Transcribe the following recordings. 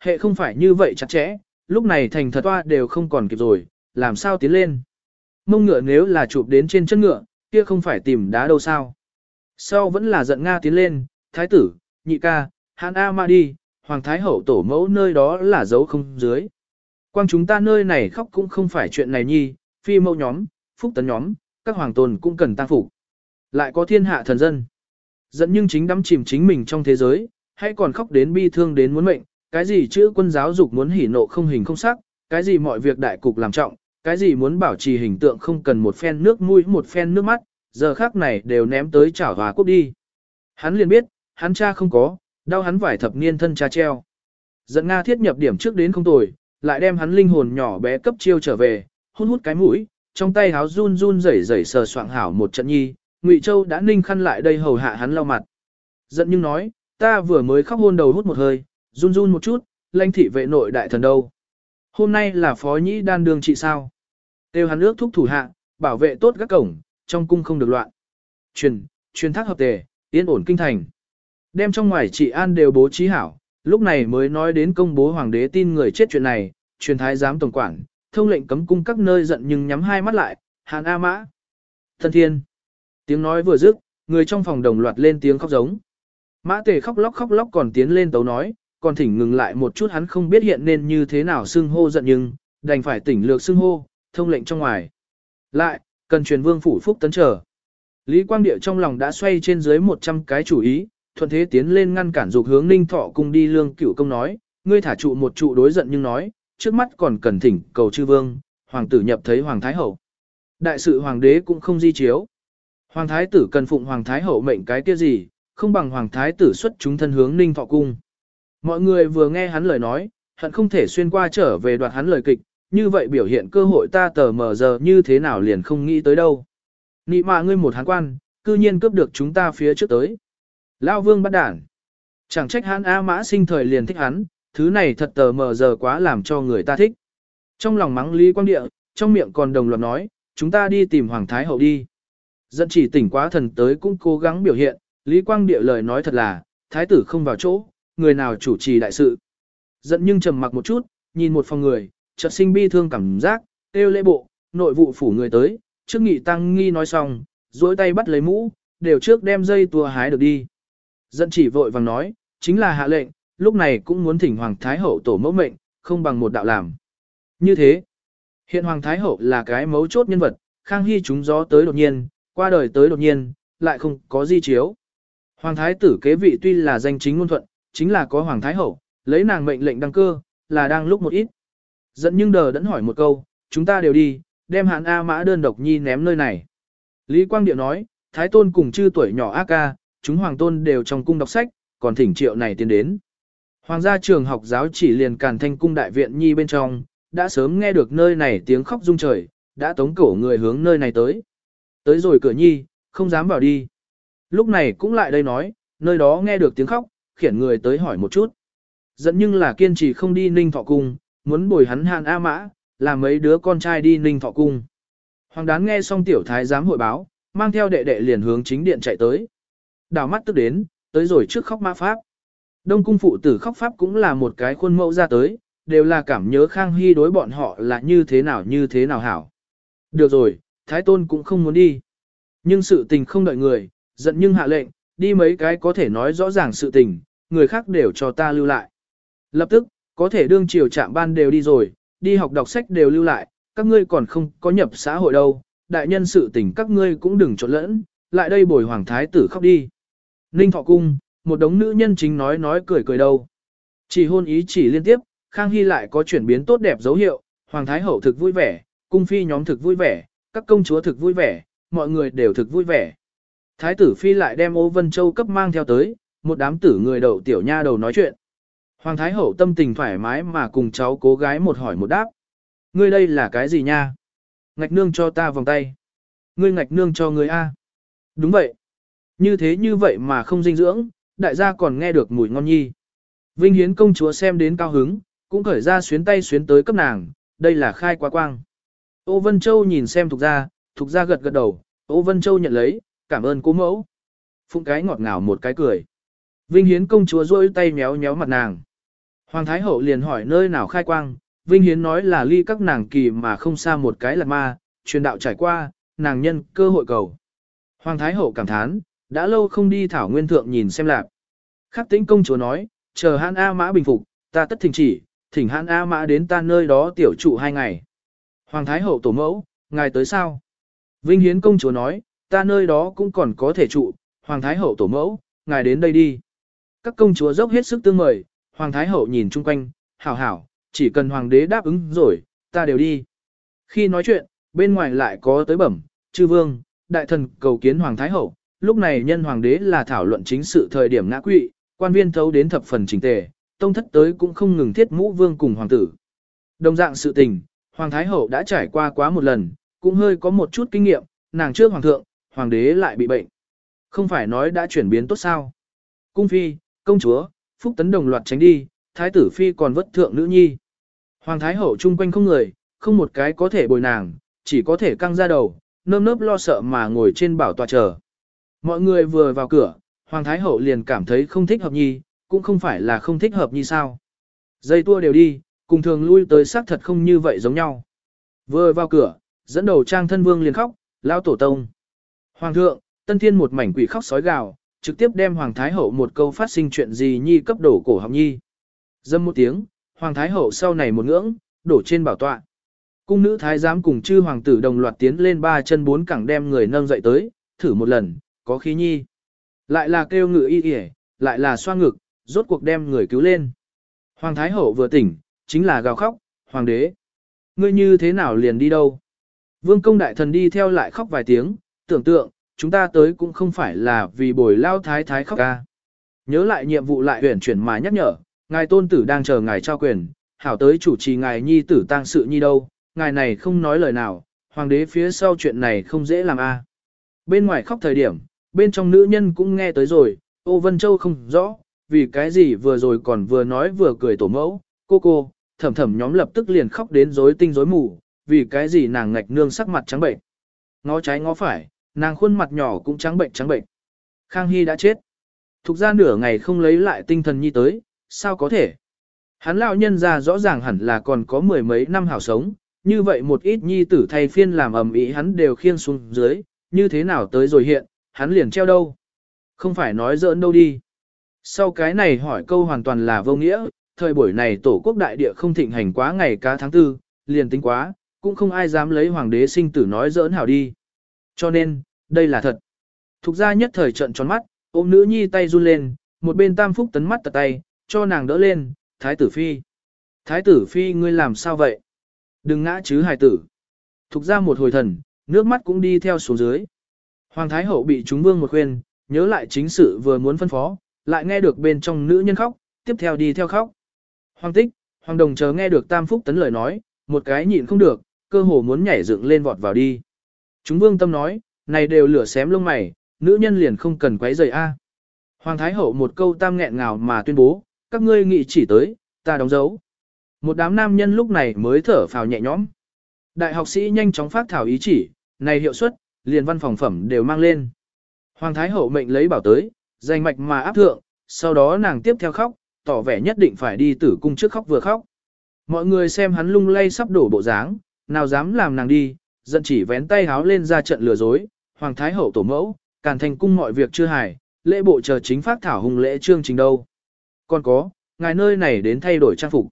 hệ không phải như vậy chặt chẽ, lúc này thành thật toa đều không còn kịp rồi, làm sao tiến lên. Mông ngựa nếu là chụp đến trên chân ngựa, kia không phải tìm đá đâu sao. Sau vẫn là giận Nga tiến lên, thái tử, nhị ca, hàn A ma đi, hoàng thái hậu tổ mẫu nơi đó là dấu không dưới. Quang chúng ta nơi này khóc cũng không phải chuyện này nhi, phi mẫu nhóm, phúc tấn nhóm, các hoàng tồn cũng cần tăng phục. Lại có thiên hạ thần dân. Dẫn nhưng chính đắm chìm chính mình trong thế giới, hay còn khóc đến bi thương đến muốn mệnh, cái gì chữ quân giáo dục muốn hỉ nộ không hình không sắc, cái gì mọi việc đại cục làm trọng, cái gì muốn bảo trì hình tượng không cần một phen nước mũi một phen nước mắt, giờ khác này đều ném tới chảo hòa quốc đi. Hắn liền biết, hắn cha không có, đau hắn vải thập niên thân cha treo. Dẫn Nga thiết nhập điểm trước đến không tồi, lại đem hắn linh hồn nhỏ bé cấp chiêu trở về, hôn hút cái mũi, trong tay háo run run rẩy rẩy sờ soạng hảo một trận nhi, Ngụy Châu đã ninh khăn lại đây hầu hạ hắn lau mặt. Giận nhưng nói, ta vừa mới khóc hôn đầu hút một hơi, run run một chút, lãnh thị vệ nội đại thần đâu. Hôm nay là phó nhĩ đan đường trị sao. Tiêu hắn ước thúc thủ hạ, bảo vệ tốt các cổng, trong cung không được loạn. Truyền, truyền thác hợp tề, yên ổn kinh thành. Đem trong ngoài trị an đều bố trí hảo, lúc này mới nói đến công bố hoàng đế tin người chết chuyện này, truyền thái giám tổng quản, thông lệnh cấm cung các nơi giận nhưng nhắm hai mắt lại, hàn A mã. Thân thiên. Tiếng nói vừa dứt, người trong phòng đồng loạt lên tiếng khóc giống. Mã tề khóc lóc khóc lóc còn tiến lên tấu nói, còn thỉnh ngừng lại một chút hắn không biết hiện nên như thế nào xưng hô giận nhưng, đành phải tỉnh lược xưng hô, thông lệnh trong ngoài. Lại, cần truyền vương phủ phúc tấn trở. Lý Quang địa trong lòng đã xoay trên dưới 100 cái chủ ý, thuận thế tiến lên ngăn cản dục hướng ninh thọ cùng đi lương cửu công nói, ngươi thả trụ một trụ đối giận nhưng nói, trước mắt còn cần thỉnh cầu chư vương, hoàng tử nhập thấy hoàng thái hậu. Đại sự hoàng đế cũng không di chiếu. Hoàng thái tử cần phụng hoàng thái hậu mệnh cái kia gì, không bằng hoàng thái tử xuất chúng thân hướng ninh thọ cung. Mọi người vừa nghe hắn lời nói, hận không thể xuyên qua trở về đoạt hắn lời kịch, như vậy biểu hiện cơ hội ta tờ mờ giờ như thế nào liền không nghĩ tới đâu. Nị mà ngươi một hán quan, cư nhiên cướp được chúng ta phía trước tới. Lao vương bắt đản. Chẳng trách hắn A mã sinh thời liền thích hắn, thứ này thật tờ mờ giờ quá làm cho người ta thích. Trong lòng mắng Lý Quang Địa, trong miệng còn đồng loạt nói, chúng ta đi tìm Hoàng Thái Hậu đi. Dẫn chỉ tỉnh quá thần tới cũng cố gắng biểu hiện, Lý Quang Địa lời nói thật là, Thái tử không vào chỗ, người nào chủ trì đại sự. Giận nhưng trầm mặc một chút, nhìn một phòng người, chợt sinh bi thương cảm giác, kêu lễ bộ, nội vụ phủ người tới, trước nghị tăng nghi nói xong, duỗi tay bắt lấy mũ, đều trước đem dây tua hái được đi. Dẫn chỉ vội vàng nói, chính là hạ lệnh, lúc này cũng muốn thỉnh Hoàng Thái Hậu tổ mẫu mệnh, không bằng một đạo làm. Như thế, hiện Hoàng Thái Hậu là cái mấu chốt nhân vật, Khang Hy chúng gió tới đột nhiên, qua đời tới đột nhiên, lại không có di chiếu. Hoàng Thái tử kế vị tuy là danh chính ngôn thuận, chính là có Hoàng Thái Hậu, lấy nàng mệnh lệnh đăng cơ, là đang lúc một ít. Dẫn nhưng đờ đẫn hỏi một câu, chúng ta đều đi, đem hạn A mã đơn độc nhi ném nơi này. Lý Quang Điệu nói, Thái Tôn cùng chư tuổi nhỏ A ca, chúng Hoàng Tôn đều trong cung đọc sách, còn thỉnh triệu này tiến đến. Hoàng gia trường học giáo chỉ liền càn thanh cung đại viện nhi bên trong, đã sớm nghe được nơi này tiếng khóc rung trời, đã tống cổ người hướng nơi này tới. Tới rồi cửa nhi, không dám vào đi. Lúc này cũng lại đây nói, nơi đó nghe được tiếng khóc, khiển người tới hỏi một chút. Dẫn nhưng là kiên trì không đi ninh thọ cung, muốn bồi hắn hàn A mã, làm mấy đứa con trai đi ninh thọ cung. Hoàng đán nghe xong tiểu thái giám hội báo, mang theo đệ đệ liền hướng chính điện chạy tới. Đào mắt tức đến, tới rồi trước khóc mã pháp. Đông cung phụ tử khóc pháp cũng là một cái khuôn mẫu ra tới, đều là cảm nhớ Khang Hy đối bọn họ là như thế nào như thế nào hảo. Được rồi, Thái Tôn cũng không muốn đi. Nhưng sự tình không đợi người, giận nhưng hạ lệnh, đi mấy cái có thể nói rõ ràng sự tình, người khác đều cho ta lưu lại. Lập tức, có thể đương triều trạm ban đều đi rồi, đi học đọc sách đều lưu lại, các ngươi còn không có nhập xã hội đâu, đại nhân sự tình các ngươi cũng đừng trộn lẫn, lại đây bồi hoàng thái tử khóc đi. Ninh thọ cung, một đống nữ nhân chính nói nói cười cười đâu. Chỉ hôn ý chỉ liên tiếp, Khang Hy lại có chuyển biến tốt đẹp dấu hiệu, Hoàng Thái Hậu thực vui vẻ, cung phi nhóm thực vui vẻ, các công chúa thực vui vẻ, mọi người đều thực vui vẻ. Thái tử phi lại đem ô vân châu cấp mang theo tới, một đám tử người đầu tiểu nha đầu nói chuyện. Hoàng Thái Hậu tâm tình thoải mái mà cùng cháu cố gái một hỏi một đáp. Ngươi đây là cái gì nha? Ngạch nương cho ta vòng tay. Ngươi ngạch nương cho ngươi A. Đúng vậy. Như thế như vậy mà không dinh dưỡng, đại gia còn nghe được mùi ngon nhi. Vinh Hiến công chúa xem đến cao hứng, cũng khởi ra xuyến tay xuyến tới cấp nàng, đây là khai quá quang. Ô Vân Châu nhìn xem Thục Gia, Thục Gia gật gật đầu, Ô Vân Châu nhận lấy, cảm ơn cố mẫu. Phụng cái ngọt ngào một cái cười. Vinh Hiến công chúa rôi tay méo méo mặt nàng. Hoàng Thái Hậu liền hỏi nơi nào khai quang, Vinh Hiến nói là ly các nàng kỳ mà không xa một cái là ma, truyền đạo trải qua, nàng nhân cơ hội cầu. Hoàng Thái Hậu cảm thán, đã lâu không đi thảo nguyên thượng nhìn xem lạc. Khắc tĩnh công chúa nói, chờ hãn A mã bình phục, ta tất thỉnh chỉ, thỉnh hãn A mã đến ta nơi đó tiểu trụ hai ngày. Hoàng Thái Hậu tổ mẫu, ngài tới sao? Vinh Hiến công chúa nói, ta nơi đó cũng còn có thể trụ, Hoàng Thái Hậu tổ mẫu, ngài đến đây đi. Các công chúa dốc hết sức tương mời, Hoàng Thái Hậu nhìn chung quanh, hảo hảo, chỉ cần Hoàng đế đáp ứng rồi, ta đều đi. Khi nói chuyện, bên ngoài lại có tới bẩm, chư vương, đại thần cầu kiến Hoàng Thái Hậu, lúc này nhân Hoàng đế là thảo luận chính sự thời điểm ngã quỵ, quan viên thấu đến thập phần chỉnh tề, tông thất tới cũng không ngừng thiết mũ vương cùng hoàng tử. Đồng dạng sự tình, Hoàng Thái Hậu đã trải qua quá một lần, cũng hơi có một chút kinh nghiệm, nàng trước Hoàng thượng, Hoàng đế lại bị bệnh. Không phải nói đã chuyển biến tốt sao. Cung phi, công chúa, phúc tấn đồng loạt tránh đi, thái tử phi còn vất thượng nữ nhi. Hoàng thái hậu chung quanh không người, không một cái có thể bồi nàng, chỉ có thể căng ra đầu, nơm nớp lo sợ mà ngồi trên bảo tòa chờ. Mọi người vừa vào cửa, Hoàng thái hậu liền cảm thấy không thích hợp nhi, cũng không phải là không thích hợp nhi sao. Dây tua đều đi, cùng thường lui tới xác thật không như vậy giống nhau. Vừa vào cửa, dẫn đầu trang thân vương liền khóc, lao tổ tông. Hoàng thượng, tân thiên một mảnh quỷ khóc sói gào, trực tiếp đem Hoàng Thái Hậu một câu phát sinh chuyện gì nhi cấp đổ cổ học nhi. Dâm một tiếng, Hoàng Thái Hậu sau này một ngưỡng, đổ trên bảo tọa. Cung nữ thái giám cùng chư hoàng tử đồng loạt tiến lên ba chân bốn cẳng đem người nâng dậy tới, thử một lần, có khí nhi. Lại là kêu ngự y y, lại là xoa ngực, rốt cuộc đem người cứu lên. Hoàng Thái Hậu vừa tỉnh, chính là gào khóc, Hoàng đế. Ngươi như thế nào liền đi đâu? Vương công đại thần đi theo lại khóc vài tiếng, tưởng tượng, chúng ta tới cũng không phải là vì bồi lao thái thái khóc ca. Nhớ lại nhiệm vụ lại huyển chuyển mà nhắc nhở, ngài tôn tử đang chờ ngài trao quyền, hảo tới chủ trì ngài nhi tử tang sự nhi đâu, ngài này không nói lời nào, hoàng đế phía sau chuyện này không dễ làm a. À. Bên ngoài khóc thời điểm, bên trong nữ nhân cũng nghe tới rồi, ô Vân Châu không rõ, vì cái gì vừa rồi còn vừa nói vừa cười tổ mẫu, cô cô, thầm thầm nhóm lập tức liền khóc đến rối tinh rối mù, vì cái gì nàng ngạch nương sắc mặt trắng bệnh. Ngó trái ngó phải, nàng khuôn mặt nhỏ cũng trắng bệnh trắng bệnh. Khang Hy đã chết. Thục ra nửa ngày không lấy lại tinh thần nhi tới, sao có thể? Hắn lão nhân ra rõ ràng hẳn là còn có mười mấy năm hảo sống, như vậy một ít nhi tử thay phiên làm ầm ĩ hắn đều khiên xuống dưới, như thế nào tới rồi hiện, hắn liền treo đâu? Không phải nói giỡn đâu đi. Sau cái này hỏi câu hoàn toàn là vô nghĩa, thời buổi này tổ quốc đại địa không thịnh hành quá ngày cá tháng tư, liền tính quá, cũng không ai dám lấy hoàng đế sinh tử nói giỡn hảo đi. Cho nên, đây là thật. Thục gia nhất thời trận tròn mắt, ôm nữ nhi tay run lên, một bên tam phúc tấn mắt tật tay, cho nàng đỡ lên, thái tử phi. Thái tử phi ngươi làm sao vậy? Đừng ngã chứ hài tử. Thục ra một hồi thần, nước mắt cũng đi theo xuống dưới. Hoàng thái hậu bị chúng vương một khuyên, nhớ lại chính sự vừa muốn phân phó, lại nghe được bên trong nữ nhân khóc, tiếp theo đi theo khóc. Hoàng tích, hoàng đồng chờ nghe được tam phúc tấn lời nói, một cái nhịn không được, cơ hồ muốn nhảy dựng lên vọt vào đi. Chúng vương tâm nói, này đều lửa xém lông mày, nữ nhân liền không cần quấy rầy a. Hoàng Thái Hậu một câu tam nghẹn ngào mà tuyên bố, các ngươi nghị chỉ tới, ta đóng dấu. Một đám nam nhân lúc này mới thở phào nhẹ nhõm. Đại học sĩ nhanh chóng phát thảo ý chỉ, này hiệu suất, liền văn phòng phẩm đều mang lên. Hoàng Thái Hậu mệnh lấy bảo tới, danh mạch mà áp thượng, sau đó nàng tiếp theo khóc, tỏ vẻ nhất định phải đi tử cung trước khóc vừa khóc. Mọi người xem hắn lung lay sắp đổ bộ dáng, nào dám làm nàng đi, giận chỉ vén tay háo lên ra trận lừa dối, hoàng thái hậu tổ mẫu, càn thành cung mọi việc chưa hài, lễ bộ chờ chính phát thảo hùng lễ chương trình đâu. Còn có, ngài nơi này đến thay đổi trang phục.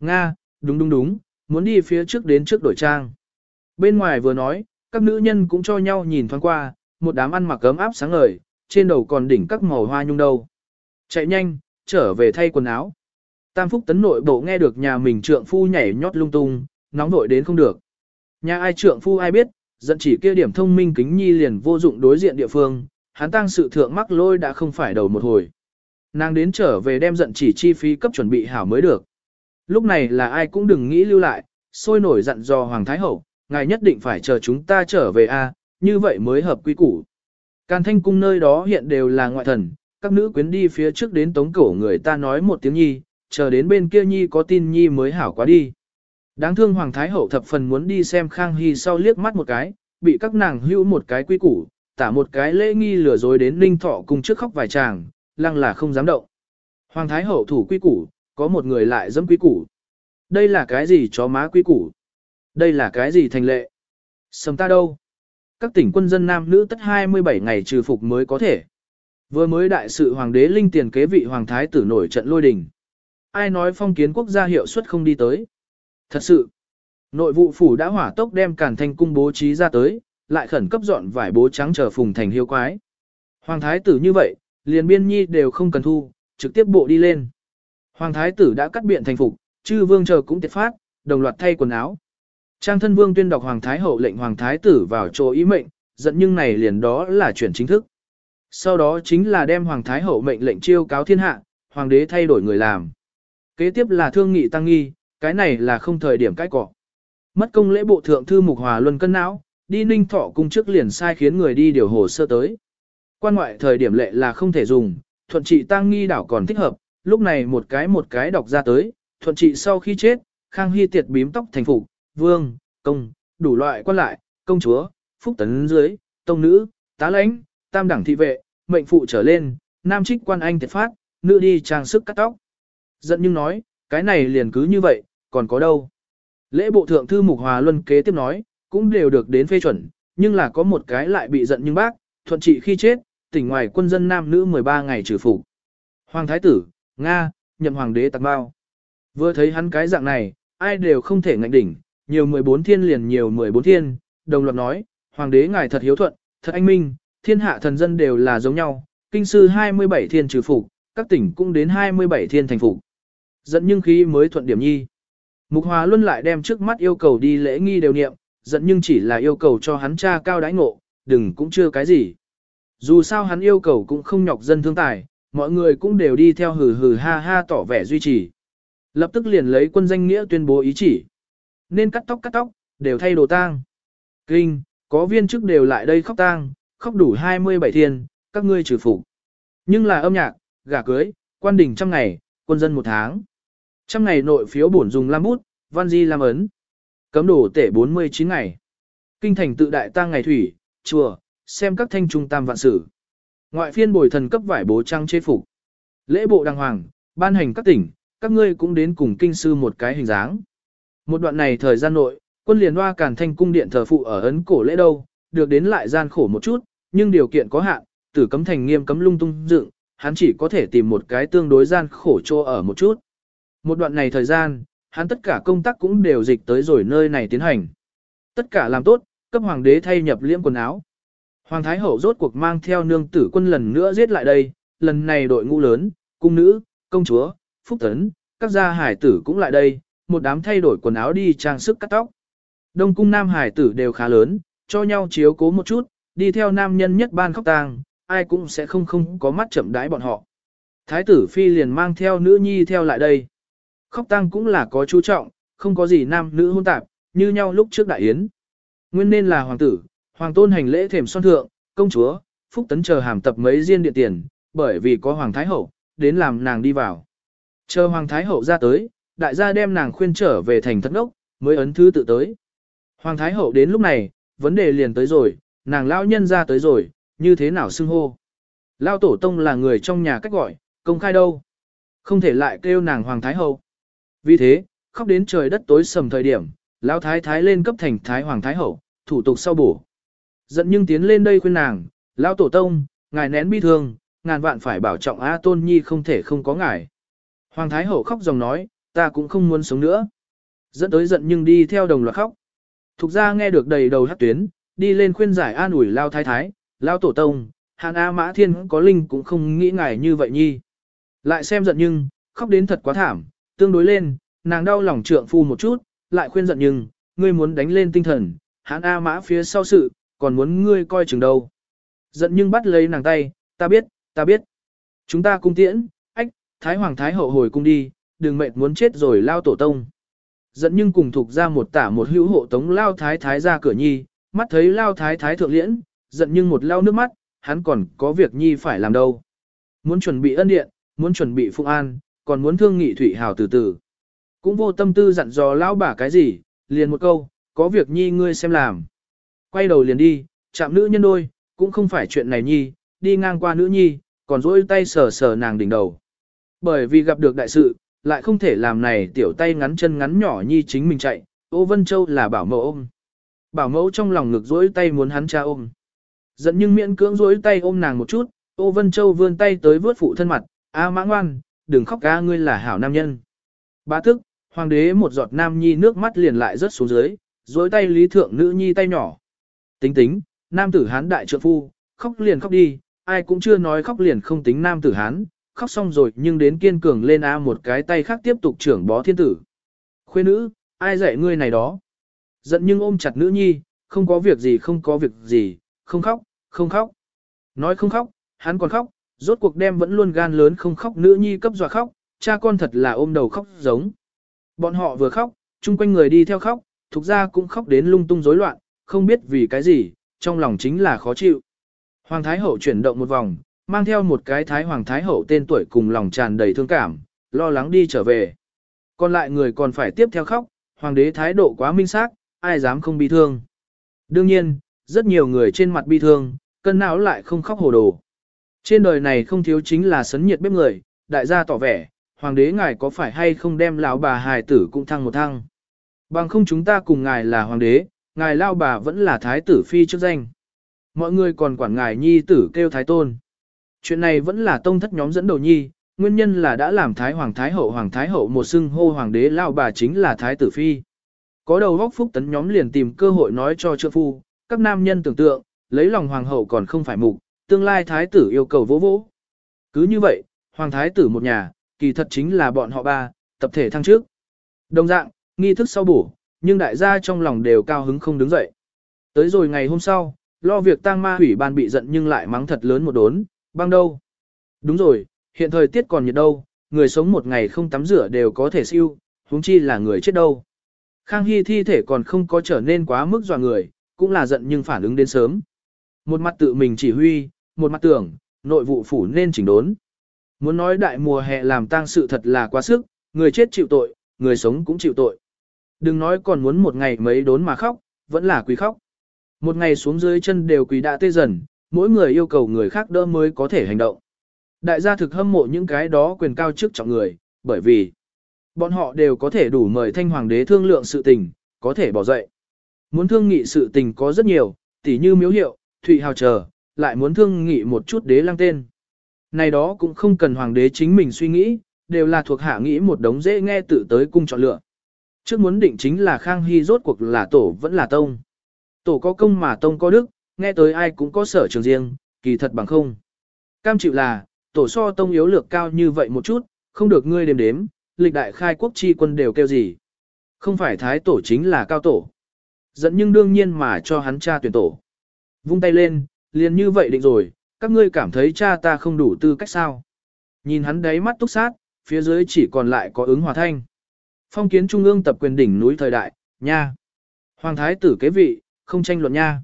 Nga, đúng đúng đúng, muốn đi phía trước đến trước đổi trang. Bên ngoài vừa nói, các nữ nhân cũng cho nhau nhìn thoáng qua, một đám ăn mặc cấm áp sáng ngời, trên đầu còn đỉnh các màu hoa nhung đâu. Chạy nhanh, trở về thay quần áo. Tam Phúc tấn nội bộ nghe được nhà mình trượng phu nhảy nhót lung tung, nóng vội đến không được. Nhà ai trượng phu ai biết, dẫn chỉ kia điểm thông minh kính nhi liền vô dụng đối diện địa phương, hắn tăng sự thượng mắc lôi đã không phải đầu một hồi. Nàng đến trở về đem giận chỉ chi phí cấp chuẩn bị hảo mới được. Lúc này là ai cũng đừng nghĩ lưu lại, sôi nổi dặn dò Hoàng Thái Hậu, ngài nhất định phải chờ chúng ta trở về a, như vậy mới hợp quy củ. Càn thanh cung nơi đó hiện đều là ngoại thần, các nữ quyến đi phía trước đến tống cổ người ta nói một tiếng nhi, chờ đến bên kia nhi có tin nhi mới hảo quá đi. Đáng thương Hoàng Thái Hậu thập phần muốn đi xem Khang Hy sau liếc mắt một cái, bị các nàng hữu một cái quy củ, tả một cái lễ nghi lừa dối đến Ninh Thọ cùng trước khóc vài chàng, lăng là không dám động. Hoàng Thái Hậu thủ quy củ, Có một người lại dẫm quy củ. Đây là cái gì chó má quy củ? Đây là cái gì thành lệ? Sầm ta đâu? Các tỉnh quân dân nam nữ tất 27 ngày trừ phục mới có thể. Vừa mới đại sự hoàng đế linh tiền kế vị hoàng thái tử nổi trận lôi đình. Ai nói phong kiến quốc gia hiệu suất không đi tới? Thật sự, nội vụ phủ đã hỏa tốc đem cản thanh cung bố trí ra tới, lại khẩn cấp dọn vải bố trắng chờ phùng thành hiếu quái. Hoàng thái tử như vậy, liền biên nhi đều không cần thu, trực tiếp bộ đi lên. Hoàng thái tử đã cắt biện thành phục, chư vương chờ cũng tiệt phát, đồng loạt thay quần áo. Trang thân vương tuyên đọc hoàng thái hậu lệnh hoàng thái tử vào chỗ ý mệnh, giận nhưng này liền đó là chuyển chính thức. Sau đó chính là đem hoàng thái hậu mệnh lệnh chiêu cáo thiên hạ, hoàng đế thay đổi người làm. Kế tiếp là thương nghị tăng nghi, cái này là không thời điểm cãi cọ. Mất công lễ bộ thượng thư mục hòa luân cân não, đi ninh thọ cung trước liền sai khiến người đi điều hồ sơ tới. Quan ngoại thời điểm lệ là không thể dùng, thuận trị tăng nghi đảo còn thích hợp, lúc này một cái một cái đọc ra tới, thuận trị sau khi chết, khang hy tiệt bím tóc thành phục, vương, công, đủ loại quan lại, công chúa, phúc tấn dưới, tông nữ, tá lãnh, tam đẳng thị vệ, mệnh phụ trở lên, nam trích quan anh tiệt phát, nữ đi trang sức cắt tóc. Giận nhưng nói, cái này liền cứ như vậy, còn có đâu. Lễ bộ thượng thư Mục Hòa Luân kế tiếp nói, cũng đều được đến phê chuẩn, nhưng là có một cái lại bị giận nhưng bác, thuận trị khi chết, tỉnh ngoài quân dân nam nữ 13 ngày trừ phủ, Hoàng thái tử, Nga, nhậm hoàng đế tạc bao. Vừa thấy hắn cái dạng này, ai đều không thể ngạnh đỉnh, nhiều 14 thiên liền nhiều 14 thiên, đồng loạt nói, hoàng đế ngài thật hiếu thuận, thật anh minh, thiên hạ thần dân đều là giống nhau, kinh sư 27 thiên trừ phủ, các tỉnh cũng đến 27 thiên thành phủ, Giận nhưng khí mới thuận điểm nhi. Mục Hòa Luân lại đem trước mắt yêu cầu đi lễ nghi đều niệm, giận nhưng chỉ là yêu cầu cho hắn cha cao đãi ngộ, đừng cũng chưa cái gì. Dù sao hắn yêu cầu cũng không nhọc dân thương tài, mọi người cũng đều đi theo hừ hừ ha ha tỏ vẻ duy trì. Lập tức liền lấy quân danh nghĩa tuyên bố ý chỉ. Nên cắt tóc cắt tóc, đều thay đồ tang. Kinh, có viên chức đều lại đây khóc tang, khóc đủ 27 thiên, các ngươi trừ phục. Nhưng là âm nhạc, gả cưới, quan đỉnh trăm ngày, quân dân một tháng. Trăm ngày nội phiếu bổn dùng lam bút, văn di lam ấn. Cấm đổ tể 49 ngày. Kinh thành tự đại tang ngày thủy, chùa, xem các thanh trung tam vạn sử. Ngoại phiên bồi thần cấp vải bố trang chế phục. Lễ bộ đàng hoàng, ban hành các tỉnh, các ngươi cũng đến cùng kinh sư một cái hình dáng. Một đoạn này thời gian nội, quân liền hoa càn thanh cung điện thờ phụ ở ấn cổ lễ đâu, được đến lại gian khổ một chút, nhưng điều kiện có hạn, tử cấm thành nghiêm cấm lung tung dựng, hắn chỉ có thể tìm một cái tương đối gian khổ cho ở một chút. Một đoạn này thời gian, hắn tất cả công tác cũng đều dịch tới rồi nơi này tiến hành. Tất cả làm tốt, cấp hoàng đế thay nhập liễm quần áo. Hoàng thái hậu rốt cuộc mang theo nương tử quân lần nữa giết lại đây, lần này đội ngũ lớn, cung nữ, công chúa, phúc tấn, các gia hải tử cũng lại đây, một đám thay đổi quần áo đi trang sức cắt tóc. Đông cung nam hải tử đều khá lớn, cho nhau chiếu cố một chút, đi theo nam nhân nhất ban khóc tang, ai cũng sẽ không không có mắt chậm đái bọn họ. Thái tử phi liền mang theo nữ nhi theo lại đây. Khóc tang cũng là có chú trọng, không có gì nam nữ hôn tạp, như nhau lúc trước đại yến. Nguyên nên là hoàng tử, hoàng tôn hành lễ thềm son thượng, công chúa, phúc tấn chờ hàm tập mấy riêng điện tiền, bởi vì có hoàng thái hậu, đến làm nàng đi vào. Chờ hoàng thái hậu ra tới, đại gia đem nàng khuyên trở về thành thất ốc, mới ấn thư tự tới. Hoàng thái hậu đến lúc này, vấn đề liền tới rồi, nàng lão nhân ra tới rồi, như thế nào xưng hô. Lao tổ tông là người trong nhà cách gọi, công khai đâu. Không thể lại kêu nàng hoàng thái hậu. Vì thế, khóc đến trời đất tối sầm thời điểm, Lão thái thái lên cấp thành thái hoàng thái hậu, thủ tục sau bổ. Giận nhưng tiến lên đây khuyên nàng, Lão tổ tông, ngài nén bi thương, ngàn vạn phải bảo trọng A tôn nhi không thể không có ngài. Hoàng thái hậu khóc dòng nói, ta cũng không muốn sống nữa. Dẫn tới giận nhưng đi theo đồng loạt khóc. Thục ra nghe được đầy đầu hát tuyến, đi lên khuyên giải an ủi Lao thái thái, Lao tổ tông, hàn A mã thiên có linh cũng không nghĩ ngài như vậy nhi. Lại xem giận nhưng, khóc đến thật quá thảm, tương đối lên, nàng đau lòng trượng phu một chút, lại khuyên giận nhưng, ngươi muốn đánh lên tinh thần, hãn A mã phía sau sự, còn muốn ngươi coi chừng đâu. Giận nhưng bắt lấy nàng tay, ta biết, ta biết. Chúng ta cung tiễn, ách, Thái Hoàng Thái Hậu hồi cung đi, đừng mệt muốn chết rồi lao tổ tông. Giận nhưng cùng thuộc ra một tả một hữu hộ tống lao thái thái ra cửa nhi, mắt thấy lao thái thái thượng liễn, giận nhưng một lao nước mắt, hắn còn có việc nhi phải làm đâu. Muốn chuẩn bị ân điện, muốn chuẩn bị phụ an, còn muốn thương nghị thủy hào từ từ. Cũng vô tâm tư dặn dò lão bà cái gì, liền một câu, có việc nhi ngươi xem làm. Quay đầu liền đi, chạm nữ nhân đôi, cũng không phải chuyện này nhi, đi ngang qua nữ nhi, còn dỗi tay sờ sờ nàng đỉnh đầu. Bởi vì gặp được đại sự, lại không thể làm này tiểu tay ngắn chân ngắn nhỏ nhi chính mình chạy, ô Vân Châu là bảo mẫu ôm. Bảo mẫu trong lòng ngực dỗi tay muốn hắn cha ôm. Giận nhưng miễn cưỡng dỗi tay ôm nàng một chút, ô Vân Châu vươn tay tới vớt phụ thân mặt, a mã ngoan, đừng khóc ca ngươi là hảo nam nhân. Bá thức hoàng đế một giọt nam nhi nước mắt liền lại rớt xuống dưới, dối tay lý thượng nữ nhi tay nhỏ. Tính tính, nam tử hán đại trượng phu, khóc liền khóc đi, ai cũng chưa nói khóc liền không tính nam tử hán, khóc xong rồi nhưng đến kiên cường lên a một cái tay khác tiếp tục trưởng bó thiên tử. Khuê nữ, ai dạy ngươi này đó? Giận nhưng ôm chặt nữ nhi, không có việc gì không có việc gì, không khóc, không khóc. Nói không khóc, hắn còn khóc, rốt cuộc đem vẫn luôn gan lớn không khóc nữ nhi cấp dọa khóc, cha con thật là ôm đầu khóc giống. Bọn họ vừa khóc, chung quanh người đi theo khóc, thuộc ra cũng khóc đến lung tung rối loạn, không biết vì cái gì, trong lòng chính là khó chịu. Hoàng Thái Hậu chuyển động một vòng, mang theo một cái Thái Hoàng Thái Hậu tên tuổi cùng lòng tràn đầy thương cảm, lo lắng đi trở về. Còn lại người còn phải tiếp theo khóc, Hoàng đế thái độ quá minh xác, ai dám không bi thương. Đương nhiên, rất nhiều người trên mặt bi thương, cân não lại không khóc hồ đồ. Trên đời này không thiếu chính là sấn nhiệt bếp người, đại gia tỏ vẻ, hoàng đế ngài có phải hay không đem lão bà hài tử cũng thăng một thăng. Bằng không chúng ta cùng ngài là hoàng đế, ngài lao bà vẫn là thái tử phi trước danh. Mọi người còn quản ngài nhi tử kêu thái tôn. Chuyện này vẫn là tông thất nhóm dẫn đầu nhi, nguyên nhân là đã làm thái hoàng thái hậu hoàng thái hậu một xưng hô hoàng đế lao bà chính là thái tử phi. Có đầu góc phúc tấn nhóm liền tìm cơ hội nói cho trượng phu, các nam nhân tưởng tượng, lấy lòng hoàng hậu còn không phải mục, tương lai thái tử yêu cầu vỗ vỗ. Cứ như vậy, hoàng thái tử một nhà, kỳ thật chính là bọn họ ba, tập thể thăng trước. Đồng dạng, nghi thức sau bổ, nhưng đại gia trong lòng đều cao hứng không đứng dậy. Tới rồi ngày hôm sau, lo việc tang ma hủy ban bị giận nhưng lại mắng thật lớn một đốn, băng đâu. Đúng rồi, hiện thời tiết còn nhiệt đâu, người sống một ngày không tắm rửa đều có thể siêu, huống chi là người chết đâu. Khang Hy thi thể còn không có trở nên quá mức dọa người, cũng là giận nhưng phản ứng đến sớm. Một mặt tự mình chỉ huy, một mặt tưởng, nội vụ phủ nên chỉnh đốn. Muốn nói đại mùa hè làm tang sự thật là quá sức, người chết chịu tội, người sống cũng chịu tội. Đừng nói còn muốn một ngày mấy đốn mà khóc, vẫn là quý khóc. Một ngày xuống dưới chân đều quý đã tê dần, mỗi người yêu cầu người khác đỡ mới có thể hành động. Đại gia thực hâm mộ những cái đó quyền cao chức trọng người, bởi vì bọn họ đều có thể đủ mời thanh hoàng đế thương lượng sự tình, có thể bỏ dậy. Muốn thương nghị sự tình có rất nhiều, tỉ như miếu hiệu, thụy hào chờ, lại muốn thương nghị một chút đế lăng tên. Này đó cũng không cần hoàng đế chính mình suy nghĩ, đều là thuộc hạ nghĩ một đống dễ nghe tự tới cung chọn lựa. Trước muốn định chính là Khang Hy rốt cuộc là tổ vẫn là tông. Tổ có công mà tông có đức, nghe tới ai cũng có sở trường riêng, kỳ thật bằng không. Cam chịu là, tổ so tông yếu lược cao như vậy một chút, không được ngươi đếm đếm, lịch đại khai quốc chi quân đều kêu gì. Không phải thái tổ chính là cao tổ. Dẫn nhưng đương nhiên mà cho hắn cha tuyển tổ. Vung tay lên, liền như vậy định rồi, các ngươi cảm thấy cha ta không đủ tư cách sao. Nhìn hắn đáy mắt túc sát, phía dưới chỉ còn lại có ứng hòa thanh. Phong kiến trung ương tập quyền đỉnh núi thời đại, nha. Hoàng thái tử kế vị, không tranh luận nha.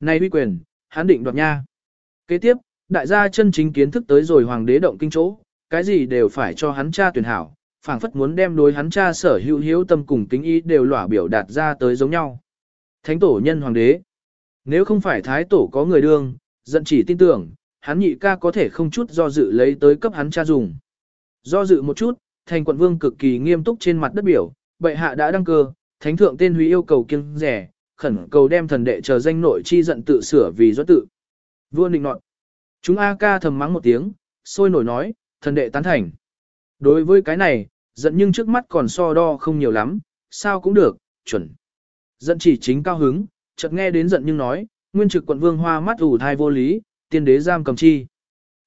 nay uy quyền, hắn định đoạt nha. Kế tiếp, đại gia chân chính kiến thức tới rồi hoàng đế động kinh chỗ, cái gì đều phải cho hắn cha tuyển hảo, phảng phất muốn đem đối hắn cha sở hữu hiếu tâm cùng kính ý đều lỏa biểu đạt ra tới giống nhau. Thánh tổ nhân hoàng đế. Nếu không phải thái tổ có người đương, giận chỉ tin tưởng, hắn nhị ca có thể không chút do dự lấy tới cấp hắn cha dùng. Do dự một chút, thành quận vương cực kỳ nghiêm túc trên mặt đất biểu, bệ hạ đã đăng cơ, thánh thượng tên húy yêu cầu kiêng rẻ, khẩn cầu đem thần đệ chờ danh nội chi giận tự sửa vì do tự. Vua định nọt. Chúng A ca thầm mắng một tiếng, sôi nổi nói, thần đệ tán thành. Đối với cái này, giận nhưng trước mắt còn so đo không nhiều lắm, sao cũng được, chuẩn. Giận chỉ chính cao hứng, chợt nghe đến giận nhưng nói, nguyên trực quận vương hoa mắt ủ thai vô lý, tiên đế giam cầm chi.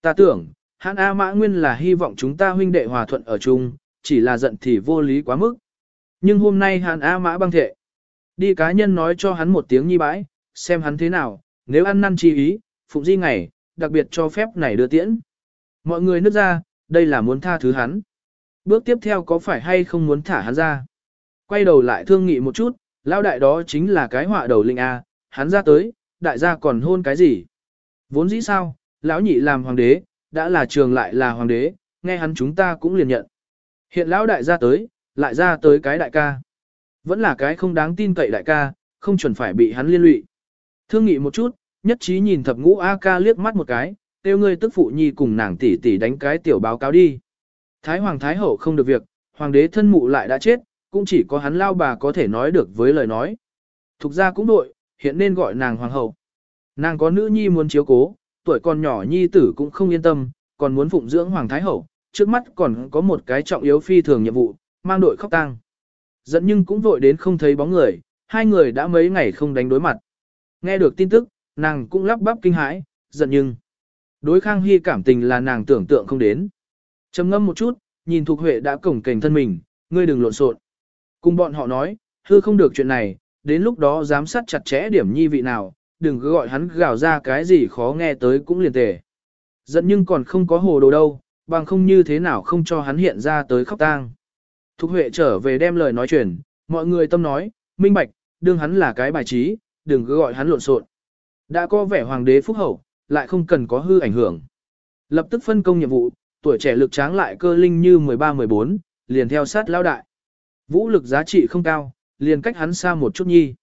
Ta tưởng, hãn A mã nguyên là hy vọng chúng ta huynh đệ hòa thuận ở chung, chỉ là giận thì vô lý quá mức. Nhưng hôm nay hãn A mã băng thệ. Đi cá nhân nói cho hắn một tiếng nhi bãi, xem hắn thế nào, nếu ăn năn chi ý, phụng di ngày, đặc biệt cho phép này đưa tiễn. Mọi người nước ra, đây là muốn tha thứ hắn. Bước tiếp theo có phải hay không muốn thả hắn ra? Quay đầu lại thương nghị một chút, lao đại đó chính là cái họa đầu linh A, hắn ra tới, đại gia còn hôn cái gì? Vốn dĩ sao, lão nhị làm hoàng đế, đã là trường lại là hoàng đế, nghe hắn chúng ta cũng liền nhận. Hiện lão đại ra tới, lại ra tới cái đại ca. Vẫn là cái không đáng tin cậy đại ca, không chuẩn phải bị hắn liên lụy. Thương nghị một chút, nhất trí nhìn thập ngũ A ca liếc mắt một cái, tiêu ngươi tức phụ nhi cùng nàng tỷ tỷ đánh cái tiểu báo cáo đi. Thái hoàng thái hậu không được việc, hoàng đế thân mụ lại đã chết, cũng chỉ có hắn lao bà có thể nói được với lời nói. Thục ra cũng đội, hiện nên gọi nàng hoàng hậu. Nàng có nữ nhi muốn chiếu cố, tuổi còn nhỏ nhi tử cũng không yên tâm, còn muốn phụng dưỡng hoàng thái hậu, trước mắt còn có một cái trọng yếu phi thường nhiệm vụ, mang đội khóc tang. Dẫn nhưng cũng vội đến không thấy bóng người, hai người đã mấy ngày không đánh đối mặt. Nghe được tin tức, nàng cũng lắp bắp kinh hãi, giận nhưng. Đối Khang Hy cảm tình là nàng tưởng tượng không đến. trầm ngâm một chút, nhìn Thục Huệ đã cổng kềnh thân mình, ngươi đừng lộn xộn. Cùng bọn họ nói, hư không được chuyện này, đến lúc đó giám sát chặt chẽ điểm nhi vị nào, đừng cứ gọi hắn gào ra cái gì khó nghe tới cũng liền tề. Giận nhưng còn không có hồ đồ đâu, bằng không như thế nào không cho hắn hiện ra tới khóc tang. Thục Huệ trở về đem lời nói chuyển, mọi người tâm nói, minh bạch, đương hắn là cái bài trí, đừng cứ gọi hắn lộn xộn. Đã có vẻ hoàng đế phúc hậu, lại không cần có hư ảnh hưởng. Lập tức phân công nhiệm vụ, tuổi trẻ lực tráng lại cơ linh như 13-14, liền theo sát lao đại. Vũ lực giá trị không cao, liền cách hắn xa một chút nhi.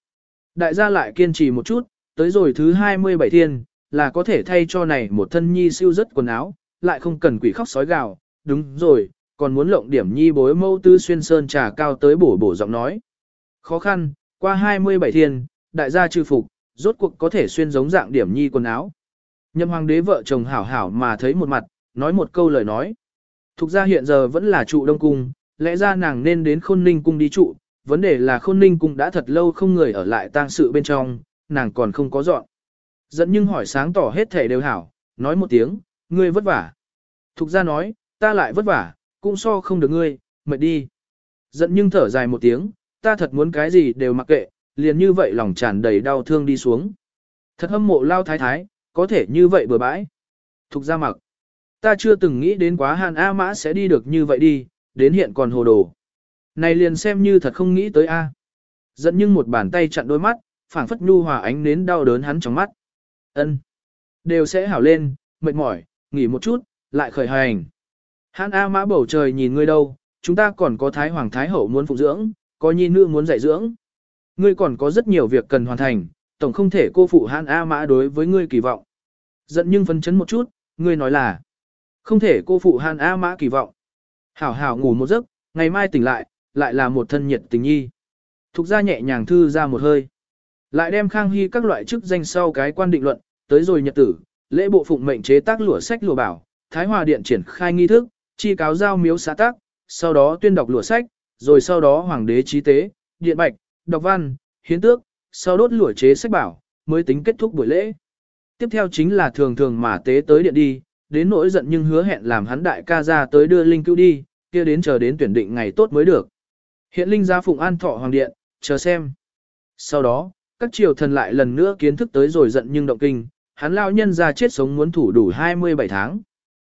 Đại gia lại kiên trì một chút, tới rồi thứ 27 thiên, là có thể thay cho này một thân nhi siêu rất quần áo, lại không cần quỷ khóc sói gào, đúng rồi, còn muốn lộng điểm nhi bối mâu tư xuyên sơn trà cao tới bổ bổ giọng nói. Khó khăn, qua 27 thiên, đại gia trừ phục, rốt cuộc có thể xuyên giống dạng điểm nhi quần áo. Nhâm hoàng đế vợ chồng hảo hảo mà thấy một mặt, nói một câu lời nói. Thục ra hiện giờ vẫn là trụ đông cung, lẽ ra nàng nên đến khôn ninh cung đi trụ, vấn đề là khôn ninh cung đã thật lâu không người ở lại tang sự bên trong, nàng còn không có dọn. Dẫn nhưng hỏi sáng tỏ hết thể đều hảo, nói một tiếng, ngươi vất vả. Thục ra nói, ta lại vất vả, cũng so không được ngươi, mệt đi. Dẫn nhưng thở dài một tiếng, ta thật muốn cái gì đều mặc kệ, liền như vậy lòng tràn đầy đau thương đi xuống. Thật hâm mộ lao thái thái, có thể như vậy bừa bãi. Thục ra mặc. Ta chưa từng nghĩ đến quá hàn A mã sẽ đi được như vậy đi, đến hiện còn hồ đồ. Này liền xem như thật không nghĩ tới A. Dẫn nhưng một bàn tay chặn đôi mắt, phảng phất nhu hòa ánh nến đau đớn hắn trong mắt. ân Đều sẽ hảo lên, mệt mỏi, nghỉ một chút, lại khởi hành. Hàn A mã bầu trời nhìn ngươi đâu, chúng ta còn có Thái Hoàng Thái Hậu muốn phụ dưỡng, có nhi nữ muốn dạy dưỡng. Ngươi còn có rất nhiều việc cần hoàn thành, tổng không thể cô phụ Hàn A Mã đối với ngươi kỳ vọng. Giận nhưng phấn chấn một chút, ngươi nói là không thể cô phụ Hàn A Mã kỳ vọng. Hảo hảo ngủ một giấc, ngày mai tỉnh lại, lại là một thân nhiệt tình nhi. Thục ra nhẹ nhàng thư ra một hơi. Lại đem Khang Hy các loại chức danh sau cái quan định luận, tới rồi nhật tử, lễ bộ phụng mệnh chế tác lụa sách lụa bảo, Thái Hòa Điện triển khai nghi thức, chi cáo giao miếu xã tác, sau đó tuyên đọc lụa sách, rồi sau đó hoàng đế trí tế, điện bạch, đọc văn, hiến tước, sau đốt lụa chế sách bảo, mới tính kết thúc buổi lễ. Tiếp theo chính là thường thường mà tế tới điện đi, đến nỗi giận nhưng hứa hẹn làm hắn đại ca ra tới đưa linh cứu đi, kia đến chờ đến tuyển định ngày tốt mới được. Hiện linh ra phụng an thọ hoàng điện, chờ xem. Sau đó, các triều thần lại lần nữa kiến thức tới rồi giận nhưng động kinh, hắn lao nhân ra chết sống muốn thủ đủ 27 tháng.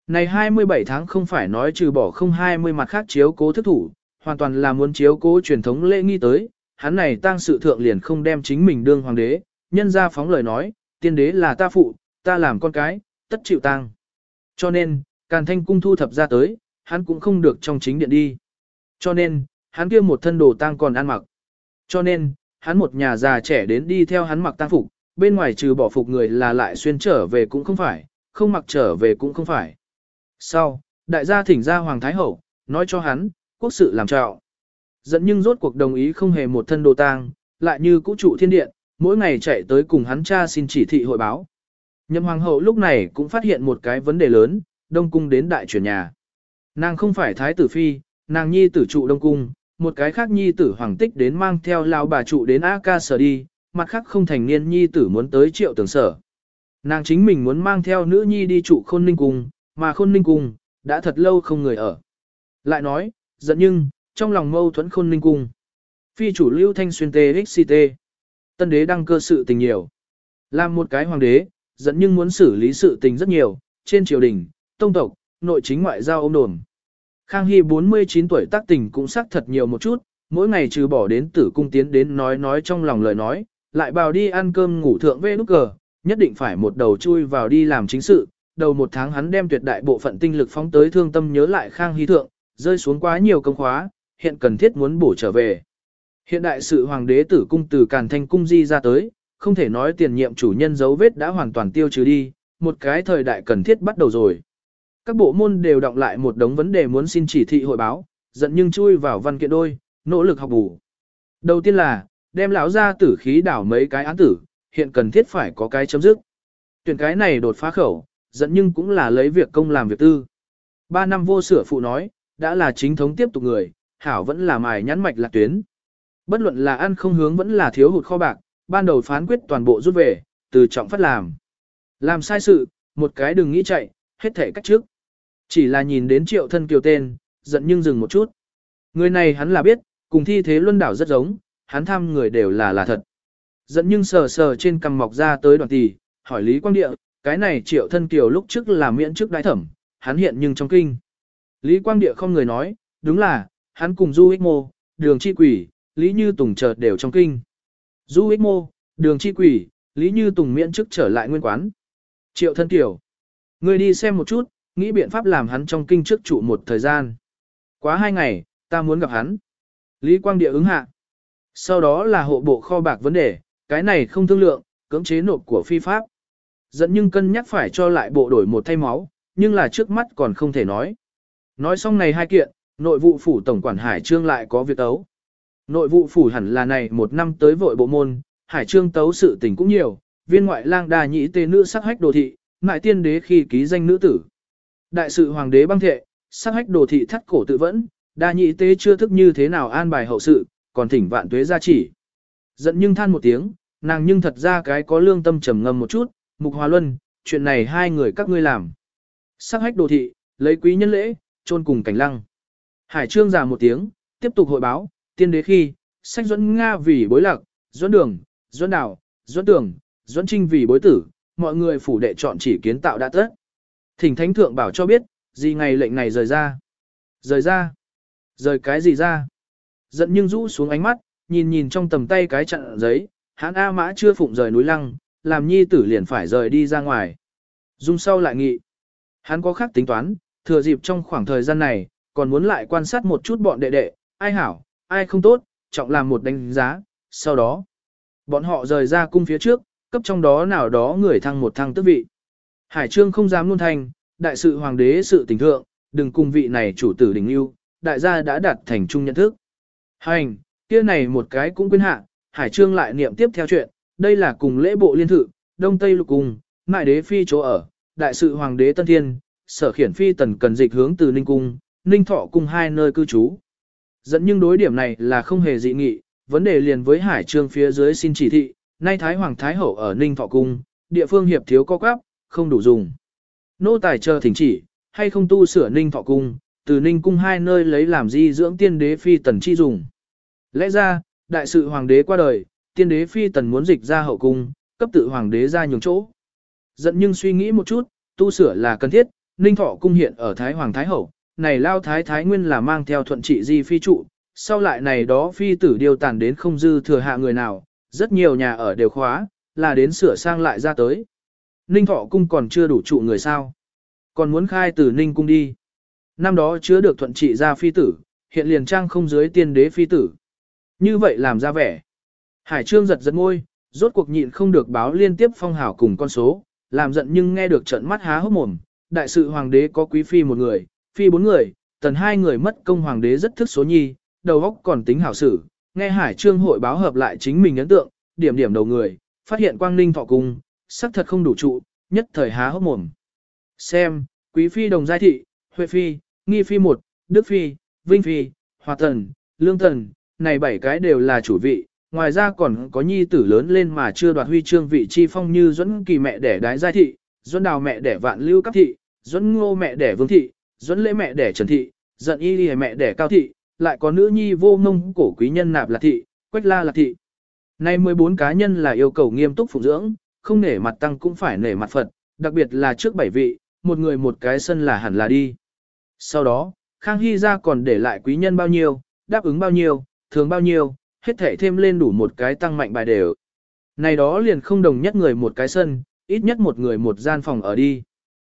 Này 27 tháng không phải nói trừ bỏ không 20 mặt khác chiếu cố thức thủ, hoàn toàn là muốn chiếu cố truyền thống lễ nghi tới, hắn này tang sự thượng liền không đem chính mình đương hoàng đế, nhân ra phóng lời nói, tiên đế là ta phụ, ta làm con cái, tất chịu tang. Cho nên, càn thanh cung thu thập ra tới, hắn cũng không được trong chính điện đi. Cho nên, hắn kia một thân đồ tang còn ăn mặc. Cho nên, hắn một nhà già trẻ đến đi theo hắn mặc tang phục, bên ngoài trừ bỏ phục người là lại xuyên trở về cũng không phải, không mặc trở về cũng không phải. Sau, đại gia thỉnh ra Hoàng Thái Hậu, nói cho hắn, quốc sự làm trạo. Dẫn nhưng rốt cuộc đồng ý không hề một thân đồ tang, lại như cũ trụ thiên điện, mỗi ngày chạy tới cùng hắn cha xin chỉ thị hội báo. Nhậm hoàng hậu lúc này cũng phát hiện một cái vấn đề lớn, đông cung đến đại chuyển nhà. Nàng không phải thái tử phi, nàng nhi tử trụ đông cung, một cái khác nhi tử hoàng tích đến mang theo lao bà trụ đến A ca sở đi, mặt khác không thành niên nhi tử muốn tới triệu tường sở. Nàng chính mình muốn mang theo nữ nhi đi trụ khôn ninh cung, mà khôn ninh cung, đã thật lâu không người ở. Lại nói, giận nhưng, trong lòng mâu thuẫn khôn ninh cung. Phi chủ lưu thanh xuyên tê xct. Tân đế đăng cơ sự tình nhiều. Làm một cái hoàng đế, dẫn nhưng muốn xử lý sự tình rất nhiều, trên triều đình, tông tộc, nội chính ngoại giao ôm đồn. Khang Hy 49 tuổi tác tình cũng sắc thật nhiều một chút, mỗi ngày trừ bỏ đến tử cung tiến đến nói nói trong lòng lời nói, lại bào đi ăn cơm ngủ thượng vê nút cờ, nhất định phải một đầu chui vào đi làm chính sự. Đầu một tháng hắn đem tuyệt đại bộ phận tinh lực phóng tới thương tâm nhớ lại Khang Hy thượng, rơi xuống quá nhiều công khóa, hiện cần thiết muốn bổ trở về. Hiện đại sự hoàng đế tử cung từ Càn Thanh cung di ra tới, không thể nói tiền nhiệm chủ nhân dấu vết đã hoàn toàn tiêu trừ đi, một cái thời đại cần thiết bắt đầu rồi. Các bộ môn đều đọng lại một đống vấn đề muốn xin chỉ thị hội báo, giận nhưng chui vào văn kiện đôi, nỗ lực học bù. Đầu tiên là, đem lão ra tử khí đảo mấy cái án tử, hiện cần thiết phải có cái chấm dứt. Tuyển cái này đột phá khẩu, giận nhưng cũng là lấy việc công làm việc tư. Ba năm vô sửa phụ nói, đã là chính thống tiếp tục người, hảo vẫn là mài nhắn mạch lạc tuyến. Bất luận là ăn không hướng vẫn là thiếu hụt kho bạc, ban đầu phán quyết toàn bộ rút về, từ trọng phát làm. Làm sai sự, một cái đừng nghĩ chạy, hết thể cách trước. Chỉ là nhìn đến triệu thân kiều tên, giận nhưng dừng một chút. Người này hắn là biết, cùng thi thế luân đảo rất giống, hắn thăm người đều là là thật. Giận nhưng sờ sờ trên cằm mọc ra tới đoàn tỷ, hỏi Lý Quang Địa, cái này triệu thân kiều lúc trước là miễn trước đái thẩm, hắn hiện nhưng trong kinh. Lý Quang Địa không người nói, đúng là, hắn cùng Du Ích Mô, Đường Chi Quỷ, Lý Như Tùng chợt đều trong kinh. Du Ích Mô, Đường Chi Quỷ, Lý Như Tùng miễn chức trở lại nguyên quán. Triệu thân tiểu. Người đi xem một chút, nghĩ biện pháp làm hắn trong kinh trước trụ một thời gian. Quá hai ngày, ta muốn gặp hắn. Lý Quang Địa ứng hạ. Sau đó là hộ bộ kho bạc vấn đề, cái này không thương lượng, cưỡng chế nộp của phi pháp. Dẫn nhưng cân nhắc phải cho lại bộ đổi một thay máu, nhưng là trước mắt còn không thể nói. Nói xong này hai kiện, nội vụ phủ tổng quản Hải Trương lại có việc tấu. Nội vụ phủ hẳn là này một năm tới vội bộ môn, Hải Trương tấu sự tình cũng nhiều, viên ngoại lang đa nhĩ tê nữ sắc hách đồ thị, ngại tiên đế khi ký danh nữ tử. Đại sự hoàng đế băng thệ, sắc hách đồ thị thắt cổ tự vẫn, đa nhĩ tế chưa thức như thế nào an bài hậu sự, còn thỉnh vạn tuế ra chỉ. Giận nhưng than một tiếng, nàng nhưng thật ra cái có lương tâm trầm ngâm một chút, mục hòa luân, chuyện này hai người các ngươi làm. Sắc hách đồ thị, lấy quý nhân lễ, chôn cùng cảnh lăng. Hải trương giả một tiếng, tiếp tục hội báo, tiên đế khi, sách dẫn Nga vì bối lạc, dẫn đường, dẫn đảo, dẫn tường, dẫn trinh vì bối tử, mọi người phủ đệ chọn chỉ kiến tạo đã tất. Thỉnh thánh thượng bảo cho biết, gì ngày lệnh này rời ra. Rời ra. Rời cái gì ra? Giận nhưng rũ xuống ánh mắt, nhìn nhìn trong tầm tay cái chặn giấy, hãn A mã chưa phụng rời núi lăng, làm nhi tử liền phải rời đi ra ngoài. Dung sau lại nghị. Hắn có khác tính toán, thừa dịp trong khoảng thời gian này, còn muốn lại quan sát một chút bọn đệ đệ, ai hảo, ai không tốt, trọng làm một đánh giá, sau đó. Bọn họ rời ra cung phía trước, cấp trong đó nào đó người thăng một thăng tước vị. Hải Trương không dám luôn thành, đại sự hoàng đế sự tình thượng, đừng cùng vị này chủ tử đỉnh lưu, đại gia đã đạt thành chung nhận thức. Hành, kia này một cái cũng quên hạ, Hải Trương lại niệm tiếp theo chuyện, đây là cùng lễ bộ liên thự, Đông Tây lục cung, ngại đế phi chỗ ở, đại sự hoàng đế Tân Thiên, sở khiển phi tần cần dịch hướng từ Ninh Cung, Ninh Thọ Cung hai nơi cư trú. Dẫn nhưng đối điểm này là không hề dị nghị, vấn đề liền với Hải Trương phía dưới xin chỉ thị, nay Thái Hoàng Thái Hậu ở Ninh Thọ Cung, địa phương hiệp thiếu co quắp, không đủ dùng. Nô tài chờ thỉnh chỉ, hay không tu sửa Ninh Thọ Cung, từ Ninh Cung hai nơi lấy làm di dưỡng tiên đế phi tần chi dùng. Lẽ ra, đại sự hoàng đế qua đời, tiên đế phi tần muốn dịch ra hậu cung, cấp tự hoàng đế ra nhường chỗ. Giận nhưng suy nghĩ một chút, tu sửa là cần thiết, Ninh Thọ cung hiện ở Thái Hoàng Thái Hậu, này lao Thái Thái Nguyên là mang theo thuận trị di phi trụ, sau lại này đó phi tử điều tàn đến không dư thừa hạ người nào, rất nhiều nhà ở đều khóa, là đến sửa sang lại ra tới. Ninh Thọ cung còn chưa đủ trụ người sao. Còn muốn khai từ Ninh cung đi. Năm đó chứa được thuận trị ra phi tử, hiện liền trang không dưới tiên đế phi tử. Như vậy làm ra vẻ. Hải Trương giật giật môi, rốt cuộc nhịn không được báo liên tiếp phong hào cùng con số, làm giận nhưng nghe được trận mắt há hốc mồm, đại sự hoàng đế có quý phi một người, phi bốn người, tần hai người mất công hoàng đế rất thức số nhi, đầu óc còn tính hảo sử, nghe Hải Trương hội báo hợp lại chính mình ấn tượng, điểm điểm đầu người, phát hiện quang ninh thọ cung, sắc thật không đủ trụ, nhất thời há hốc mồm. Xem, quý phi đồng giai thị, huệ phi, nghi phi một, đức phi, vinh phi, hòa tần, lương tần, này bảy cái đều là chủ vị, ngoài ra còn có nhi tử lớn lên mà chưa đoạt huy chương vị chi phong như dẫn kỳ mẹ đẻ đái giai thị, dẫn đào mẹ đẻ vạn lưu cấp thị, dẫn ngô mẹ đẻ vương thị, dẫn lễ mẹ đẻ trần thị, giận y lìa mẹ đẻ cao thị, lại có nữ nhi vô ngông cổ quý nhân nạp là thị, quách la là thị. Nay 14 cá nhân là yêu cầu nghiêm túc phụng dưỡng, không nể mặt tăng cũng phải nể mặt Phật, đặc biệt là trước bảy vị, một người một cái sân là hẳn là đi. Sau đó, Khang Hy ra còn để lại quý nhân bao nhiêu, đáp ứng bao nhiêu, thường bao nhiêu, hết thể thêm lên đủ một cái tăng mạnh bài đều. Này đó liền không đồng nhất người một cái sân, ít nhất một người một gian phòng ở đi.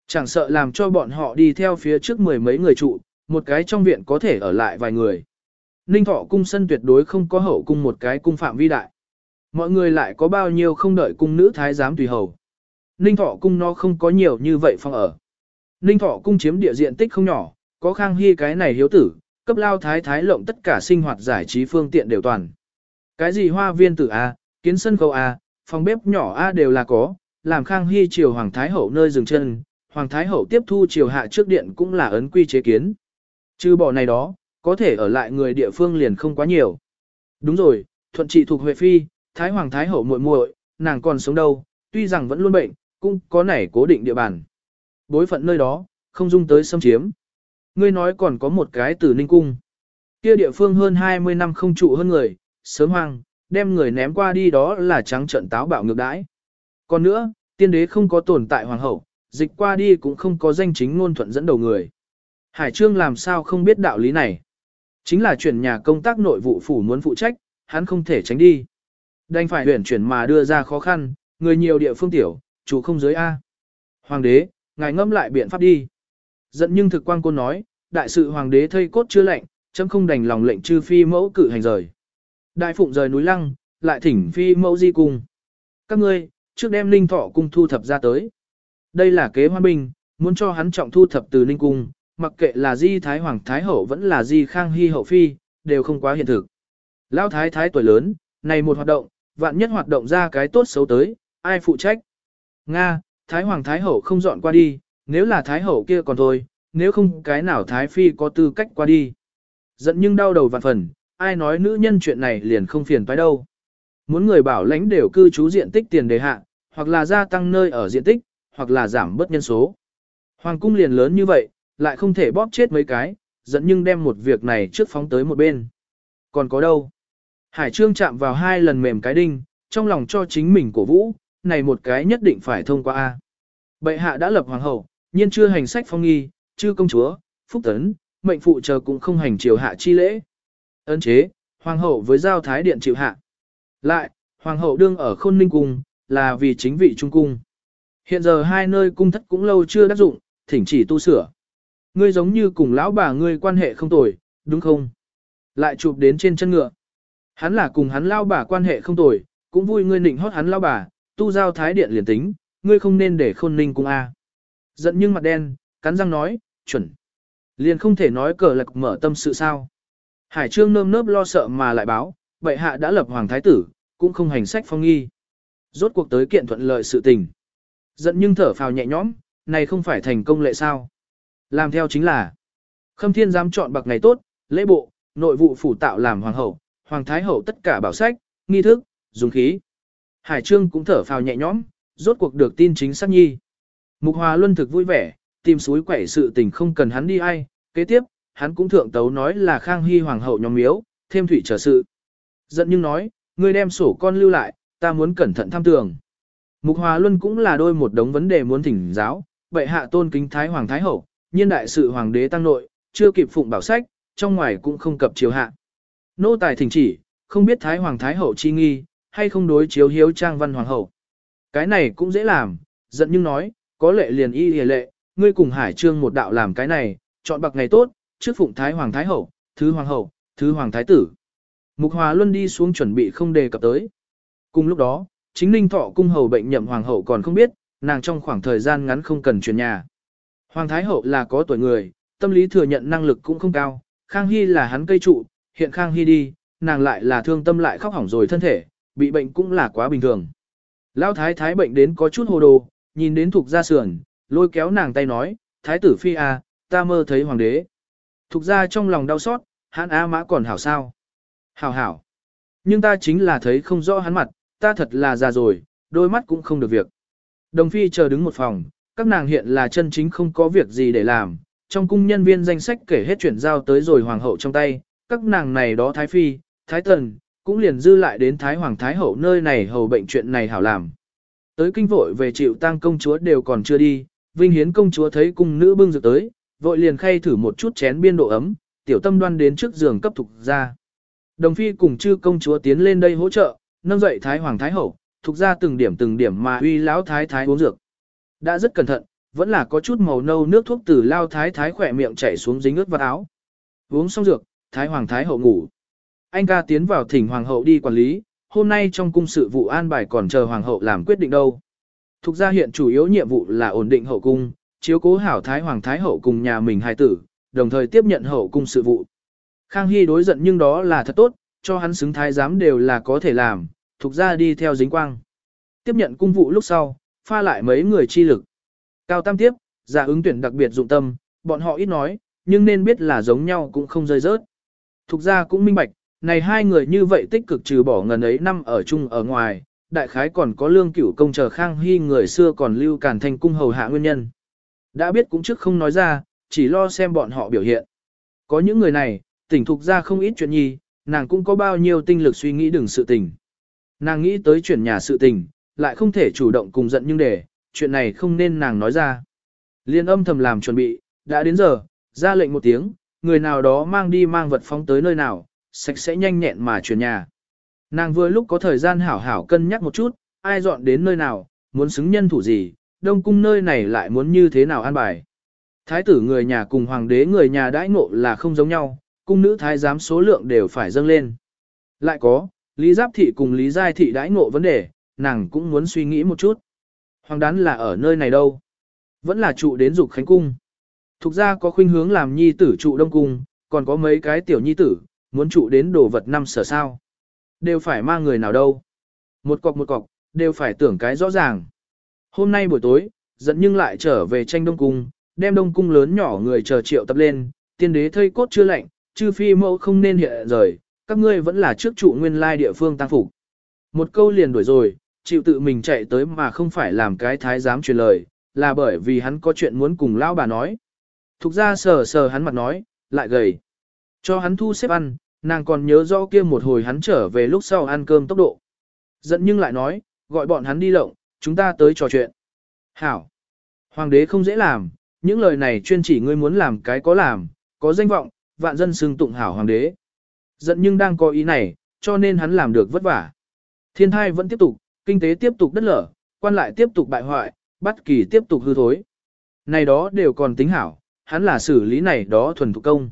Chẳng sợ làm cho bọn họ đi theo phía trước mười mấy người trụ, một cái trong viện có thể ở lại vài người. Ninh thọ cung sân tuyệt đối không có hậu cung một cái cung phạm vi đại. Mọi người lại có bao nhiêu không đợi cung nữ thái giám tùy hầu. Ninh thọ cung nó không có nhiều như vậy phòng ở. Ninh thọ cung chiếm địa diện tích không nhỏ, có khang hy cái này hiếu tử, cấp lao thái thái lộng tất cả sinh hoạt giải trí phương tiện đều toàn. Cái gì hoa viên tử A, kiến sân khấu A, phòng bếp nhỏ A đều là có, làm khang hy triều hoàng thái hậu nơi dừng chân, hoàng thái hậu tiếp thu triều hạ trước điện cũng là ấn quy chế kiến. Trừ bỏ này đó, có thể ở lại người địa phương liền không quá nhiều. Đúng rồi, thuận trị thuộc Huệ Phi, Thái Hoàng Thái Hậu muội muội, nàng còn sống đâu, tuy rằng vẫn luôn bệnh, cũng có nảy cố định địa bàn. Bối phận nơi đó, không dung tới xâm chiếm. Ngươi nói còn có một cái từ Ninh Cung. Kia địa phương hơn 20 năm không trụ hơn người, sớm hoang, đem người ném qua đi đó là trắng trận táo bạo ngược đãi. Còn nữa, tiên đế không có tồn tại hoàng hậu, dịch qua đi cũng không có danh chính ngôn thuận dẫn đầu người. Hải Trương làm sao không biết đạo lý này. Chính là chuyển nhà công tác nội vụ phủ muốn phụ trách, hắn không thể tránh đi. Đành phải huyển chuyển mà đưa ra khó khăn, người nhiều địa phương tiểu, chủ không giới A. Hoàng đế, ngài ngâm lại biện pháp đi. Giận nhưng thực quan cô nói, đại sự hoàng đế thây cốt chưa lệnh, chấm không đành lòng lệnh chư phi mẫu cử hành rời. Đại phụng rời núi lăng, lại thỉnh phi mẫu di cung. Các ngươi, trước đem linh thọ cung thu thập ra tới. Đây là kế hoa binh, muốn cho hắn trọng thu thập từ linh cung, mặc kệ là di thái hoàng thái hậu vẫn là di khang hy hậu phi, đều không quá hiện thực. Lão thái thái tuổi lớn, này một hoạt động, vạn nhất hoạt động ra cái tốt xấu tới, ai phụ trách? Nga, thái hoàng thái hậu không dọn qua đi, nếu là thái hậu kia còn thôi, nếu không cái nào thái phi có tư cách qua đi. Giận nhưng đau đầu vạn phần, ai nói nữ nhân chuyện này liền không phiền phải đâu. Muốn người bảo lãnh đều cư trú diện tích tiền đề hạ, hoặc là gia tăng nơi ở diện tích, hoặc là giảm bớt nhân số. Hoàng cung liền lớn như vậy, lại không thể bóp chết mấy cái, dẫn nhưng đem một việc này trước phóng tới một bên. Còn có đâu? Hải Trương chạm vào hai lần mềm cái đinh, trong lòng cho chính mình cổ vũ, này một cái nhất định phải thông qua A. Bệ hạ đã lập hoàng hậu, nhiên chưa hành sách phong nghi, chư công chúa, phúc tấn, mệnh phụ chờ cũng không hành triều hạ chi lễ. Ấn chế, hoàng hậu với giao thái điện chịu hạ. Lại, hoàng hậu đương ở khôn ninh cung, là vì chính vị trung cung. Hiện giờ hai nơi cung thất cũng lâu chưa đắc dụng, thỉnh chỉ tu sửa. Ngươi giống như cùng lão bà ngươi quan hệ không tồi, đúng không? Lại chụp đến trên chân ngựa. Hắn là cùng hắn lao bà quan hệ không tồi, cũng vui ngươi nịnh hót hắn lao bà, tu giao thái điện liền tính, ngươi không nên để khôn ninh cung A. Giận nhưng mặt đen, cắn răng nói, chuẩn. Liền không thể nói cờ lạc mở tâm sự sao. Hải trương nơm nớp lo sợ mà lại báo, vậy hạ đã lập hoàng thái tử, cũng không hành sách phong nghi. Rốt cuộc tới kiện thuận lợi sự tình. Giận nhưng thở phào nhẹ nhõm, này không phải thành công lệ sao. Làm theo chính là, khâm thiên dám chọn bậc ngày tốt, lễ bộ, nội vụ phủ tạo làm hoàng hậu, hoàng thái hậu tất cả bảo sách, nghi thức, dùng khí. Hải Trương cũng thở phào nhẹ nhõm, rốt cuộc được tin chính xác nhi. Mục Hòa Luân thực vui vẻ, tìm suối quẩy sự tình không cần hắn đi ai, kế tiếp, hắn cũng thượng tấu nói là Khang Hy hoàng hậu nhóm miếu, thêm thủy trở sự. Giận nhưng nói, ngươi đem sổ con lưu lại, ta muốn cẩn thận tham tường. Mục Hòa Luân cũng là đôi một đống vấn đề muốn thỉnh giáo, bệ hạ tôn kính Thái Hoàng Thái Hậu, nhiên đại sự Hoàng đế tăng nội, chưa kịp phụng bảo sách, trong ngoài cũng không cập chiều hạ. Nô tài thỉnh chỉ, không biết Thái Hoàng Thái Hậu chi nghi, hay không đối chiếu hiếu trang văn Hoàng Hậu. Cái này cũng dễ làm, giận nhưng nói, có lệ liền y hề lệ, ngươi cùng Hải Trương một đạo làm cái này, chọn bậc ngày tốt, trước phụng Thái Hoàng Thái Hậu, thứ Hoàng Hậu, thứ Hoàng Thái Tử. Mục Hòa Luân đi xuống chuẩn bị không đề cập tới. Cùng lúc đó, chính ninh thọ cung hầu bệnh nhậm Hoàng Hậu còn không biết, nàng trong khoảng thời gian ngắn không cần chuyển nhà. Hoàng Thái Hậu là có tuổi người, tâm lý thừa nhận năng lực cũng không cao, Khang Hy là hắn cây trụ, hiện Khang Hy đi, nàng lại là thương tâm lại khóc hỏng rồi thân thể, bị bệnh cũng là quá bình thường. Lão Thái Thái bệnh đến có chút hồ đồ, nhìn đến Thục Gia Sườn, lôi kéo nàng tay nói, Thái tử Phi à, ta mơ thấy Hoàng đế. Thục Gia trong lòng đau xót, hắn á mã còn hảo sao. Hảo hảo. Nhưng ta chính là thấy không rõ hắn mặt, ta thật là già rồi, đôi mắt cũng không được việc. Đồng Phi chờ đứng một phòng, các nàng hiện là chân chính không có việc gì để làm, trong cung nhân viên danh sách kể hết chuyển giao tới rồi hoàng hậu trong tay, các nàng này đó thái phi, thái tần, cũng liền dư lại đến thái hoàng thái hậu nơi này hầu bệnh chuyện này hảo làm. Tới kinh vội về chịu tang công chúa đều còn chưa đi, Vinh Hiến công chúa thấy cung nữ bưng rực tới, vội liền khay thử một chút chén biên độ ấm, tiểu tâm đoan đến trước giường cấp thục ra. Đồng phi cùng chư công chúa tiến lên đây hỗ trợ, nâng dậy thái hoàng thái hậu, thuộc ra từng điểm từng điểm mà uy lão thái thái uống dược. Đã rất cẩn thận, vẫn là có chút màu nâu nước thuốc từ lao thái thái khỏe miệng chảy xuống dính ướt vào áo. Uống xong dược, thái hoàng thái hậu ngủ. Anh ca tiến vào thỉnh hoàng hậu đi quản lý, hôm nay trong cung sự vụ an bài còn chờ hoàng hậu làm quyết định đâu. Thục ra hiện chủ yếu nhiệm vụ là ổn định hậu cung, chiếu cố hảo thái hoàng thái hậu cùng nhà mình hài tử, đồng thời tiếp nhận hậu cung sự vụ. Khang Hy đối giận nhưng đó là thật tốt, cho hắn xứng thái giám đều là có thể làm, thuộc ra đi theo dính quang. Tiếp nhận cung vụ lúc sau, pha lại mấy người chi lực. Cao tam tiếp, giả ứng tuyển đặc biệt dụng tâm, bọn họ ít nói, nhưng nên biết là giống nhau cũng không rơi rớt. Thục ra cũng minh bạch, này hai người như vậy tích cực trừ bỏ ngần ấy năm ở chung ở ngoài, đại khái còn có lương cửu công chờ khang hy người xưa còn lưu cản thành cung hầu hạ nguyên nhân. Đã biết cũng trước không nói ra, chỉ lo xem bọn họ biểu hiện. Có những người này, tỉnh thục ra không ít chuyện nhi, nàng cũng có bao nhiêu tinh lực suy nghĩ đừng sự tình. Nàng nghĩ tới chuyển nhà sự tình, lại không thể chủ động cùng giận nhưng để, chuyện này không nên nàng nói ra. Liên âm thầm làm chuẩn bị, đã đến giờ, ra lệnh một tiếng, người nào đó mang đi mang vật phóng tới nơi nào, sạch sẽ nhanh nhẹn mà chuyển nhà. Nàng vừa lúc có thời gian hảo hảo cân nhắc một chút, ai dọn đến nơi nào, muốn xứng nhân thủ gì, đông cung nơi này lại muốn như thế nào an bài. Thái tử người nhà cùng hoàng đế người nhà đãi ngộ là không giống nhau, cung nữ thái giám số lượng đều phải dâng lên. Lại có, Lý Giáp Thị cùng Lý Giai Thị đãi ngộ vấn đề, nàng cũng muốn suy nghĩ một chút. Hoàng đán là ở nơi này đâu? Vẫn là trụ đến dục khánh cung. Thục ra có khuynh hướng làm nhi tử trụ đông cung, còn có mấy cái tiểu nhi tử, muốn trụ đến đồ vật năm sở sao. Đều phải mang người nào đâu. Một cọc một cọc, đều phải tưởng cái rõ ràng. Hôm nay buổi tối, giận nhưng lại trở về tranh đông cung, đem đông cung lớn nhỏ người chờ triệu tập lên, tiên đế thây cốt chưa lạnh, chư phi mẫu không nên hiện rời, các ngươi vẫn là trước trụ nguyên lai địa phương tăng phục. Một câu liền đuổi rồi, chịu tự mình chạy tới mà không phải làm cái thái giám truyền lời, là bởi vì hắn có chuyện muốn cùng lão bà nói. Thục ra sờ sờ hắn mặt nói, lại gầy. Cho hắn thu xếp ăn, nàng còn nhớ rõ kia một hồi hắn trở về lúc sau ăn cơm tốc độ. Giận nhưng lại nói, gọi bọn hắn đi lộng, chúng ta tới trò chuyện. Hảo. Hoàng đế không dễ làm, những lời này chuyên chỉ ngươi muốn làm cái có làm, có danh vọng, vạn dân xưng tụng hảo hoàng đế. Giận nhưng đang có ý này, cho nên hắn làm được vất vả. Thiên thai vẫn tiếp tục, kinh tế tiếp tục đất lở, quan lại tiếp tục bại hoại, bắt kỳ tiếp tục hư thối. Này đó đều còn tính hảo, hắn là xử lý này đó thuần thủ công.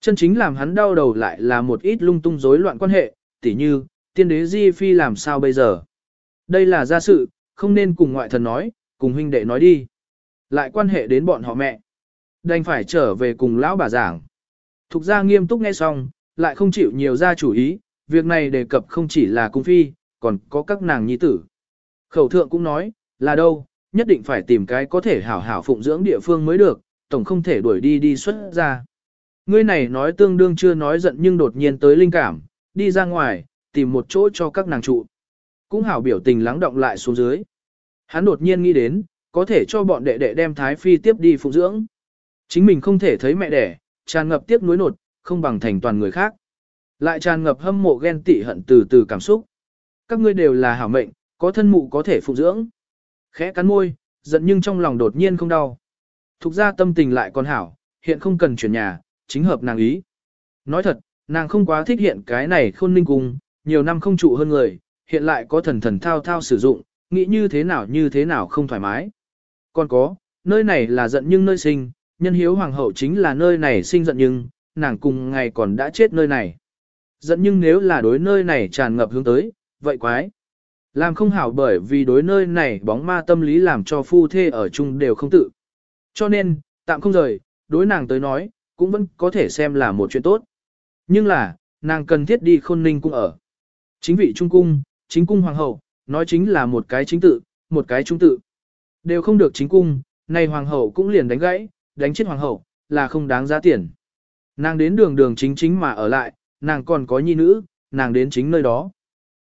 Chân chính làm hắn đau đầu lại là một ít lung tung rối loạn quan hệ, tỉ như, tiên đế Di Phi làm sao bây giờ. Đây là gia sự, không nên cùng ngoại thần nói, cùng huynh đệ nói đi. Lại quan hệ đến bọn họ mẹ. Đành phải trở về cùng lão bà giảng. Thục gia nghiêm túc nghe xong, lại không chịu nhiều ra chủ ý, việc này đề cập không chỉ là cung phi, còn có các nàng nhi tử. Khẩu thượng cũng nói, là đâu, nhất định phải tìm cái có thể hảo hảo phụng dưỡng địa phương mới được, tổng không thể đuổi đi đi xuất ra. Ngươi này nói tương đương chưa nói giận nhưng đột nhiên tới linh cảm, đi ra ngoài, tìm một chỗ cho các nàng trụ. Cũng hảo biểu tình lắng động lại xuống dưới. Hắn đột nhiên nghĩ đến, có thể cho bọn đệ đệ đem Thái Phi tiếp đi phụ dưỡng. Chính mình không thể thấy mẹ đẻ, tràn ngập tiếc nuối nột, không bằng thành toàn người khác. Lại tràn ngập hâm mộ ghen tị hận từ từ cảm xúc. Các ngươi đều là hảo mệnh, có thân mụ có thể phụ dưỡng. Khẽ cắn môi, giận nhưng trong lòng đột nhiên không đau. Thục ra tâm tình lại còn hảo, hiện không cần chuyển nhà, chính hợp nàng ý. Nói thật, nàng không quá thích hiện cái này khôn ninh cung, nhiều năm không trụ hơn người, hiện lại có thần thần thao thao sử dụng, nghĩ như thế nào như thế nào không thoải mái. Còn có, nơi này là giận nhưng nơi sinh, nhân hiếu hoàng hậu chính là nơi này sinh giận nhưng, nàng cùng ngày còn đã chết nơi này. Giận nhưng nếu là đối nơi này tràn ngập hướng tới, vậy quái. Làm không hảo bởi vì đối nơi này bóng ma tâm lý làm cho phu thê ở chung đều không tự. Cho nên, tạm không rời, đối nàng tới nói, cũng vẫn có thể xem là một chuyện tốt. Nhưng là, nàng cần thiết đi khôn ninh cung ở. Chính vị trung cung, chính cung hoàng hậu, nói chính là một cái chính tự, một cái trung tự. Đều không được chính cung, này hoàng hậu cũng liền đánh gãy, đánh chết hoàng hậu, là không đáng giá tiền. Nàng đến đường đường chính chính mà ở lại, nàng còn có nhi nữ, nàng đến chính nơi đó.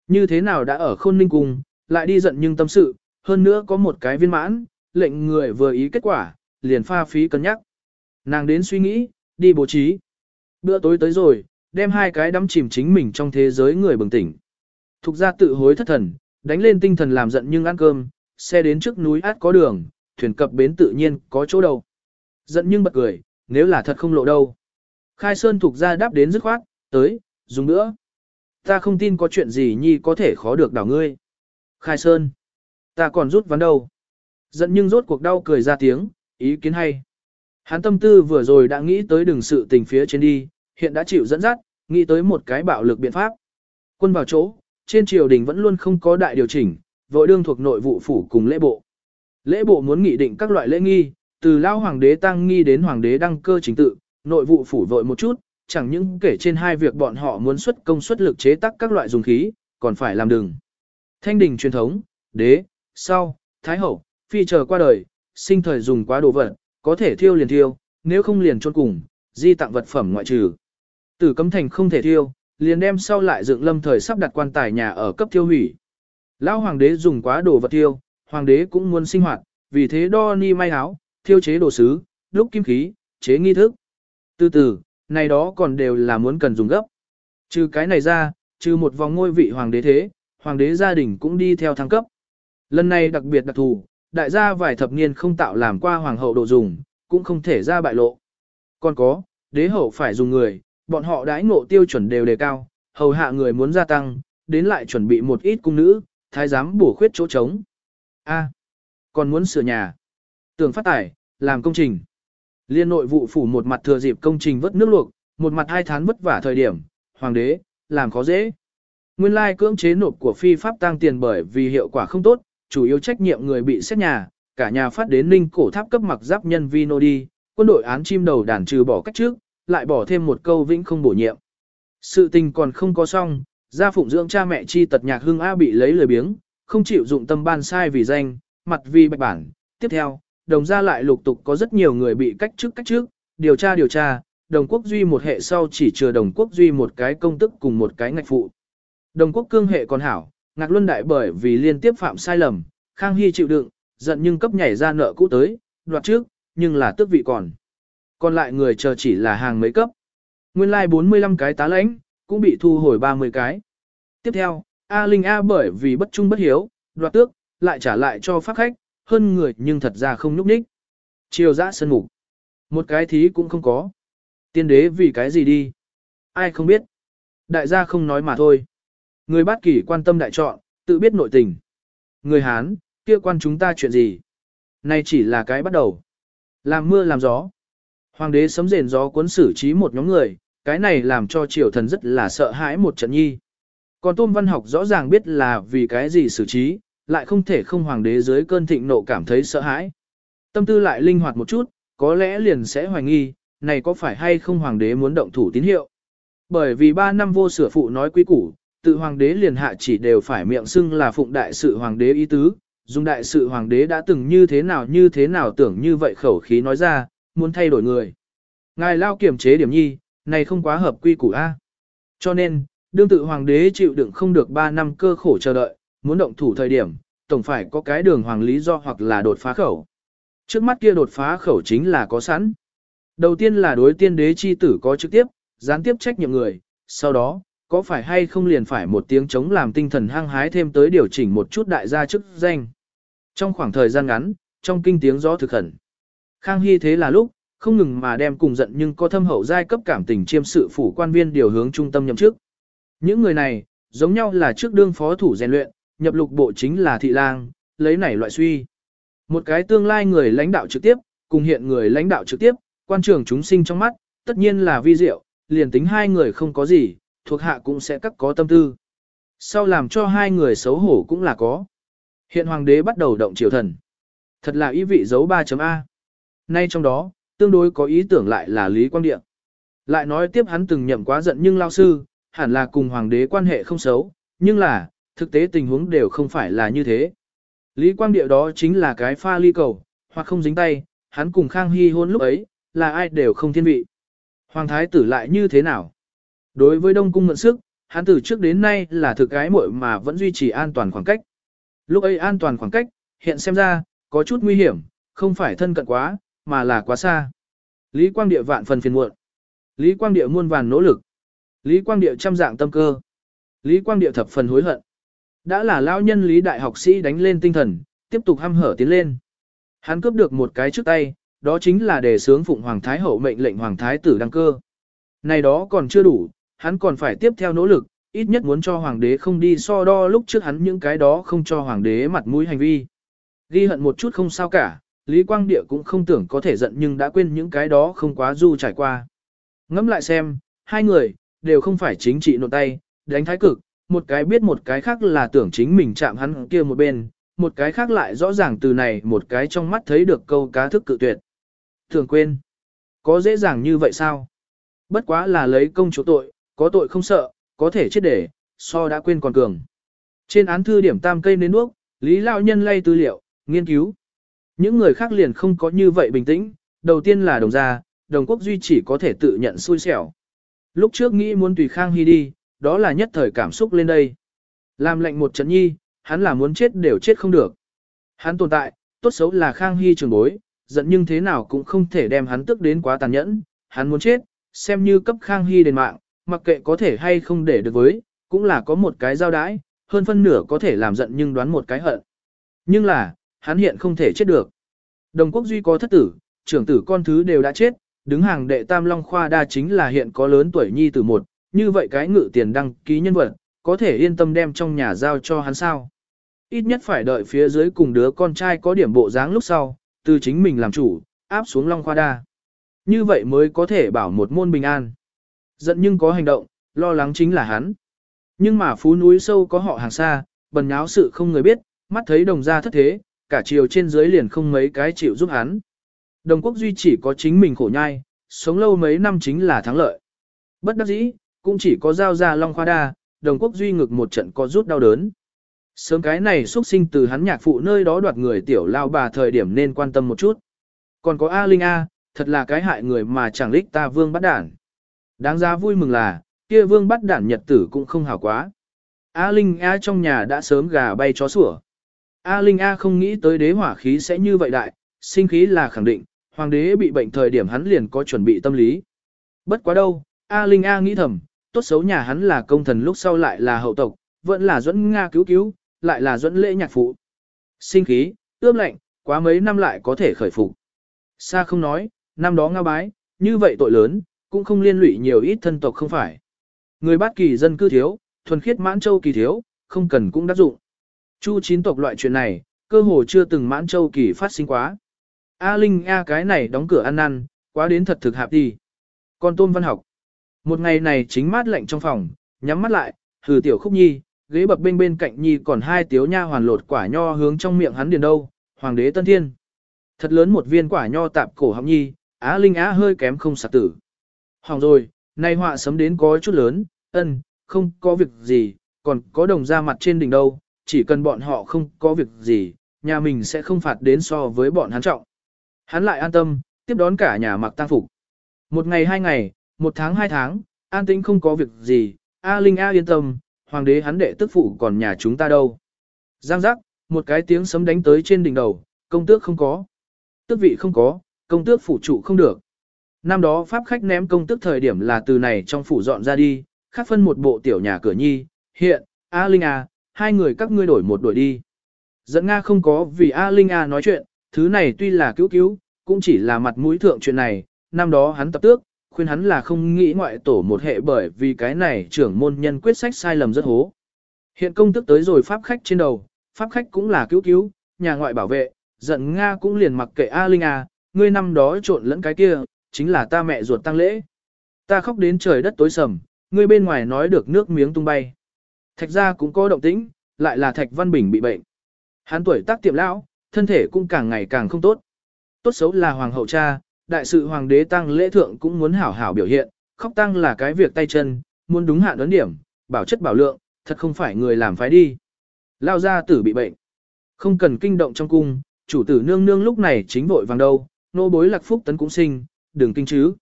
Như thế nào đã ở khôn ninh cung, lại đi giận nhưng tâm sự, hơn nữa có một cái viên mãn, lệnh người vừa ý kết quả, liền pha phí cân nhắc. Nàng đến suy nghĩ, đi bố trí. Bữa tối tới rồi, đem hai cái đắm chìm chính mình trong thế giới người bừng tỉnh. Thục ra tự hối thất thần, đánh lên tinh thần làm giận nhưng ăn cơm, xe đến trước núi át có đường, thuyền cập bến tự nhiên có chỗ đầu. Giận nhưng bật cười, nếu là thật không lộ đâu. Khai Sơn thuộc ra đáp đến dứt khoát, tới, dùng nữa. Ta không tin có chuyện gì nhi có thể khó được đảo ngươi. Khai Sơn, ta còn rút ván đâu. Giận nhưng rốt cuộc đau cười ra tiếng, ý kiến hay. Hắn tâm tư vừa rồi đã nghĩ tới đường sự tình phía trên đi, hiện đã chịu dẫn dắt, nghĩ tới một cái bạo lực biện pháp. Quân vào chỗ, trên triều đình vẫn luôn không có đại điều chỉnh, vội đương thuộc nội vụ phủ cùng lễ bộ. Lễ bộ muốn nghị định các loại lễ nghi, từ lao hoàng đế tăng nghi đến hoàng đế đăng cơ chính tự, nội vụ phủ vội một chút, chẳng những kể trên hai việc bọn họ muốn xuất công suất lực chế tác các loại dùng khí, còn phải làm đường. Thanh đình truyền thống, đế, sau, thái hậu, phi chờ qua đời, sinh thời dùng quá đồ vật, có thể thiêu liền thiêu, nếu không liền chôn cùng, di tặng vật phẩm ngoại trừ. Tử cấm thành không thể thiêu, liền đem sau lại dựng lâm thời sắp đặt quan tài nhà ở cấp thiêu hủy. Lão hoàng đế dùng quá đồ vật thiêu, hoàng đế cũng muốn sinh hoạt, vì thế đo ni may áo, thiêu chế đồ sứ, đúc kim khí, chế nghi thức. Từ từ, này đó còn đều là muốn cần dùng gấp. Trừ cái này ra, trừ một vòng ngôi vị hoàng đế thế, hoàng đế gia đình cũng đi theo thăng cấp. Lần này đặc biệt đặc thù, đại gia vài thập niên không tạo làm qua hoàng hậu đồ dùng, cũng không thể ra bại lộ. Còn có, đế hậu phải dùng người, bọn họ đãi ngộ tiêu chuẩn đều đề cao, hầu hạ người muốn gia tăng, đến lại chuẩn bị một ít cung nữ, thái giám bổ khuyết chỗ trống. A, còn muốn sửa nhà, tưởng phát tải, làm công trình. Liên nội vụ phủ một mặt thừa dịp công trình vớt nước luộc, một mặt hai tháng vất vả thời điểm, hoàng đế, làm khó dễ. Nguyên lai cưỡng chế nộp của phi pháp tăng tiền bởi vì hiệu quả không tốt, chủ yếu trách nhiệm người bị xét nhà, cả nhà phát đến ninh cổ tháp cấp mặc giáp nhân vino đi, quân đội án chim đầu đàn trừ bỏ cách trước, lại bỏ thêm một câu vĩnh không bổ nhiệm. Sự tình còn không có xong, gia phụng dưỡng cha mẹ chi tật nhạc hưng A bị lấy lời biếng, không chịu dụng tâm ban sai vì danh, mặt vì bạch bản. Tiếp theo, đồng gia lại lục tục có rất nhiều người bị cách trước cách trước, điều tra điều tra, đồng quốc duy một hệ sau chỉ chừa đồng quốc duy một cái công tức cùng một cái ngạch phụ. Đồng quốc cương hệ còn hảo, ngạc luân đại bởi vì liên tiếp phạm sai lầm, Khang Hy chịu đựng, giận nhưng cấp nhảy ra nợ cũ tới, đoạt trước, nhưng là tước vị còn. Còn lại người chờ chỉ là hàng mấy cấp. Nguyên lai like 45 cái tá lãnh, cũng bị thu hồi 30 cái. Tiếp theo, A Linh A bởi vì bất trung bất hiếu, đoạt tước, lại trả lại cho pháp khách, hơn người nhưng thật ra không nhúc nhích. Chiều dã sân mục. Một cái thí cũng không có. Tiên đế vì cái gì đi? Ai không biết. Đại gia không nói mà thôi. Người bát kỷ quan tâm đại chọn, tự biết nội tình. Người Hán, kia quan chúng ta chuyện gì? Nay chỉ là cái bắt đầu. Làm mưa làm gió. Hoàng đế sấm rền gió cuốn xử trí một nhóm người, cái này làm cho triều thần rất là sợ hãi một trận nhi. Còn Tôn Văn Học rõ ràng biết là vì cái gì xử trí, lại không thể không hoàng đế dưới cơn thịnh nộ cảm thấy sợ hãi. Tâm tư lại linh hoạt một chút, có lẽ liền sẽ hoài nghi, này có phải hay không hoàng đế muốn động thủ tín hiệu. Bởi vì ba năm vô sửa phụ nói quý củ, tự hoàng đế liền hạ chỉ đều phải miệng xưng là phụng đại sự hoàng đế ý tứ, dùng đại sự hoàng đế đã từng như thế nào như thế nào tưởng như vậy khẩu khí nói ra, muốn thay đổi người. Ngài lao kiểm chế điểm nhi, này không quá hợp quy củ A. Cho nên, đương tự hoàng đế chịu đựng không được 3 năm cơ khổ chờ đợi, muốn động thủ thời điểm, tổng phải có cái đường hoàng lý do hoặc là đột phá khẩu. Trước mắt kia đột phá khẩu chính là có sẵn. Đầu tiên là đối tiên đế chi tử có trực tiếp, gián tiếp trách nhiệm người, sau đó, có phải hay không liền phải một tiếng chống làm tinh thần hăng hái thêm tới điều chỉnh một chút đại gia chức danh. Trong khoảng thời gian ngắn, trong kinh tiếng gió thực khẩn. Khang Hy thế là lúc, không ngừng mà đem cùng giận nhưng có thâm hậu giai cấp cảm tình chiêm sự phủ quan viên điều hướng trung tâm nhậm chức. Những người này, giống nhau là trước đương phó thủ rèn luyện, nhập lục bộ chính là thị lang, lấy này loại suy. Một cái tương lai người lãnh đạo trực tiếp, cùng hiện người lãnh đạo trực tiếp, quan trường chúng sinh trong mắt, tất nhiên là vi diệu, liền tính hai người không có gì, thuộc hạ cũng sẽ cắt có tâm tư. Sau làm cho hai người xấu hổ cũng là có. Hiện hoàng đế bắt đầu động triều thần. Thật là ý vị dấu 3.A. Nay trong đó, tương đối có ý tưởng lại là Lý Quang Điện. Lại nói tiếp hắn từng nhậm quá giận nhưng lao sư, hẳn là cùng hoàng đế quan hệ không xấu, nhưng là, thực tế tình huống đều không phải là như thế. Lý Quang Điệu đó chính là cái pha ly cầu, hoặc không dính tay, hắn cùng Khang Hy hôn lúc ấy, là ai đều không thiên vị. Hoàng thái tử lại như thế nào? Đối với Đông Cung mượn sức, hắn từ trước đến nay là thực cái muội mà vẫn duy trì an toàn khoảng cách. Lúc ấy an toàn khoảng cách, hiện xem ra, có chút nguy hiểm, không phải thân cận quá, mà là quá xa. Lý Quang Địa vạn phần phiền muộn. Lý Quang Địa muôn vàn nỗ lực. Lý Quang Địa trăm dạng tâm cơ. Lý Quang Địa thập phần hối hận. Đã là lao nhân Lý Đại học sĩ đánh lên tinh thần, tiếp tục hăm hở tiến lên. Hắn cướp được một cái trước tay, đó chính là đề sướng phụng Hoàng Thái Hậu mệnh lệnh Hoàng Thái tử đăng cơ. Này đó còn chưa đủ, hắn còn phải tiếp theo nỗ lực, ít nhất muốn cho Hoàng đế không đi so đo lúc trước hắn những cái đó không cho Hoàng đế mặt mũi hành vi. Ghi hận một chút không sao cả, Lý Quang Địa cũng không tưởng có thể giận nhưng đã quên những cái đó không quá du trải qua. Ngẫm lại xem, hai người, đều không phải chính trị nộn tay, đánh thái cực, một cái biết một cái khác là tưởng chính mình chạm hắn kia một bên, một cái khác lại rõ ràng từ này một cái trong mắt thấy được câu cá thức cự tuyệt. Thường quên, có dễ dàng như vậy sao? Bất quá là lấy công chỗ tội, có tội không sợ, có thể chết để, so đã quên còn cường. Trên án thư điểm tam cây nến đuốc, Lý Lão Nhân lay tư liệu, nghiên cứu. Những người khác liền không có như vậy bình tĩnh, đầu tiên là đồng gia, đồng quốc duy chỉ có thể tự nhận xui xẻo. Lúc trước nghĩ muốn tùy Khang Hy đi, đó là nhất thời cảm xúc lên đây. Làm lệnh một trận nhi, hắn là muốn chết đều chết không được. Hắn tồn tại, tốt xấu là Khang Hy trường bối, giận nhưng thế nào cũng không thể đem hắn tức đến quá tàn nhẫn, hắn muốn chết, xem như cấp Khang Hy đền mạng, mặc kệ có thể hay không để được với, cũng là có một cái giao đãi, hơn phân nửa có thể làm giận nhưng đoán một cái hận. Nhưng là, hắn hiện không thể chết được. Đồng quốc duy có thất tử, trưởng tử con thứ đều đã chết, đứng hàng đệ tam long khoa đa chính là hiện có lớn tuổi nhi tử một, như vậy cái ngự tiền đăng ký nhân vật, có thể yên tâm đem trong nhà giao cho hắn sao. Ít nhất phải đợi phía dưới cùng đứa con trai có điểm bộ dáng lúc sau, từ chính mình làm chủ, áp xuống long khoa đa. Như vậy mới có thể bảo một môn bình an. Giận nhưng có hành động, lo lắng chính là hắn. Nhưng mà phú núi sâu có họ hàng xa, bần nháo sự không người biết, mắt thấy đồng gia thất thế, cả chiều trên dưới liền không mấy cái chịu giúp hắn. Đồng quốc duy chỉ có chính mình khổ nhai, sống lâu mấy năm chính là thắng lợi. Bất đắc dĩ, cũng chỉ có giao ra long khoa đa, đồng quốc duy ngực một trận có rút đau đớn. Sớm cái này xuất sinh từ hắn nhạc phụ nơi đó đoạt người tiểu lao bà thời điểm nên quan tâm một chút. Còn có A Linh A, thật là cái hại người mà chẳng lích ta vương bắt đản. Đáng ra vui mừng là, kia vương bắt đản nhật tử cũng không hảo quá. A Linh A trong nhà đã sớm gà bay chó sủa. A Linh A không nghĩ tới đế hỏa khí sẽ như vậy đại, sinh khí là khẳng định, hoàng đế bị bệnh thời điểm hắn liền có chuẩn bị tâm lý. Bất quá đâu, A Linh A nghĩ thầm, tốt xấu nhà hắn là công thần lúc sau lại là hậu tộc, vẫn là dẫn Nga cứu cứu, lại là dẫn lễ nhạc phụ. Sinh khí, ướm lạnh, quá mấy năm lại có thể khởi phục. Sa không nói, năm đó Nga bái, như vậy tội lớn, cũng không liên lụy nhiều ít thân tộc không phải. Người bát kỳ dân cư thiếu, thuần khiết mãn châu kỳ thiếu, không cần cũng đắc dụng. Chu chín tộc loại chuyện này, cơ hồ chưa từng mãn châu kỳ phát sinh quá. A Linh A cái này đóng cửa ăn năn, quá đến thật thực hạp đi. Con tôn văn học. Một ngày này chính mát lạnh trong phòng, nhắm mắt lại, hừ tiểu khúc nhi, ghế bập bên bên cạnh nhi còn hai tiếu nha hoàn lột quả nho hướng trong miệng hắn điền đâu, hoàng đế tân thiên. Thật lớn một viên quả nho tạp cổ họng nhi, Á Linh Á hơi kém không sạc tử. Hỏng rồi, nay họa sấm đến có chút lớn, ân, không có việc gì, còn có đồng ra mặt trên đỉnh đâu, chỉ cần bọn họ không có việc gì, nhà mình sẽ không phạt đến so với bọn hắn trọng. Hắn lại an tâm, tiếp đón cả nhà mặc tang phục. Một ngày hai ngày, một tháng hai tháng, an tĩnh không có việc gì, A Linh A yên tâm, hoàng đế hắn đệ tức phụ còn nhà chúng ta đâu. Giang giác, một cái tiếng sấm đánh tới trên đỉnh đầu, công tước không có. Tước vị không có, công tước phủ trụ không được. Năm đó pháp khách ném công tước thời điểm là từ này trong phủ dọn ra đi, khác phân một bộ tiểu nhà cửa nhi, hiện, A Linh A, hai người các ngươi đổi một đổi đi. Dẫn Nga không có vì A Linh A nói chuyện, thứ này tuy là cứu cứu, cũng chỉ là mặt mũi thượng chuyện này, năm đó hắn tập tước, khuyên hắn là không nghĩ ngoại tổ một hệ bởi vì cái này trưởng môn nhân quyết sách sai lầm rất hố. Hiện công tức tới rồi pháp khách trên đầu, pháp khách cũng là cứu cứu, nhà ngoại bảo vệ, giận Nga cũng liền mặc kệ A Linh A, ngươi năm đó trộn lẫn cái kia, chính là ta mẹ ruột tăng lễ. Ta khóc đến trời đất tối sầm, ngươi bên ngoài nói được nước miếng tung bay. Thạch ra cũng có động tĩnh, lại là Thạch Văn Bình bị bệnh. Hắn tuổi tác tiệm lão, thân thể cũng càng ngày càng không tốt. Tốt xấu là hoàng hậu cha, đại sự hoàng đế tăng lễ thượng cũng muốn hảo hảo biểu hiện, khóc tăng là cái việc tay chân, muốn đúng hạn ấn điểm, bảo chất bảo lượng, thật không phải người làm phái đi. Lao ra tử bị bệnh. Không cần kinh động trong cung, chủ tử nương nương lúc này chính vội vàng đâu, nô bối lạc phúc tấn cũng sinh, đừng kinh chứ.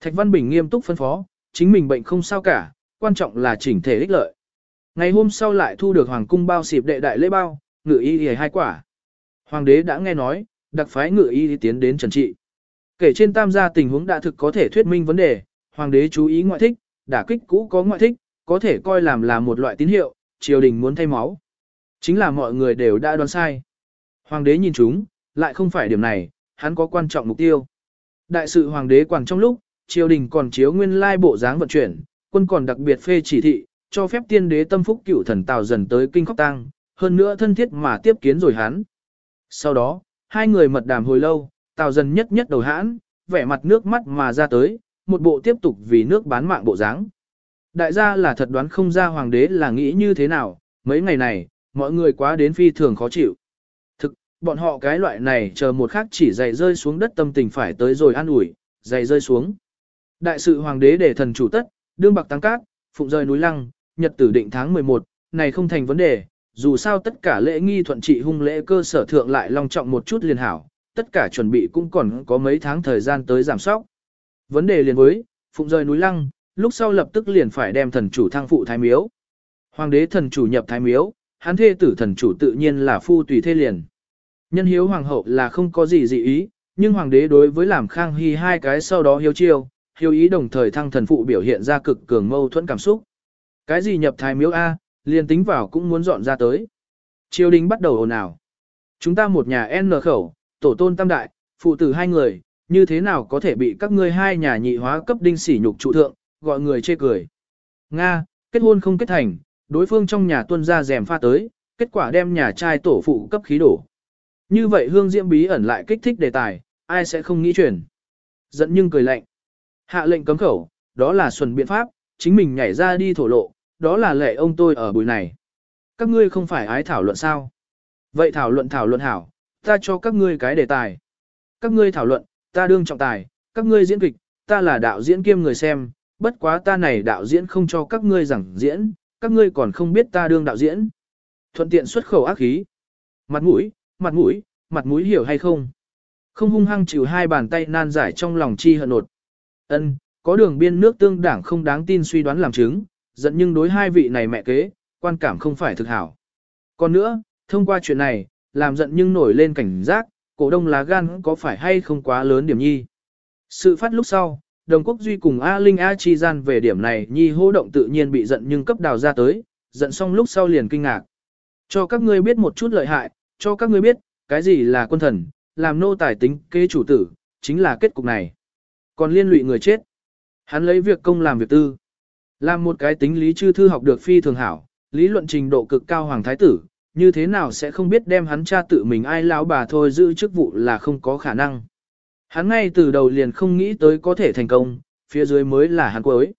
Thạch Văn Bình nghiêm túc phân phó, chính mình bệnh không sao cả, quan trọng là chỉnh thể ích lợi. Ngày hôm sau lại thu được hoàng cung bao xịp đệ đại lễ bao, ngự y y hai quả. Hoàng đế đã nghe nói, đặc phái ngự y tiến đến trần trị. Kể trên tam gia tình huống đã thực có thể thuyết minh vấn đề, hoàng đế chú ý ngoại thích, đả kích cũ có ngoại thích, có thể coi làm là một loại tín hiệu, triều đình muốn thay máu. Chính là mọi người đều đã đoán sai. Hoàng đế nhìn chúng, lại không phải điểm này, hắn có quan trọng mục tiêu. Đại sự hoàng đế quản trong lúc, triều đình còn chiếu nguyên lai bộ dáng vận chuyển, quân còn đặc biệt phê chỉ thị, cho phép tiên đế tâm phúc cựu thần tào dần tới kinh khóc tăng, hơn nữa thân thiết mà tiếp kiến rồi hắn. Sau đó, hai người mật đàm hồi lâu, tào dần nhất nhất đầu hãn, vẻ mặt nước mắt mà ra tới, một bộ tiếp tục vì nước bán mạng bộ dáng. Đại gia là thật đoán không ra hoàng đế là nghĩ như thế nào, mấy ngày này, mọi người quá đến phi thường khó chịu. Thực, bọn họ cái loại này chờ một khắc chỉ dày rơi xuống đất tâm tình phải tới rồi an ủi, dày rơi xuống. Đại sự hoàng đế để thần chủ tất, đương bạc tăng cát, phụng rơi núi lăng, nhật tử định tháng 11, này không thành vấn đề, dù sao tất cả lễ nghi thuận trị hung lễ cơ sở thượng lại long trọng một chút liền hảo, tất cả chuẩn bị cũng còn có mấy tháng thời gian tới giảm sóc. Vấn đề liền với, phụng rời núi lăng, lúc sau lập tức liền phải đem thần chủ thăng phụ thái miếu. Hoàng đế thần chủ nhập thái miếu, hắn thê tử thần chủ tự nhiên là phu tùy thê liền. Nhân hiếu hoàng hậu là không có gì dị ý, nhưng hoàng đế đối với làm khang hy hai cái sau đó hiếu chiêu, hiếu ý đồng thời thăng thần phụ biểu hiện ra cực cường mâu thuẫn cảm xúc. Cái gì nhập thái miếu A, liền tính vào cũng muốn dọn ra tới. Triều đình bắt đầu ồn ào. Chúng ta một nhà N khẩu, tổ tôn tam đại, phụ tử hai người, như thế nào có thể bị các ngươi hai nhà nhị hóa cấp đinh sỉ nhục trụ thượng, gọi người chê cười. Nga, kết hôn không kết thành, đối phương trong nhà tuân ra rèm pha tới, kết quả đem nhà trai tổ phụ cấp khí đổ. Như vậy hương diễm bí ẩn lại kích thích đề tài, ai sẽ không nghĩ chuyển. Giận nhưng cười lạnh. Hạ lệnh cấm khẩu, đó là xuân biện pháp, chính mình nhảy ra đi thổ lộ, đó là lệ ông tôi ở buổi này. Các ngươi không phải ái thảo luận sao? Vậy thảo luận thảo luận hảo, ta cho các ngươi cái đề tài. Các ngươi thảo luận, ta đương trọng tài, các ngươi diễn kịch, ta là đạo diễn kiêm người xem, bất quá ta này đạo diễn không cho các ngươi giảng diễn, các ngươi còn không biết ta đương đạo diễn. Thuận tiện xuất khẩu ác khí. Mặt mũi, mặt mũi, mặt mũi hiểu hay không? Không hung hăng chịu hai bàn tay nan giải trong lòng chi hận nột. Ân, có đường biên nước tương đảng không đáng tin suy đoán làm chứng, giận nhưng đối hai vị này mẹ kế, quan cảm không phải thực hảo. Còn nữa, thông qua chuyện này, làm giận nhưng nổi lên cảnh giác, cổ đông lá gan có phải hay không quá lớn điểm nhi. Sự phát lúc sau, đồng quốc duy cùng A Linh A chi gian về điểm này nhi hô động tự nhiên bị giận nhưng cấp đào ra tới, giận xong lúc sau liền kinh ngạc. Cho các ngươi biết một chút lợi hại, cho các ngươi biết, cái gì là quân thần, làm nô tài tính kế chủ tử, chính là kết cục này. Còn liên lụy người chết. Hắn lấy việc công làm việc tư. Làm một cái tính lý chư thư học được phi thường hảo, lý luận trình độ cực cao hoàng thái tử, như thế nào sẽ không biết đem hắn cha tự mình ai lão bà thôi giữ chức vụ là không có khả năng. Hắn ngay từ đầu liền không nghĩ tới có thể thành công, phía dưới mới là hắn cuối.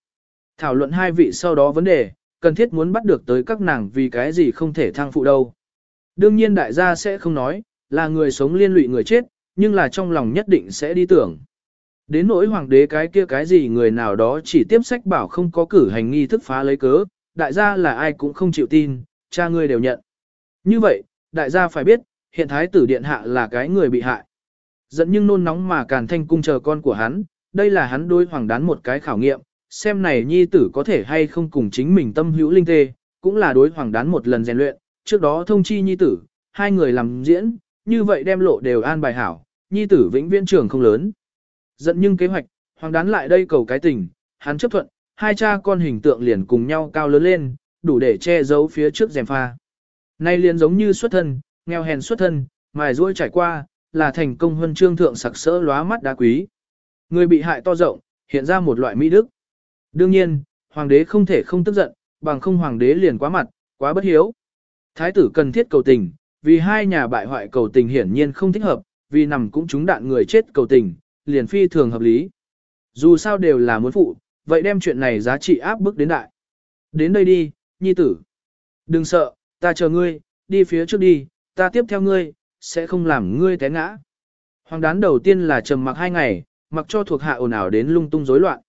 Thảo luận hai vị sau đó vấn đề, cần thiết muốn bắt được tới các nàng vì cái gì không thể thăng phụ đâu. Đương nhiên đại gia sẽ không nói, là người sống liên lụy người chết, nhưng là trong lòng nhất định sẽ đi tưởng. Đến nỗi hoàng đế cái kia cái gì người nào đó chỉ tiếp sách bảo không có cử hành nghi thức phá lấy cớ, đại gia là ai cũng không chịu tin, cha ngươi đều nhận. Như vậy, đại gia phải biết, hiện thái tử điện hạ là cái người bị hại. Dẫn nhưng nôn nóng mà càn thanh cung chờ con của hắn, đây là hắn đối hoàng đán một cái khảo nghiệm, xem này nhi tử có thể hay không cùng chính mình tâm hữu linh tê, cũng là đối hoàng đán một lần rèn luyện, trước đó thông chi nhi tử, hai người làm diễn, như vậy đem lộ đều an bài hảo, nhi tử vĩnh viễn trường không lớn. Dẫn nhưng kế hoạch, hoàng đán lại đây cầu cái tình, hắn chấp thuận, hai cha con hình tượng liền cùng nhau cao lớn lên, đủ để che giấu phía trước rèm pha. Nay liền giống như xuất thân, nghèo hèn xuất thân, mài ruôi trải qua, là thành công huân chương thượng sặc sỡ lóa mắt đá quý. Người bị hại to rộng, hiện ra một loại mỹ đức. Đương nhiên, hoàng đế không thể không tức giận, bằng không hoàng đế liền quá mặt, quá bất hiếu. Thái tử cần thiết cầu tình, vì hai nhà bại hoại cầu tình hiển nhiên không thích hợp, vì nằm cũng trúng đạn người chết cầu tình, liền phi thường hợp lý. Dù sao đều là muốn phụ, vậy đem chuyện này giá trị áp bức đến đại. Đến đây đi, nhi tử. Đừng sợ, ta chờ ngươi, đi phía trước đi, ta tiếp theo ngươi, sẽ không làm ngươi té ngã. Hoàng đán đầu tiên là trầm mặc hai ngày, mặc cho thuộc hạ ồn ào đến lung tung rối loạn.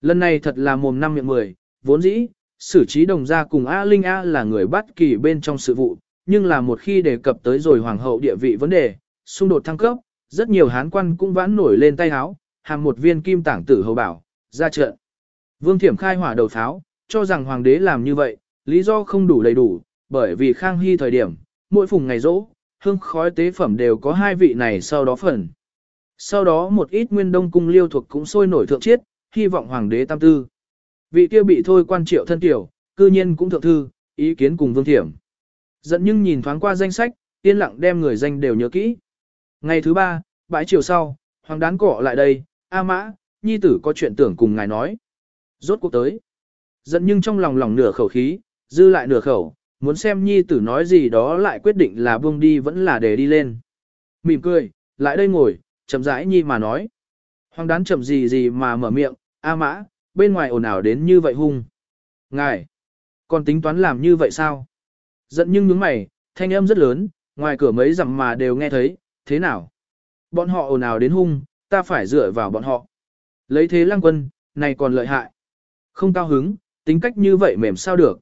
Lần này thật là mồm năm miệng mười, vốn dĩ, xử trí đồng gia cùng A Linh A là người bắt kỳ bên trong sự vụ, nhưng là một khi đề cập tới rồi hoàng hậu địa vị vấn đề, xung đột thăng cấp, rất nhiều hán quan cũng vãn nổi lên tay háo, hàng một viên kim tảng tử hầu bảo, ra trận. Vương Thiểm khai hỏa đầu tháo, cho rằng hoàng đế làm như vậy, lý do không đủ đầy đủ, bởi vì Khang Hy thời điểm, mỗi phùng ngày rỗ, hương khói tế phẩm đều có hai vị này sau đó phần. Sau đó một ít nguyên đông cung liêu thuộc cũng sôi nổi thượng chiết, hy vọng hoàng đế tam tư. Vị kia bị thôi quan triệu thân tiểu, cư nhiên cũng thượng thư, ý kiến cùng Vương Thiểm. Dẫn nhưng nhìn thoáng qua danh sách, yên lặng đem người danh đều nhớ kỹ. Ngày thứ ba, bãi chiều sau, hoàng đán cọ lại đây, A mã, nhi tử có chuyện tưởng cùng ngài nói. Rốt cuộc tới. Dẫn nhưng trong lòng lòng nửa khẩu khí, dư lại nửa khẩu, muốn xem nhi tử nói gì đó lại quyết định là buông đi vẫn là để đi lên. Mỉm cười, lại đây ngồi, chậm rãi nhi mà nói. Hoàng đán chậm gì gì mà mở miệng, A mã, bên ngoài ồn ào đến như vậy hung. Ngài, còn tính toán làm như vậy sao? Giận nhưng nhướng mày, thanh âm rất lớn, ngoài cửa mấy dặm mà đều nghe thấy, thế nào? Bọn họ ồn ào đến hung, ta phải dựa vào bọn họ. Lấy thế lăng quân, này còn lợi hại. Không cao hứng, tính cách như vậy mềm sao được.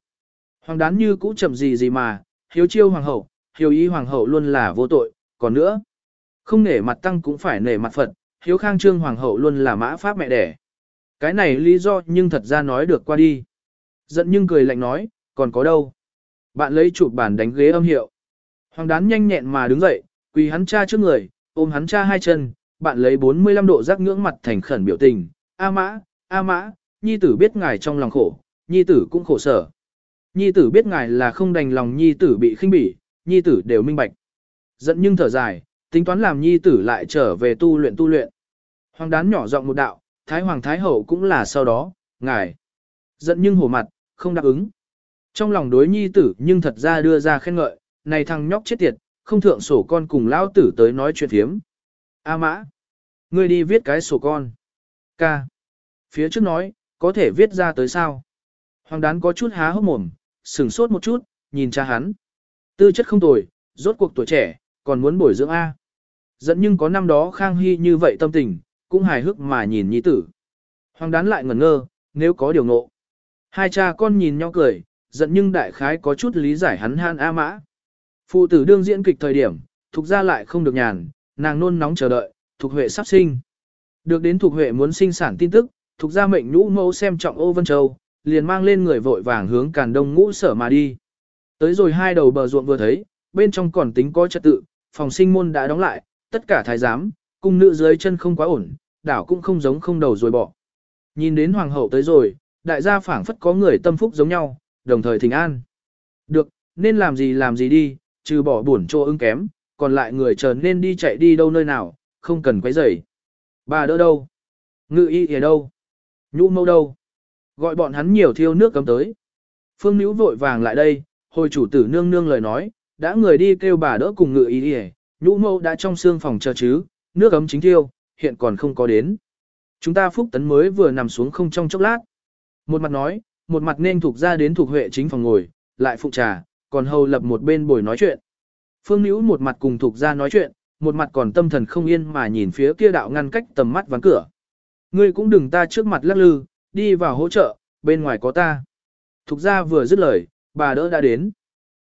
Hoàng đán như cũ chậm gì gì mà, hiếu chiêu hoàng hậu, hiếu ý hoàng hậu luôn là vô tội, còn nữa. Không nể mặt tăng cũng phải nể mặt Phật, hiếu khang trương hoàng hậu luôn là mã pháp mẹ đẻ. Cái này lý do nhưng thật ra nói được qua đi. Giận nhưng cười lạnh nói, còn có đâu. Bạn lấy chụp bàn đánh ghế âm hiệu. Hoàng đán nhanh nhẹn mà đứng dậy, quỳ hắn cha trước người, ôm hắn cha hai chân, bạn lấy 45 độ giác ngưỡng mặt thành khẩn biểu tình. A mã, A mã, nhi tử biết ngài trong lòng khổ, nhi tử cũng khổ sở. Nhi tử biết ngài là không đành lòng nhi tử bị khinh bỉ, nhi tử đều minh bạch. Giận nhưng thở dài, tính toán làm nhi tử lại trở về tu luyện tu luyện. Hoàng đán nhỏ giọng một đạo, Thái Hoàng Thái Hậu cũng là sau đó, ngài. Giận nhưng hổ mặt, không đáp ứng. Trong lòng đối nhi tử nhưng thật ra đưa ra khen ngợi, này thằng nhóc chết tiệt, không thượng sổ con cùng lão tử tới nói chuyện thiếm. A mã, ngươi đi viết cái sổ con. Ca. Phía trước nói, có thể viết ra tới sao. Hoàng đán có chút há hốc mồm, sừng sốt một chút, nhìn cha hắn. Tư chất không tồi, rốt cuộc tuổi trẻ, còn muốn bồi dưỡng A. Dẫn nhưng có năm đó Khang Hy như vậy tâm tình, cũng hài hước mà nhìn nhi tử. Hoàng đán lại ngẩn ngơ, nếu có điều ngộ. Hai cha con nhìn nhau cười, giận nhưng đại khái có chút lý giải hắn han A mã. Phụ tử đương diễn kịch thời điểm, thuộc ra lại không được nhàn, nàng nôn nóng chờ đợi, thuộc huệ sắp sinh. Được đến thuộc huệ muốn sinh sản tin tức, thuộc ra mệnh nhũ mẫu xem trọng ô vân châu, liền mang lên người vội vàng hướng càn đông ngũ sở mà đi. Tới rồi hai đầu bờ ruộng vừa thấy, bên trong còn tính có trật tự, phòng sinh môn đã đóng lại, tất cả thái giám, cung nữ dưới chân không quá ổn, đảo cũng không giống không đầu rồi bỏ. Nhìn đến hoàng hậu tới rồi, đại gia phảng phất có người tâm phúc giống nhau, đồng thời thỉnh an. Được, nên làm gì làm gì đi, trừ bỏ buồn trô ưng kém, còn lại người chờ nên đi chạy đi đâu nơi nào, không cần quấy rầy. Bà đỡ đâu? Ngự y ở đâu? Nhũ mâu đâu? Gọi bọn hắn nhiều thiêu nước cấm tới. Phương Nữ vội vàng lại đây, hồi chủ tử nương nương lời nói, đã người đi kêu bà đỡ cùng ngự ý đi nhũ mâu đã trong xương phòng chờ chứ, nước ấm chính thiêu, hiện còn không có đến. Chúng ta phúc tấn mới vừa nằm xuống không trong chốc lát. Một mặt nói, một mặt nên thuộc ra đến thuộc huệ chính phòng ngồi, lại phụ trà, còn hầu lập một bên bồi nói chuyện. Phương Nữ một mặt cùng thuộc ra nói chuyện, một mặt còn tâm thần không yên mà nhìn phía kia đạo ngăn cách tầm mắt ván cửa. Ngươi cũng đừng ta trước mặt lắc lư, đi vào hỗ trợ, bên ngoài có ta. Thục gia vừa dứt lời, bà đỡ đã đến.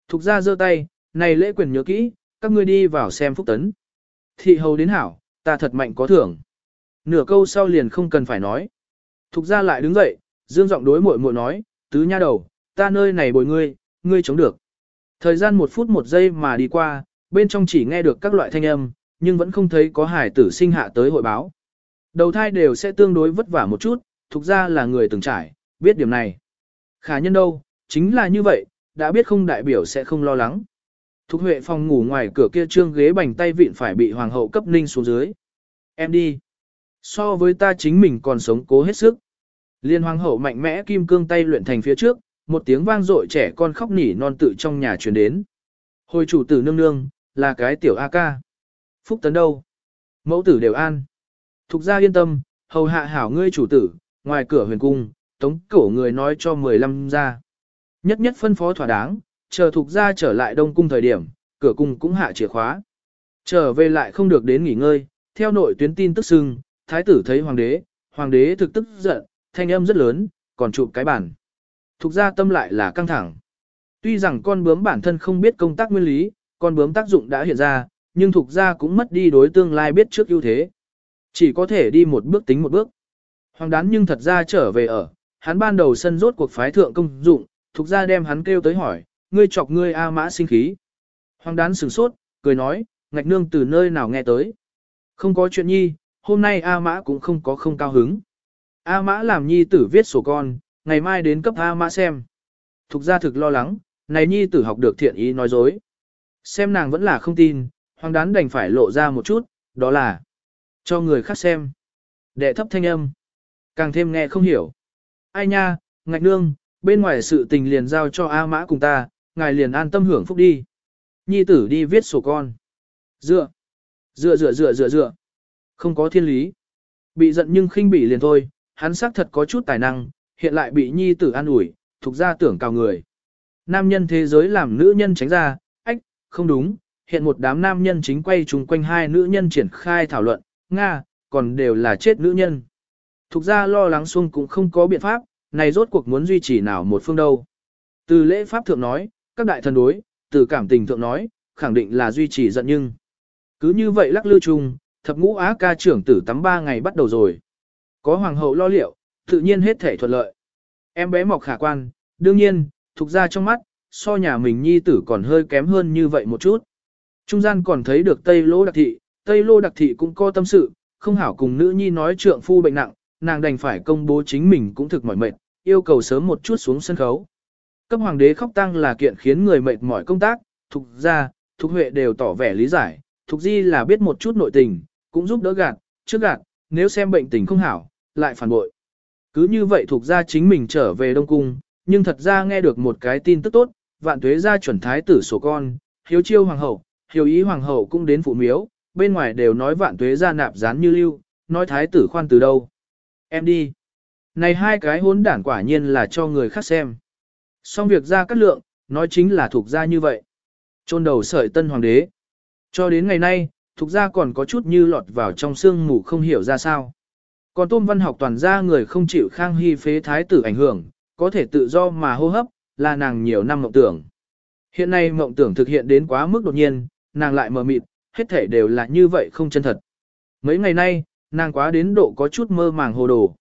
Thục gia giơ tay, này lễ quyền nhớ kỹ, các ngươi đi vào xem phúc tấn. Thị hầu đến hảo, ta thật mạnh có thưởng. Nửa câu sau liền không cần phải nói. Thục gia lại đứng dậy, dương giọng đối muội muội nói, tứ nha đầu, ta nơi này bồi ngươi, ngươi chống được. Thời gian một phút một giây mà đi qua, bên trong chỉ nghe được các loại thanh âm, nhưng vẫn không thấy có hải tử sinh hạ tới hội báo. Đầu thai đều sẽ tương đối vất vả một chút, thuộc ra là người từng trải, biết điểm này. Khả nhân đâu, chính là như vậy, đã biết không đại biểu sẽ không lo lắng. Thục Huệ phòng ngủ ngoài cửa kia trương ghế bành tay vịn phải bị hoàng hậu cấp ninh xuống dưới. Em đi. So với ta chính mình còn sống cố hết sức. Liên hoàng hậu mạnh mẽ kim cương tay luyện thành phía trước, một tiếng vang dội trẻ con khóc nỉ non tự trong nhà truyền đến. Hồi chủ tử nương nương, là cái tiểu A ca. Phúc tấn đâu? Mẫu tử đều an. Thục ra yên tâm, hầu hạ hảo ngươi chủ tử, ngoài cửa huyền cung, tống cổ người nói cho 15 ra. Nhất nhất phân phó thỏa đáng, chờ thuộc ra trở lại đông cung thời điểm, cửa cung cũng hạ chìa khóa. Trở về lại không được đến nghỉ ngơi, theo nội tuyến tin tức xưng, thái tử thấy hoàng đế, hoàng đế thực tức giận, thanh âm rất lớn, còn chụp cái bản. Thục ra tâm lại là căng thẳng. Tuy rằng con bướm bản thân không biết công tác nguyên lý, con bướm tác dụng đã hiện ra, nhưng thục ra cũng mất đi đối tương lai biết trước ưu thế. Chỉ có thể đi một bước tính một bước. Hoàng đán nhưng thật ra trở về ở, hắn ban đầu sân rốt cuộc phái thượng công dụng, thuộc ra đem hắn kêu tới hỏi, ngươi chọc ngươi A mã sinh khí. Hoàng đán sửng sốt, cười nói, ngạch nương từ nơi nào nghe tới. Không có chuyện nhi, hôm nay A mã cũng không có không cao hứng. A mã làm nhi tử viết sổ con, ngày mai đến cấp A mã xem. Thục ra thực lo lắng, này nhi tử học được thiện ý nói dối. Xem nàng vẫn là không tin, hoàng đán đành phải lộ ra một chút, đó là cho người khác xem. Đệ thấp thanh âm. Càng thêm nghe không hiểu. Ai nha, ngạch nương, bên ngoài sự tình liền giao cho A mã cùng ta, ngài liền an tâm hưởng phúc đi. Nhi tử đi viết sổ con. Dựa. Dựa dựa dựa dựa dựa. Không có thiên lý. Bị giận nhưng khinh bỉ liền thôi, hắn xác thật có chút tài năng, hiện lại bị nhi tử an ủi, thuộc ra tưởng cao người. Nam nhân thế giới làm nữ nhân tránh ra, ách, không đúng, hiện một đám nam nhân chính quay chung quanh hai nữ nhân triển khai thảo luận, Nga, còn đều là chết nữ nhân. Thục ra lo lắng xuông cũng không có biện pháp, này rốt cuộc muốn duy trì nào một phương đâu. Từ lễ pháp thượng nói, các đại thần đối, từ cảm tình thượng nói, khẳng định là duy trì giận nhưng. Cứ như vậy lắc lư chung, thập ngũ á ca trưởng tử tắm ba ngày bắt đầu rồi. Có hoàng hậu lo liệu, tự nhiên hết thể thuận lợi. Em bé mọc khả quan, đương nhiên, thuộc ra trong mắt, so nhà mình nhi tử còn hơi kém hơn như vậy một chút. Trung gian còn thấy được Tây Lô Đặc Thị, Tây Lô Đặc Thị cũng có tâm sự, không hảo cùng nữ nhi nói trượng phu bệnh nặng, nàng đành phải công bố chính mình cũng thực mỏi mệt, yêu cầu sớm một chút xuống sân khấu. Cấp hoàng đế khóc tăng là kiện khiến người mệt mỏi công tác, thuộc ra, thuộc huệ đều tỏ vẻ lý giải, thuộc di là biết một chút nội tình, cũng giúp đỡ gạt, trước gạt, nếu xem bệnh tình không hảo, lại phản bội. Cứ như vậy thuộc ra chính mình trở về Đông Cung, nhưng thật ra nghe được một cái tin tức tốt, vạn tuế ra chuẩn thái tử sổ con, hiếu chiêu hoàng hậu, hiếu ý hoàng hậu cũng đến phụ miếu, bên ngoài đều nói vạn tuế ra nạp gián như lưu, nói thái tử khoan từ đâu. Em đi. Này hai cái hốn đản quả nhiên là cho người khác xem. Xong việc ra cắt lượng, nói chính là thuộc ra như vậy. Trôn đầu sợi tân hoàng đế. Cho đến ngày nay, thuộc ra còn có chút như lọt vào trong xương mù không hiểu ra sao. Còn tôm văn học toàn ra người không chịu khang hy phế thái tử ảnh hưởng, có thể tự do mà hô hấp, là nàng nhiều năm mộng tưởng. Hiện nay mộng tưởng thực hiện đến quá mức đột nhiên, nàng lại mờ mịt, hết thể đều là như vậy không chân thật. Mấy ngày nay, nàng quá đến độ có chút mơ màng hồ đồ.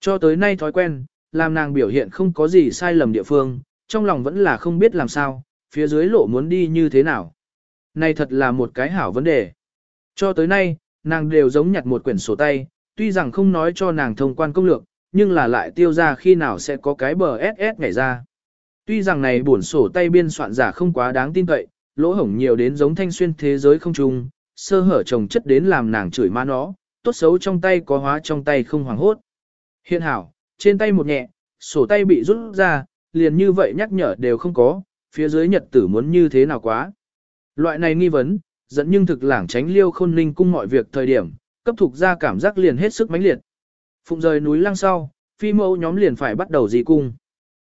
Cho tới nay thói quen, làm nàng biểu hiện không có gì sai lầm địa phương, trong lòng vẫn là không biết làm sao, phía dưới lộ muốn đi như thế nào. Này thật là một cái hảo vấn đề. Cho tới nay, nàng đều giống nhặt một quyển sổ tay, tuy rằng không nói cho nàng thông quan công lược, nhưng là lại tiêu ra khi nào sẽ có cái bờ SS nhảy ra. Tuy rằng này buồn sổ tay biên soạn giả không quá đáng tin cậy, lỗ hổng nhiều đến giống thanh xuyên thế giới không trùng, sơ hở trồng chất đến làm nàng chửi má nó, tốt xấu trong tay có hóa trong tay không hoảng hốt. Hiện hảo, trên tay một nhẹ, sổ tay bị rút ra, liền như vậy nhắc nhở đều không có, phía dưới nhật tử muốn như thế nào quá. Loại này nghi vấn, dẫn nhưng thực lảng tránh liêu khôn ninh cung mọi việc thời điểm, cấp thuộc ra cảm giác liền hết sức mãnh liệt. Phụng rời núi lăng sau, phi mẫu nhóm liền phải bắt đầu gì cung.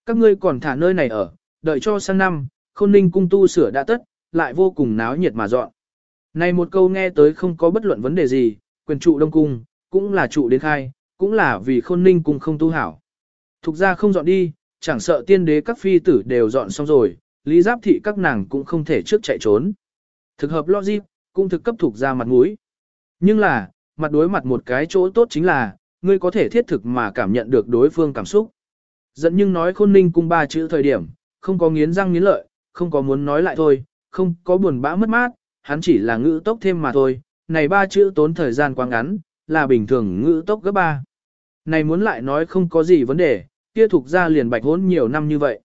Các ngươi còn thả nơi này ở, đợi cho sang năm, khôn ninh cung tu sửa đã tất, lại vô cùng náo nhiệt mà dọn. Này một câu nghe tới không có bất luận vấn đề gì, quyền trụ đông cung, cũng là trụ đến khai, cũng là vì khôn ninh cung không tu hảo. Thục ra không dọn đi, chẳng sợ tiên đế các phi tử đều dọn xong rồi, lý giáp thị các nàng cũng không thể trước chạy trốn. Thực hợp logic, cũng thực cấp thuộc ra mặt mũi. Nhưng là, mặt đối mặt một cái chỗ tốt chính là, ngươi có thể thiết thực mà cảm nhận được đối phương cảm xúc. Dẫn nhưng nói khôn ninh cung ba chữ thời điểm, không có nghiến răng nghiến lợi, không có muốn nói lại thôi, không có buồn bã mất mát, hắn chỉ là ngữ tốc thêm mà thôi, này ba chữ tốn thời gian quá ngắn, là bình thường ngữ tốc gấp ba. Này muốn lại nói không có gì vấn đề, kia thuộc ra liền bạch hốn nhiều năm như vậy.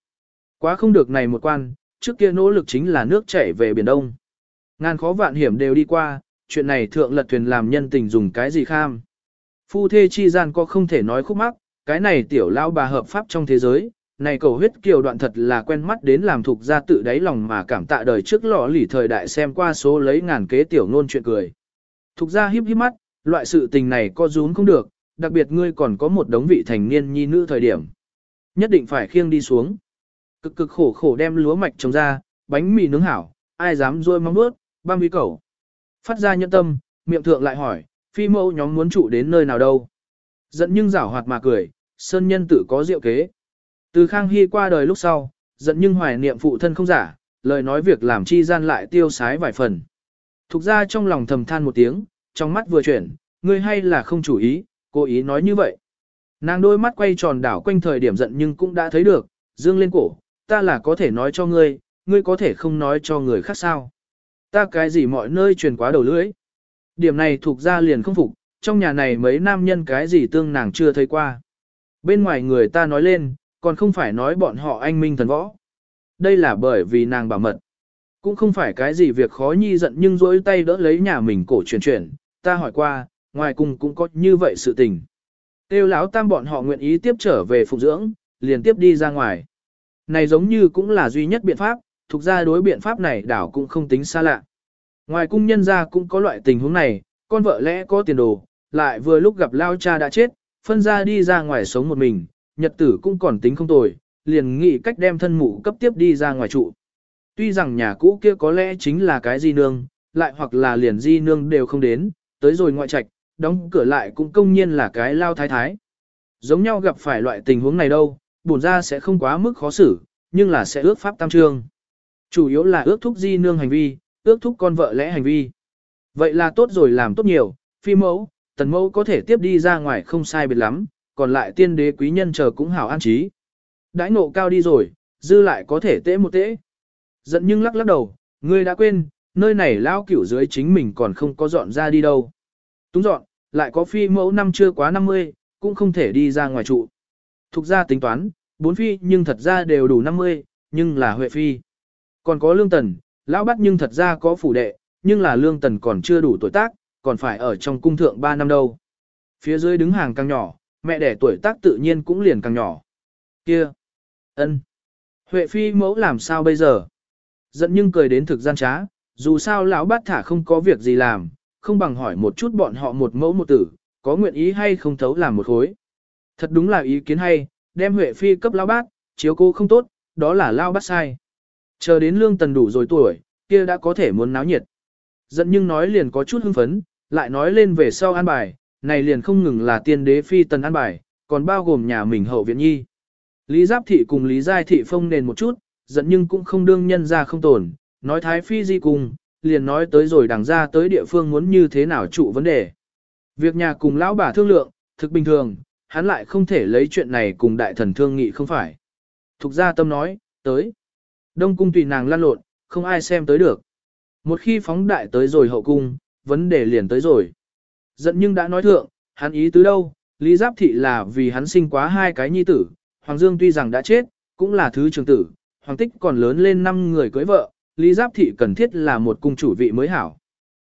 Quá không được này một quan, trước kia nỗ lực chính là nước chảy về Biển Đông. Ngàn khó vạn hiểm đều đi qua, chuyện này thượng lật thuyền làm nhân tình dùng cái gì kham. Phu thê chi gian có không thể nói khúc mắc, cái này tiểu lao bà hợp pháp trong thế giới, này cầu huyết kiều đoạn thật là quen mắt đến làm thuộc ra tự đáy lòng mà cảm tạ đời trước lọ lỉ thời đại xem qua số lấy ngàn kế tiểu nôn chuyện cười. Thục ra híp híp mắt, loại sự tình này có rún không được, đặc biệt ngươi còn có một đống vị thành niên nhi nữ thời điểm. Nhất định phải khiêng đi xuống. Cực cực khổ khổ đem lúa mạch trồng ra, bánh mì nướng hảo, ai dám rôi mong bước, băm vi cầu. Phát ra nhẫn tâm, miệng thượng lại hỏi, phi mẫu nhóm muốn trụ đến nơi nào đâu. Giận nhưng rảo hoạt mà cười, sơn nhân tự có diệu kế. Từ Khang Hy qua đời lúc sau, giận nhưng hoài niệm phụ thân không giả, lời nói việc làm chi gian lại tiêu sái vài phần. Thục ra trong lòng thầm than một tiếng, trong mắt vừa chuyển, ngươi hay là không chủ ý, cố ý nói như vậy. Nàng đôi mắt quay tròn đảo quanh thời điểm giận nhưng cũng đã thấy được, dương lên cổ, ta là có thể nói cho ngươi, ngươi có thể không nói cho người khác sao. Ta cái gì mọi nơi truyền quá đầu lưỡi. Điểm này thuộc ra liền không phục, trong nhà này mấy nam nhân cái gì tương nàng chưa thấy qua. Bên ngoài người ta nói lên, còn không phải nói bọn họ anh minh thần võ. Đây là bởi vì nàng bảo mật. Cũng không phải cái gì việc khó nhi giận nhưng dỗi tay đỡ lấy nhà mình cổ truyền chuyển, ta hỏi qua, ngoài cùng cũng có như vậy sự tình. Tiêu lão tam bọn họ nguyện ý tiếp trở về phụng dưỡng, liền tiếp đi ra ngoài. Này giống như cũng là duy nhất biện pháp, thuộc ra đối biện pháp này đảo cũng không tính xa lạ. Ngoài cung nhân ra cũng có loại tình huống này, con vợ lẽ có tiền đồ, lại vừa lúc gặp lao cha đã chết, phân ra đi ra ngoài sống một mình, nhật tử cũng còn tính không tồi, liền nghĩ cách đem thân mụ cấp tiếp đi ra ngoài trụ. Tuy rằng nhà cũ kia có lẽ chính là cái di nương, lại hoặc là liền di nương đều không đến, tới rồi ngoại trạch, đóng cửa lại cũng công nhiên là cái lao thái thái. Giống nhau gặp phải loại tình huống này đâu, bổn ra sẽ không quá mức khó xử, nhưng là sẽ ước pháp tam trương. Chủ yếu là ước thúc di nương hành vi, ước thúc con vợ lẽ hành vi. Vậy là tốt rồi làm tốt nhiều, phi mẫu, tần mẫu có thể tiếp đi ra ngoài không sai biệt lắm, còn lại tiên đế quý nhân chờ cũng hảo an trí. Đãi nộ cao đi rồi, dư lại có thể tễ một tễ. Giận nhưng lắc lắc đầu, ngươi đã quên, nơi này lao cửu dưới chính mình còn không có dọn ra đi đâu. Túng dọn, lại có phi mẫu năm chưa quá 50, cũng không thể đi ra ngoài trụ. Thục ra tính toán, bốn phi nhưng thật ra đều đủ 50, nhưng là huệ phi. Còn có lương tần, lão bắt nhưng thật ra có phủ đệ, nhưng là lương tần còn chưa đủ tuổi tác, còn phải ở trong cung thượng 3 năm đâu. Phía dưới đứng hàng càng nhỏ, mẹ đẻ tuổi tác tự nhiên cũng liền càng nhỏ. Kia! ân, Huệ phi mẫu làm sao bây giờ? Giận nhưng cười đến thực gian trá, dù sao lão bát thả không có việc gì làm, không bằng hỏi một chút bọn họ một mẫu một tử, có nguyện ý hay không thấu làm một khối. Thật đúng là ý kiến hay, đem Huệ phi cấp lão bát, chiếu cô không tốt, đó là lão bát sai. Chờ đến lương tần đủ rồi tuổi, kia đã có thể muốn náo nhiệt. Giận nhưng nói liền có chút hưng phấn, lại nói lên về sau an bài, này liền không ngừng là tiên đế phi tần an bài, còn bao gồm nhà mình hậu viện nhi. Lý Giáp Thị cùng Lý Giai Thị phong nền một chút, giận nhưng cũng không đương nhân ra không tồn, nói Thái Phi di cùng, liền nói tới rồi đằng ra tới địa phương muốn như thế nào trụ vấn đề. Việc nhà cùng lão bà thương lượng, thực bình thường, hắn lại không thể lấy chuyện này cùng đại thần thương nghị không phải. Thục gia tâm nói, tới. Đông cung tùy nàng lan lộn, không ai xem tới được. Một khi phóng đại tới rồi hậu cung, vấn đề liền tới rồi. Giận nhưng đã nói thượng, hắn ý tứ đâu, Lý Giáp Thị là vì hắn sinh quá hai cái nhi tử, Hoàng Dương tuy rằng đã chết, cũng là thứ trường tử, Hoàng Tích còn lớn lên năm người cưới vợ, Lý Giáp Thị cần thiết là một cung chủ vị mới hảo.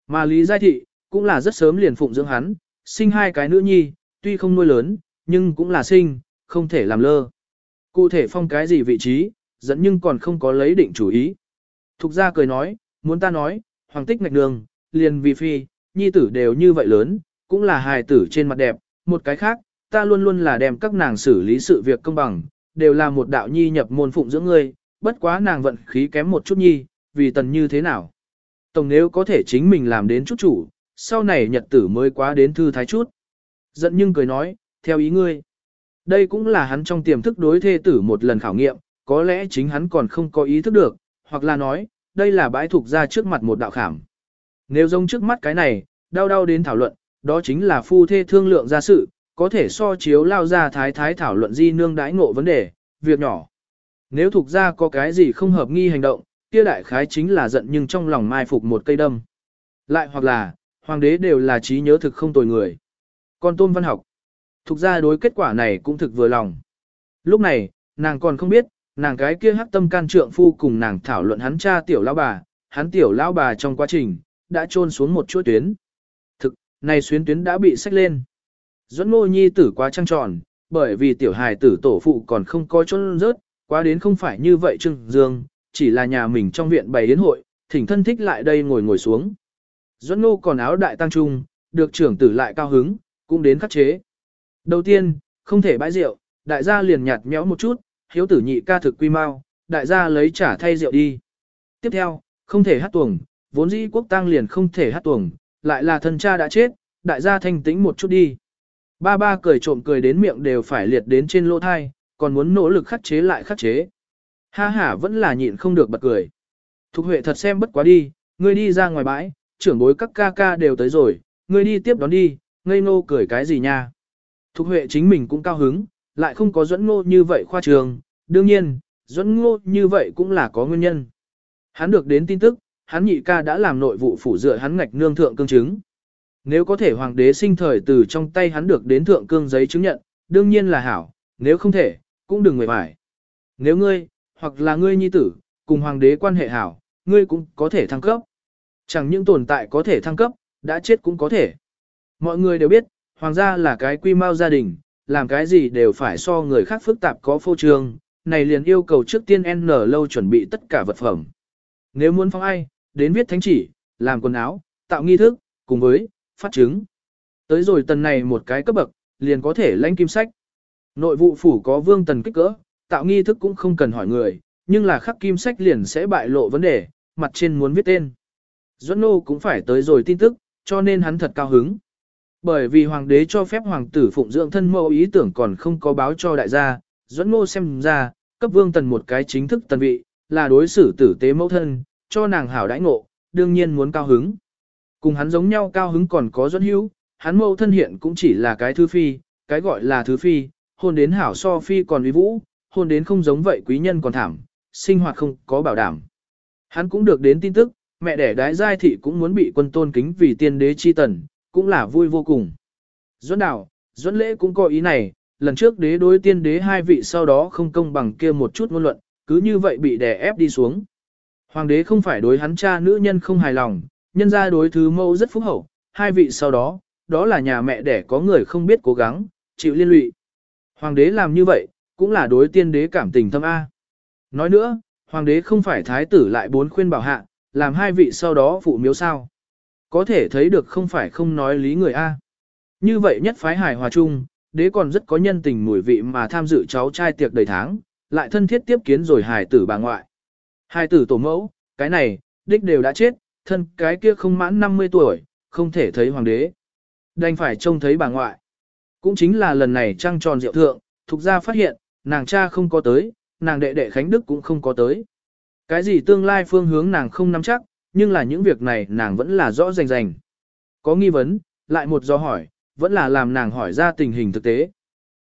Mà Lý Giai Thị, cũng là rất sớm liền phụng dưỡng hắn, sinh hai cái nữ nhi, tuy không nuôi lớn, nhưng cũng là sinh, không thể làm lơ. Cụ thể phong cái gì vị trí, dẫn nhưng còn không có lấy định chủ ý. Thục ra cười nói, muốn ta nói, Hoàng Tích ngạch đường, liền vì phi, nhi tử đều như vậy lớn, cũng là hài tử trên mặt đẹp, một cái khác, ta luôn luôn là đem các nàng xử lý sự việc công bằng, đều là một đạo nhi nhập môn phụng dưỡng ngươi, bất quá nàng vận khí kém một chút nhi, vì tần như thế nào. Tổng nếu có thể chính mình làm đến chút chủ, sau này nhật tử mới quá đến thư thái chút. Giận nhưng cười nói, theo ý ngươi. Đây cũng là hắn trong tiềm thức đối thê tử một lần khảo nghiệm, có lẽ chính hắn còn không có ý thức được, hoặc là nói, đây là bãi thuộc ra trước mặt một đạo khảm. Nếu giống trước mắt cái này, đau đau đến thảo luận, đó chính là phu thê thương lượng ra sự, có thể so chiếu lao ra thái thái thảo luận di nương đãi ngộ vấn đề, việc nhỏ. Nếu thuộc ra có cái gì không hợp nghi hành động, kia đại khái chính là giận nhưng trong lòng mai phục một cây đâm. Lại hoặc là, hoàng đế đều là trí nhớ thực không tồi người. Còn tôn văn học, thuộc ra đối kết quả này cũng thực vừa lòng. Lúc này, nàng còn không biết, nàng cái kia hắc tâm can trượng phu cùng nàng thảo luận hắn cha tiểu lão bà, hắn tiểu lão bà trong quá trình, đã trôn xuống một chuỗi tuyến. Thực, này xuyến tuyến đã bị sách lên. Duẫn Ngô Nhi tử quá trăng tròn, bởi vì tiểu hài tử tổ phụ còn không có trôn rớt, quá đến không phải như vậy Trương Dương, chỉ là nhà mình trong viện bày đến hội, thỉnh thân thích lại đây ngồi ngồi xuống. Duẫn Ngô còn áo đại tăng trung, được trưởng tử lại cao hứng, cũng đến khắc chế. Đầu tiên, không thể bãi rượu, đại gia liền nhạt nhẽo một chút, hiếu tử nhị ca thực quy mau, đại gia lấy trả thay rượu đi. Tiếp theo, không thể hát tuồng, vốn dĩ quốc tăng liền không thể hát tuồng, lại là thân cha đã chết, đại gia thanh tĩnh một chút đi. Ba ba cười trộm cười đến miệng đều phải liệt đến trên lỗ thai, còn muốn nỗ lực khắc chế lại khắc chế. Ha ha vẫn là nhịn không được bật cười. Thục Huệ thật xem bất quá đi, ngươi đi ra ngoài bãi, trưởng bối các ca ca đều tới rồi, ngươi đi tiếp đón đi, ngây ngô cười cái gì nha. Thục Huệ chính mình cũng cao hứng, lại không có dẫn ngô như vậy khoa trường, đương nhiên, dẫn ngô như vậy cũng là có nguyên nhân. Hắn được đến tin tức, hắn nhị ca đã làm nội vụ phủ dựa hắn ngạch nương thượng cương chứng. Nếu có thể hoàng đế sinh thời từ trong tay hắn được đến thượng cương giấy chứng nhận, đương nhiên là hảo, nếu không thể, cũng đừng nguyện phải. Nếu ngươi, hoặc là ngươi nhi tử, cùng hoàng đế quan hệ hảo, ngươi cũng có thể thăng cấp. Chẳng những tồn tại có thể thăng cấp, đã chết cũng có thể. Mọi người đều biết, hoàng gia là cái quy mau gia đình, làm cái gì đều phải so người khác phức tạp có phô trương, này liền yêu cầu trước tiên N lâu chuẩn bị tất cả vật phẩm. Nếu muốn phong ai, đến viết thánh chỉ, làm quần áo, tạo nghi thức, cùng với phát chứng. Tới rồi tần này một cái cấp bậc, liền có thể lãnh kim sách. Nội vụ phủ có vương tần kích cỡ, tạo nghi thức cũng không cần hỏi người, nhưng là khắc kim sách liền sẽ bại lộ vấn đề, mặt trên muốn viết tên. Duẫn nô cũng phải tới rồi tin tức, cho nên hắn thật cao hứng. Bởi vì hoàng đế cho phép hoàng tử phụng dưỡng thân mẫu ý tưởng còn không có báo cho đại gia, Duẫn nô xem ra, cấp vương tần một cái chính thức tần vị, là đối xử tử tế mẫu thân, cho nàng hảo đãi ngộ, đương nhiên muốn cao hứng. Cùng hắn giống nhau cao hứng còn có Duẫn hữu, hắn mẫu thân hiện cũng chỉ là cái thứ phi, cái gọi là thứ phi, hôn đến hảo so phi còn uy vũ, hôn đến không giống vậy quý nhân còn thảm, sinh hoạt không có bảo đảm. Hắn cũng được đến tin tức, mẹ đẻ đái giai thị cũng muốn bị quân tôn kính vì tiên đế chi tần, cũng là vui vô cùng. Duẫn đảo, Duẫn lễ cũng có ý này, lần trước đế đối tiên đế hai vị sau đó không công bằng kia một chút ngôn luận, cứ như vậy bị đè ép đi xuống. Hoàng đế không phải đối hắn cha nữ nhân không hài lòng, nhân ra đối thứ mẫu rất phúc hậu, hai vị sau đó, đó là nhà mẹ đẻ có người không biết cố gắng, chịu liên lụy. Hoàng đế làm như vậy, cũng là đối tiên đế cảm tình thâm A. Nói nữa, hoàng đế không phải thái tử lại bốn khuyên bảo hạ, làm hai vị sau đó phụ miếu sao. Có thể thấy được không phải không nói lý người A. Như vậy nhất phái hài hòa chung, đế còn rất có nhân tình mùi vị mà tham dự cháu trai tiệc đầy tháng, lại thân thiết tiếp kiến rồi hài tử bà ngoại. Hài tử tổ mẫu, cái này, đích đều đã chết, thân cái kia không mãn 50 tuổi, không thể thấy hoàng đế. Đành phải trông thấy bà ngoại. Cũng chính là lần này trăng tròn rượu thượng, thuộc gia phát hiện, nàng cha không có tới, nàng đệ đệ Khánh Đức cũng không có tới. Cái gì tương lai phương hướng nàng không nắm chắc, nhưng là những việc này nàng vẫn là rõ rành rành. Có nghi vấn, lại một do hỏi, vẫn là làm nàng hỏi ra tình hình thực tế.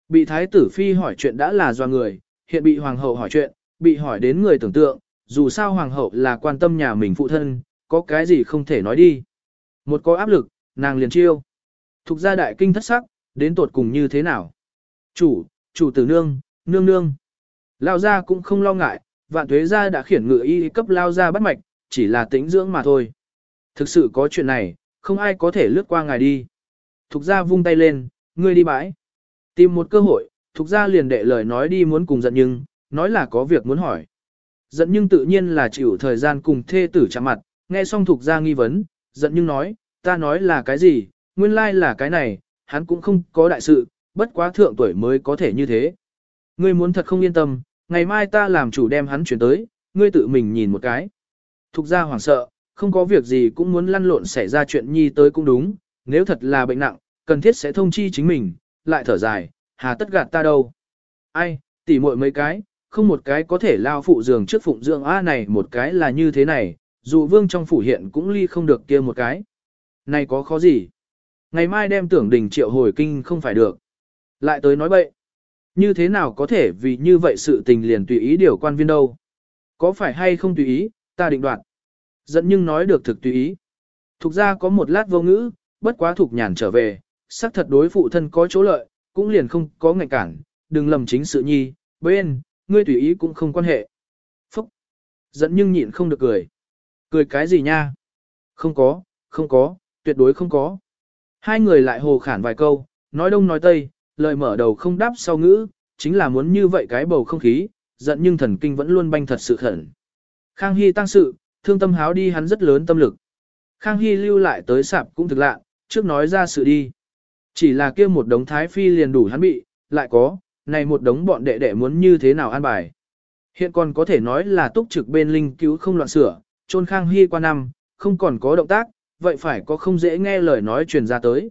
Bị thái tử phi hỏi chuyện đã là do người, hiện bị hoàng hậu hỏi chuyện, bị hỏi đến người tưởng tượng, dù sao hoàng hậu là quan tâm nhà mình phụ thân, có cái gì không thể nói đi. Một có áp lực, nàng liền chiêu. Thục gia đại kinh thất sắc, đến tột cùng như thế nào? Chủ, chủ tử nương, nương nương. Lao gia cũng không lo ngại, vạn thuế gia đã khiển ngự y cấp lao gia bắt mạch, chỉ là tĩnh dưỡng mà thôi. Thực sự có chuyện này, không ai có thể lướt qua ngài đi. Thục gia vung tay lên, ngươi đi bãi. Tìm một cơ hội, thục gia liền đệ lời nói đi muốn cùng giận nhưng, nói là có việc muốn hỏi. Giận nhưng tự nhiên là chịu thời gian cùng thê tử chạm mặt, nghe xong thục gia nghi vấn, giận nhưng nói, ta nói là cái gì, nguyên lai là cái này, hắn cũng không có đại sự, bất quá thượng tuổi mới có thể như thế. Ngươi muốn thật không yên tâm, ngày mai ta làm chủ đem hắn chuyển tới, ngươi tự mình nhìn một cái. Thục gia hoảng sợ, không có việc gì cũng muốn lăn lộn xảy ra chuyện nhi tới cũng đúng, nếu thật là bệnh nặng, cần thiết sẽ thông chi chính mình, lại thở dài, hà tất gạt ta đâu. Ai, tỉ muội mấy cái, không một cái có thể lao phụ giường trước phụng dưỡng A này một cái là như thế này, dù vương trong phủ hiện cũng ly không được kia một cái. Này có khó gì? Ngày mai đem tưởng đình triệu hồi kinh không phải được. Lại tới nói bậy. Như thế nào có thể vì như vậy sự tình liền tùy ý điều quan viên đâu? Có phải hay không tùy ý, ta định đoạt. Dẫn nhưng nói được thực tùy ý. Thục ra có một lát vô ngữ, bất quá thục nhàn trở về, xác thật đối phụ thân có chỗ lợi, cũng liền không có ngại cản, đừng lầm chính sự nhi, bên, ngươi tùy ý cũng không quan hệ. Phúc! Dẫn nhưng nhịn không được cười. Cười cái gì nha? Không có, không có, tuyệt đối không có. Hai người lại hồ khản vài câu, nói đông nói tây, lời mở đầu không đáp sau ngữ, chính là muốn như vậy cái bầu không khí, giận nhưng thần kinh vẫn luôn banh thật sự khẩn. Khang Hy tăng sự, thương tâm háo đi hắn rất lớn tâm lực. Khang Hy lưu lại tới sạp cũng thực lạ, trước nói ra sự đi. Chỉ là kia một đống thái phi liền đủ hắn bị, lại có, này một đống bọn đệ đệ muốn như thế nào an bài. Hiện còn có thể nói là túc trực bên linh cứu không loạn sửa, trôn Khang Hy qua năm, không còn có động tác, vậy phải có không dễ nghe lời nói truyền ra tới.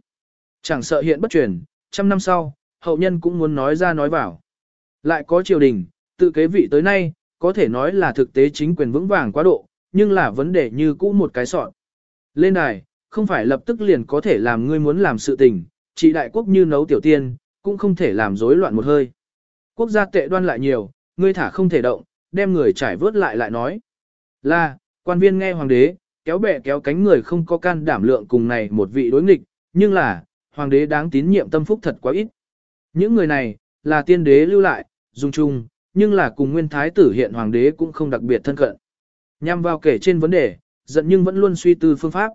Chẳng sợ hiện bất truyền, trăm năm sau, hậu nhân cũng muốn nói ra nói vào. Lại có triều đình, tự kế vị tới nay, có thể nói là thực tế chính quyền vững vàng quá độ, nhưng là vấn đề như cũ một cái sọn. Lên đài, không phải lập tức liền có thể làm ngươi muốn làm sự tình, chỉ đại quốc như nấu tiểu tiên, cũng không thể làm rối loạn một hơi. Quốc gia tệ đoan lại nhiều, ngươi thả không thể động, đem người trải vớt lại lại nói. Là, quan viên nghe hoàng đế, kéo bè kéo cánh người không có can đảm lượng cùng này một vị đối nghịch, nhưng là, hoàng đế đáng tín nhiệm tâm phúc thật quá ít. Những người này, là tiên đế lưu lại, dùng chung, nhưng là cùng nguyên thái tử hiện hoàng đế cũng không đặc biệt thân cận. Nhằm vào kể trên vấn đề, giận nhưng vẫn luôn suy tư phương pháp.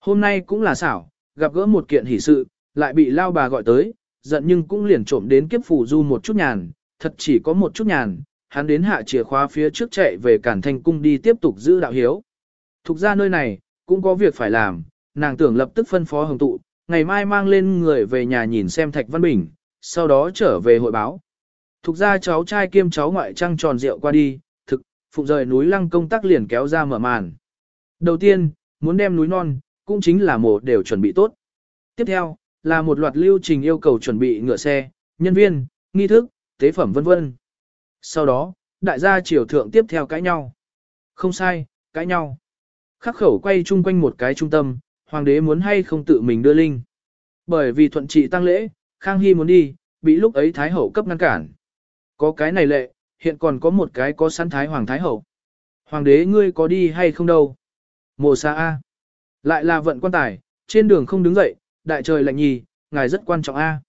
Hôm nay cũng là xảo, gặp gỡ một kiện hỷ sự, lại bị lao bà gọi tới, giận nhưng cũng liền trộm đến kiếp phủ du một chút nhàn, thật chỉ có một chút nhàn, hắn đến hạ chìa khóa phía trước chạy về cản thanh cung đi tiếp tục giữ đạo hiếu. Thục ra nơi này, cũng có việc phải làm, nàng tưởng lập tức phân phó hồng tụ, ngày mai mang lên người về nhà nhìn xem Thạch Văn Bình, sau đó trở về hội báo. Thục ra cháu trai kiêm cháu ngoại trăng tròn rượu qua đi, thực, phụng rời núi lăng công tác liền kéo ra mở màn. Đầu tiên, muốn đem núi non, cũng chính là mổ đều chuẩn bị tốt. Tiếp theo, là một loạt lưu trình yêu cầu chuẩn bị ngựa xe, nhân viên, nghi thức, tế phẩm vân vân. Sau đó, đại gia triều thượng tiếp theo cãi nhau. Không sai, cãi nhau. Khắc khẩu quay chung quanh một cái trung tâm, hoàng đế muốn hay không tự mình đưa linh. Bởi vì thuận trị tăng lễ, Khang Hy muốn đi, bị lúc ấy Thái Hậu cấp ngăn cản. Có cái này lệ, hiện còn có một cái có sẵn Thái Hoàng Thái Hậu. Hoàng đế ngươi có đi hay không đâu? Mồ xa A. Lại là vận quan tài, trên đường không đứng dậy, đại trời lạnh nhì, ngài rất quan trọng A.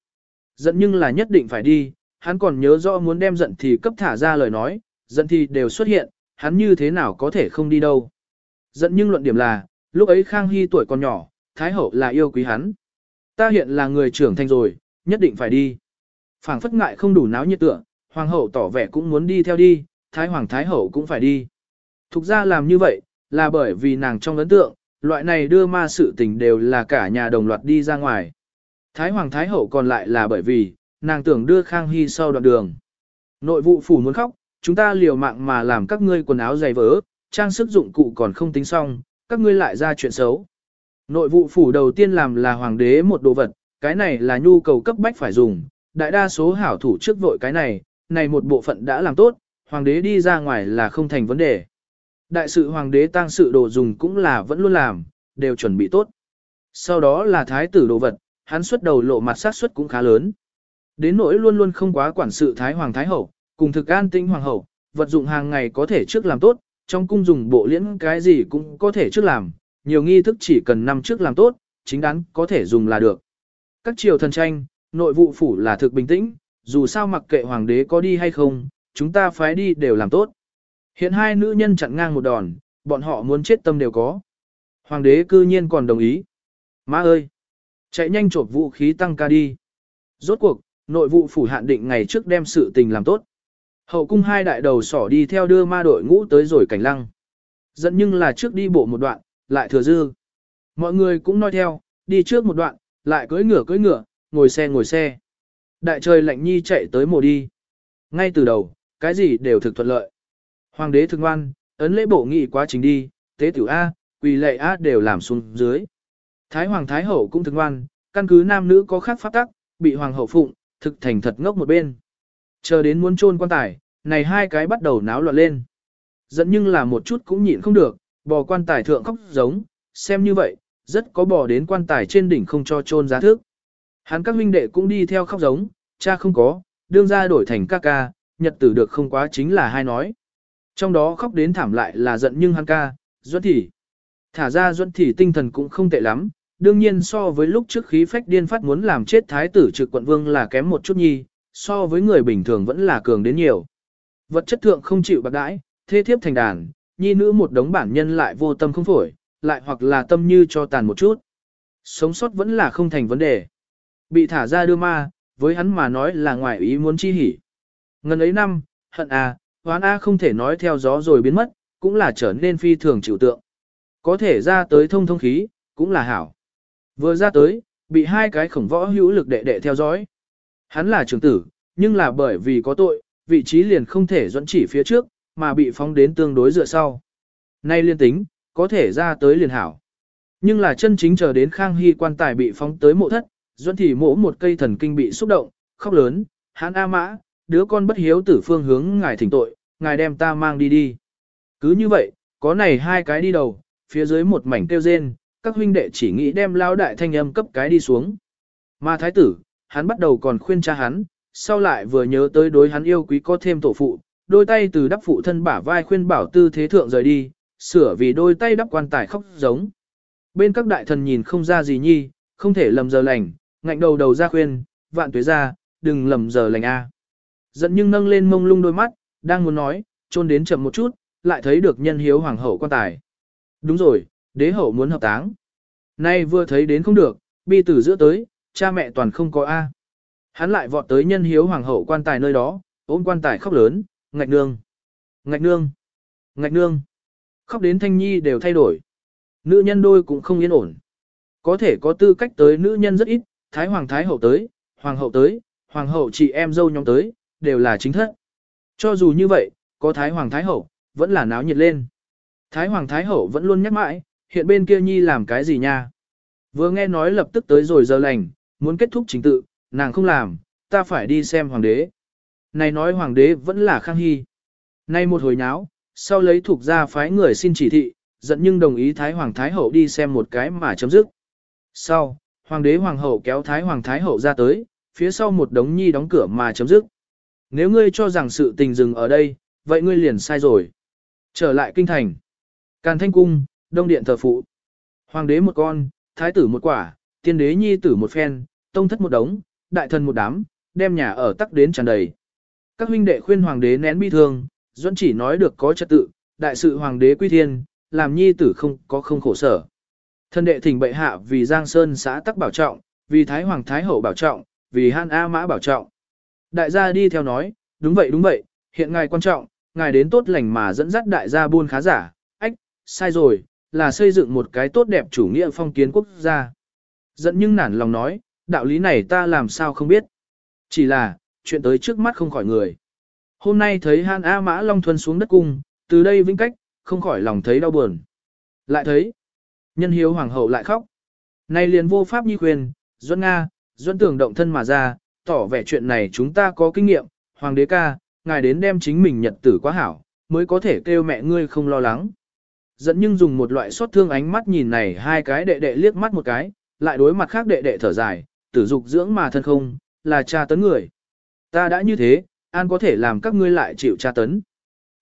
Giận nhưng là nhất định phải đi, hắn còn nhớ rõ muốn đem giận thì cấp thả ra lời nói, giận thì đều xuất hiện, hắn như thế nào có thể không đi đâu dẫn nhưng luận điểm là, lúc ấy Khang Hy tuổi còn nhỏ, Thái Hậu là yêu quý hắn. Ta hiện là người trưởng thành rồi, nhất định phải đi. phảng phất ngại không đủ náo nhiệt tựa, Hoàng hậu tỏ vẻ cũng muốn đi theo đi, Thái Hoàng Thái Hậu cũng phải đi. Thục ra làm như vậy, là bởi vì nàng trong ấn tượng, loại này đưa ma sự tình đều là cả nhà đồng loạt đi ra ngoài. Thái Hoàng Thái Hậu còn lại là bởi vì, nàng tưởng đưa Khang Hy sau đoạn đường. Nội vụ phủ muốn khóc, chúng ta liều mạng mà làm các ngươi quần áo dày vỡ, trang sức dụng cụ còn không tính xong, các ngươi lại ra chuyện xấu. Nội vụ phủ đầu tiên làm là hoàng đế một đồ vật, cái này là nhu cầu cấp bách phải dùng, đại đa số hảo thủ trước vội cái này, này một bộ phận đã làm tốt, hoàng đế đi ra ngoài là không thành vấn đề. Đại sự hoàng đế tăng sự đồ dùng cũng là vẫn luôn làm, đều chuẩn bị tốt. Sau đó là thái tử đồ vật, hắn xuất đầu lộ mặt sát suất cũng khá lớn. Đến nỗi luôn luôn không quá quản sự thái hoàng thái hậu, cùng thực an tinh hoàng hậu, vật dụng hàng ngày có thể trước làm tốt, trong cung dùng bộ liễn cái gì cũng có thể trước làm, nhiều nghi thức chỉ cần năm trước làm tốt, chính đáng có thể dùng là được. Các triều thần tranh, nội vụ phủ là thực bình tĩnh, dù sao mặc kệ hoàng đế có đi hay không, chúng ta phái đi đều làm tốt. Hiện hai nữ nhân chặn ngang một đòn, bọn họ muốn chết tâm đều có. Hoàng đế cư nhiên còn đồng ý. Má ơi! Chạy nhanh trộm vũ khí tăng ca đi. Rốt cuộc, nội vụ phủ hạn định ngày trước đem sự tình làm tốt. Hậu cung hai đại đầu sỏ đi theo đưa ma đội ngũ tới rồi cảnh lăng. Dẫn nhưng là trước đi bộ một đoạn, lại thừa dư. Mọi người cũng nói theo, đi trước một đoạn, lại cưỡi ngựa cưỡi ngựa, ngồi xe ngồi xe. Đại trời lạnh nhi chạy tới mồ đi. Ngay từ đầu, cái gì đều thực thuận lợi. Hoàng đế thương ngoan, ấn lễ bộ nghị quá trình đi, tế tiểu A, quỳ lệ A đều làm xuống dưới. Thái hoàng thái hậu cũng thương ngoan, căn cứ nam nữ có khác pháp tắc, bị hoàng hậu phụng, thực thành thật ngốc một bên. Chờ đến muốn chôn quan tài, này hai cái bắt đầu náo loạn lên. giận nhưng là một chút cũng nhịn không được, bò quan tài thượng khóc giống, xem như vậy, rất có bò đến quan tài trên đỉnh không cho trôn giá thước. Hắn các huynh đệ cũng đi theo khóc giống, cha không có, đương ra đổi thành ca ca, nhật tử được không quá chính là hai nói. Trong đó khóc đến thảm lại là giận nhưng hắn ca, Duẫn Thị. Thả ra Duẫn Thị tinh thần cũng không tệ lắm, đương nhiên so với lúc trước khí phách điên phát muốn làm chết thái tử trực quận vương là kém một chút nhi, so với người bình thường vẫn là cường đến nhiều. Vật chất thượng không chịu bạc đãi, thế thiếp thành đàn, nhi nữ một đống bản nhân lại vô tâm không phổi, lại hoặc là tâm như cho tàn một chút. Sống sót vẫn là không thành vấn đề. Bị thả ra đưa ma, với hắn mà nói là ngoài ý muốn chi hỉ. Ngần ấy năm, hận à, hoán A không thể nói theo gió rồi biến mất, cũng là trở nên phi thường chịu tượng. Có thể ra tới thông thông khí, cũng là hảo. Vừa ra tới, bị hai cái khổng võ hữu lực đệ đệ theo dõi. Hắn là trưởng tử, nhưng là bởi vì có tội, vị trí liền không thể dẫn chỉ phía trước, mà bị phóng đến tương đối dựa sau. Nay liên tính, có thể ra tới liền hảo. Nhưng là chân chính chờ đến Khang Hy quan tài bị phóng tới mộ thất, dẫn thì mỗ một cây thần kinh bị xúc động, khóc lớn, hắn A mã, đứa con bất hiếu tử phương hướng ngài thỉnh tội, ngài đem ta mang đi đi. Cứ như vậy, có này hai cái đi đầu, phía dưới một mảnh tiêu rên, các huynh đệ chỉ nghĩ đem lao đại thanh âm cấp cái đi xuống. Mà thái tử, hắn bắt đầu còn khuyên cha hắn, sau lại vừa nhớ tới đối hắn yêu quý có thêm tổ phụ, đôi tay từ đắp phụ thân bả vai khuyên bảo tư thế thượng rời đi, sửa vì đôi tay đắp quan tài khóc giống. Bên các đại thần nhìn không ra gì nhi, không thể lầm giờ lành, ngạnh đầu đầu ra khuyên, vạn tuế ra, đừng lầm giờ lành a. Giận nhưng nâng lên mông lung đôi mắt, đang muốn nói, trôn đến chậm một chút, lại thấy được nhân hiếu hoàng hậu quan tài. Đúng rồi, đế hậu muốn hợp táng. Nay vừa thấy đến không được, bi tử giữa tới, cha mẹ toàn không có A. Hắn lại vọt tới nhân hiếu hoàng hậu quan tài nơi đó, ôm quan tài khóc lớn, ngạch nương, ngạch nương, ngạch nương. Khóc đến thanh nhi đều thay đổi. Nữ nhân đôi cũng không yên ổn. Có thể có tư cách tới nữ nhân rất ít, thái hoàng thái hậu tới, hoàng hậu tới, hoàng hậu chị em dâu nhóm tới, đều là chính thất. Cho dù như vậy, có thái hoàng thái hậu, vẫn là náo nhiệt lên. Thái hoàng thái hậu vẫn luôn nhắc mãi, hiện bên kia nhi làm cái gì nha. Vừa nghe nói lập tức tới rồi giờ lành, muốn kết thúc chính tự, nàng không làm, ta phải đi xem hoàng đế. Này nói hoàng đế vẫn là khang hy. Nay một hồi nháo, sau lấy thuộc ra phái người xin chỉ thị, giận nhưng đồng ý Thái Hoàng Thái Hậu đi xem một cái mà chấm dứt. Sau, Hoàng đế Hoàng hậu kéo Thái Hoàng Thái Hậu ra tới, phía sau một đống nhi đóng cửa mà chấm dứt. Nếu ngươi cho rằng sự tình dừng ở đây, vậy ngươi liền sai rồi. Trở lại kinh thành. Càn thanh cung, đông điện thờ phụ. Hoàng đế một con, thái tử một quả, tiên đế nhi tử một phen, tông thất một đống, đại thần một đám, đem nhà ở tắc đến tràn đầy. Các huynh đệ khuyên hoàng đế nén bi thương, duẫn chỉ nói được có trật tự, đại sự hoàng đế quy thiên, làm nhi tử không có không khổ sở. Thân đệ thỉnh bệ hạ vì Giang Sơn xã tắc bảo trọng, vì Thái Hoàng Thái Hậu bảo trọng, vì Han A Mã bảo trọng. Đại gia đi theo nói, đúng vậy đúng vậy, hiện ngài quan trọng, ngài đến tốt lành mà dẫn dắt đại gia buôn khá giả, ách, sai rồi, là xây dựng một cái tốt đẹp chủ nghĩa phong kiến quốc gia. Dẫn nhưng nản lòng nói, đạo lý này ta làm sao không biết. Chỉ là, chuyện tới trước mắt không khỏi người. Hôm nay thấy Han A Mã Long Thuần xuống đất cung, từ đây vĩnh cách, không khỏi lòng thấy đau buồn. Lại thấy, nhân hiếu hoàng hậu lại khóc. Này liền vô pháp nhi khuyên, Duân Nga, Duân tưởng động thân mà ra, tỏ vẻ chuyện này chúng ta có kinh nghiệm, hoàng đế ca, ngài đến đem chính mình nhật tử quá hảo, mới có thể kêu mẹ ngươi không lo lắng. Dẫn nhưng dùng một loại xót thương ánh mắt nhìn này hai cái đệ đệ liếc mắt một cái, lại đối mặt khác đệ đệ thở dài, tử dục dưỡng mà thân không, là tra tấn người. Ta đã như thế, an có thể làm các ngươi lại chịu tra tấn.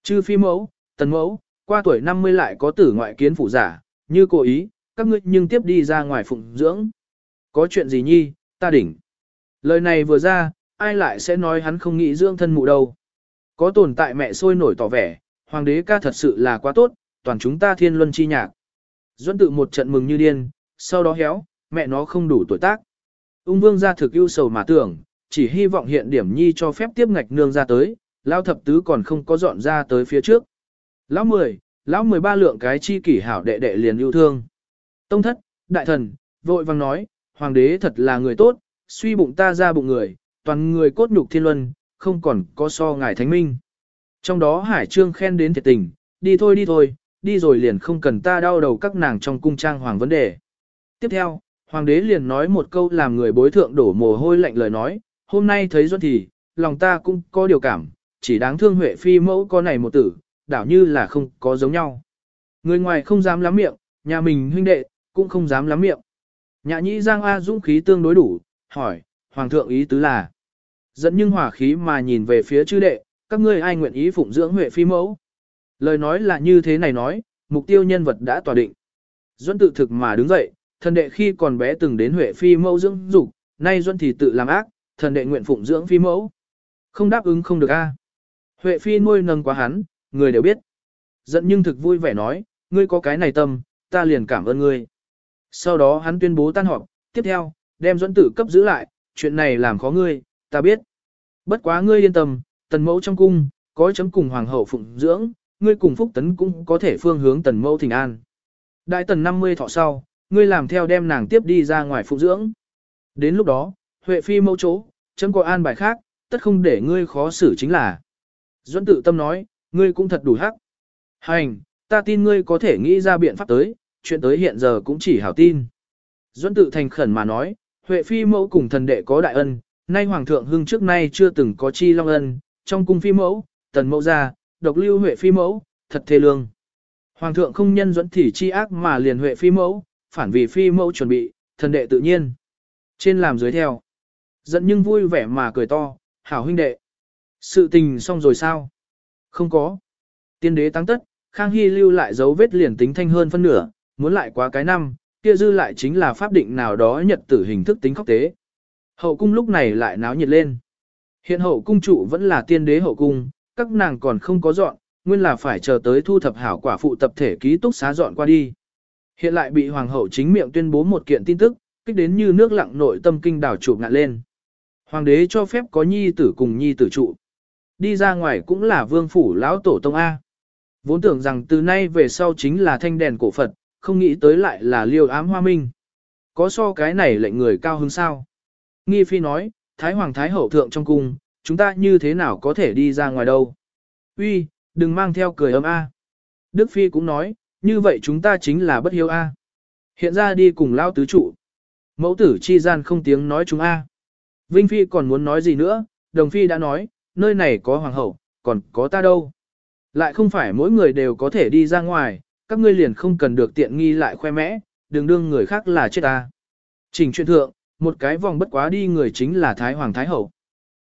Chư phi mẫu, tần mẫu, qua tuổi 50 lại có tử ngoại kiến phụ giả, như cố ý, các ngươi nhưng tiếp đi ra ngoài phụng dưỡng. Có chuyện gì nhi, ta đỉnh. Lời này vừa ra, ai lại sẽ nói hắn không nghĩ dưỡng thân mụ đâu. Có tồn tại mẹ sôi nổi tỏ vẻ, hoàng đế ca thật sự là quá tốt, toàn chúng ta thiên luân chi nhạc. Duẫn tự một trận mừng như điên, sau đó héo, mẹ nó không đủ tuổi tác. Ung vương ra thực ưu sầu mà tưởng, chỉ hy vọng hiện điểm nhi cho phép tiếp ngạch nương ra tới, lao thập tứ còn không có dọn ra tới phía trước. Lão 10, lão 13 lượng cái chi kỷ hảo đệ đệ liền yêu thương. Tông thất, đại thần, vội vang nói, hoàng đế thật là người tốt, suy bụng ta ra bụng người, toàn người cốt nhục thiên luân, không còn có so ngài thánh minh. Trong đó hải trương khen đến thiệt tình, đi thôi đi thôi, đi rồi liền không cần ta đau đầu các nàng trong cung trang hoàng vấn đề. Tiếp theo, hoàng đế liền nói một câu làm người bối thượng đổ mồ hôi lạnh lời nói, hôm nay thấy Duân thì, lòng ta cũng có điều cảm, chỉ đáng thương Huệ Phi mẫu con này một tử, đảo như là không có giống nhau. Người ngoài không dám lắm miệng, nhà mình huynh đệ, cũng không dám lắm miệng. Nhã nhĩ Giang A dũng khí tương đối đủ, hỏi, Hoàng thượng ý tứ là. Dẫn nhưng hỏa khí mà nhìn về phía chư đệ, các ngươi ai nguyện ý phụng dưỡng Huệ Phi mẫu. Lời nói là như thế này nói, mục tiêu nhân vật đã tỏa định. Duân tự thực mà đứng dậy, thần đệ khi còn bé từng đến Huệ Phi mẫu dưỡng dục, nay Duân thì tự làm ác, thần đệ nguyện phụng dưỡng Phi mẫu. Không đáp ứng không được a. À. Huệ Phi nuôi nâng quá hắn, người đều biết. Giận nhưng thực vui vẻ nói, ngươi có cái này tâm, ta liền cảm ơn ngươi. Sau đó hắn tuyên bố tan họp, tiếp theo, đem dẫn tử cấp giữ lại, chuyện này làm khó ngươi, ta biết. Bất quá ngươi yên tâm, tần mẫu trong cung, có chấm cùng hoàng hậu phụng dưỡng, ngươi cùng phúc tấn cũng có thể phương hướng tần mẫu thỉnh an. Đại tần 50 thọ sau, ngươi làm theo đem nàng tiếp đi ra ngoài phụ dưỡng. Đến lúc đó, Huệ phi mẫu chỗ, chấm có an bài khác, tất không để ngươi khó xử chính là. Duẫn tự tâm nói, ngươi cũng thật đủ hắc. Hành, ta tin ngươi có thể nghĩ ra biện pháp tới, chuyện tới hiện giờ cũng chỉ hảo tin. Duẫn tự thành khẩn mà nói, Huệ phi mẫu cùng thần đệ có đại ân, nay hoàng thượng hưng trước nay chưa từng có chi long ân, trong cung phi mẫu, tần mẫu gia, độc lưu Huệ phi mẫu, thật thê lương. Hoàng thượng không nhân Duẫn thì chi ác mà liền Huệ phi mẫu, phản vì phi mẫu chuẩn bị, thần đệ tự nhiên. Trên làm dưới theo. Giận nhưng vui vẻ mà cười to, hảo huynh đệ. Sự tình xong rồi sao? Không có. Tiên đế tăng tất, Khang Hy lưu lại dấu vết liền tính thanh hơn phân nửa, muốn lại quá cái năm, kia dư lại chính là pháp định nào đó nhật tử hình thức tính khóc tế. Hậu cung lúc này lại náo nhiệt lên. Hiện hậu cung trụ vẫn là tiên đế hậu cung, các nàng còn không có dọn, nguyên là phải chờ tới thu thập hảo quả phụ tập thể ký túc xá dọn qua đi. Hiện lại bị hoàng hậu chính miệng tuyên bố một kiện tin tức, kích đến như nước lặng nội tâm kinh đảo chụp ngạn lên. Hoàng đế cho phép có nhi tử cùng nhi tử trụ. Đi ra ngoài cũng là vương phủ lão tổ tông A. Vốn tưởng rằng từ nay về sau chính là thanh đèn cổ Phật, không nghĩ tới lại là liêu ám hoa minh. Có so cái này lệnh người cao hứng sao? Nghi phi nói, Thái Hoàng Thái Hậu Thượng trong cung, chúng ta như thế nào có thể đi ra ngoài đâu? Uy, đừng mang theo cười ấm A. Đức Phi cũng nói, như vậy chúng ta chính là bất hiếu A. Hiện ra đi cùng lao tứ trụ. Mẫu tử chi gian không tiếng nói chúng A. Vinh Phi còn muốn nói gì nữa, Đồng Phi đã nói, nơi này có hoàng hậu, còn có ta đâu. Lại không phải mỗi người đều có thể đi ra ngoài, các ngươi liền không cần được tiện nghi lại khoe mẽ, đừng đương người khác là chết ta. Trình chuyện thượng, một cái vòng bất quá đi người chính là Thái Hoàng Thái Hậu.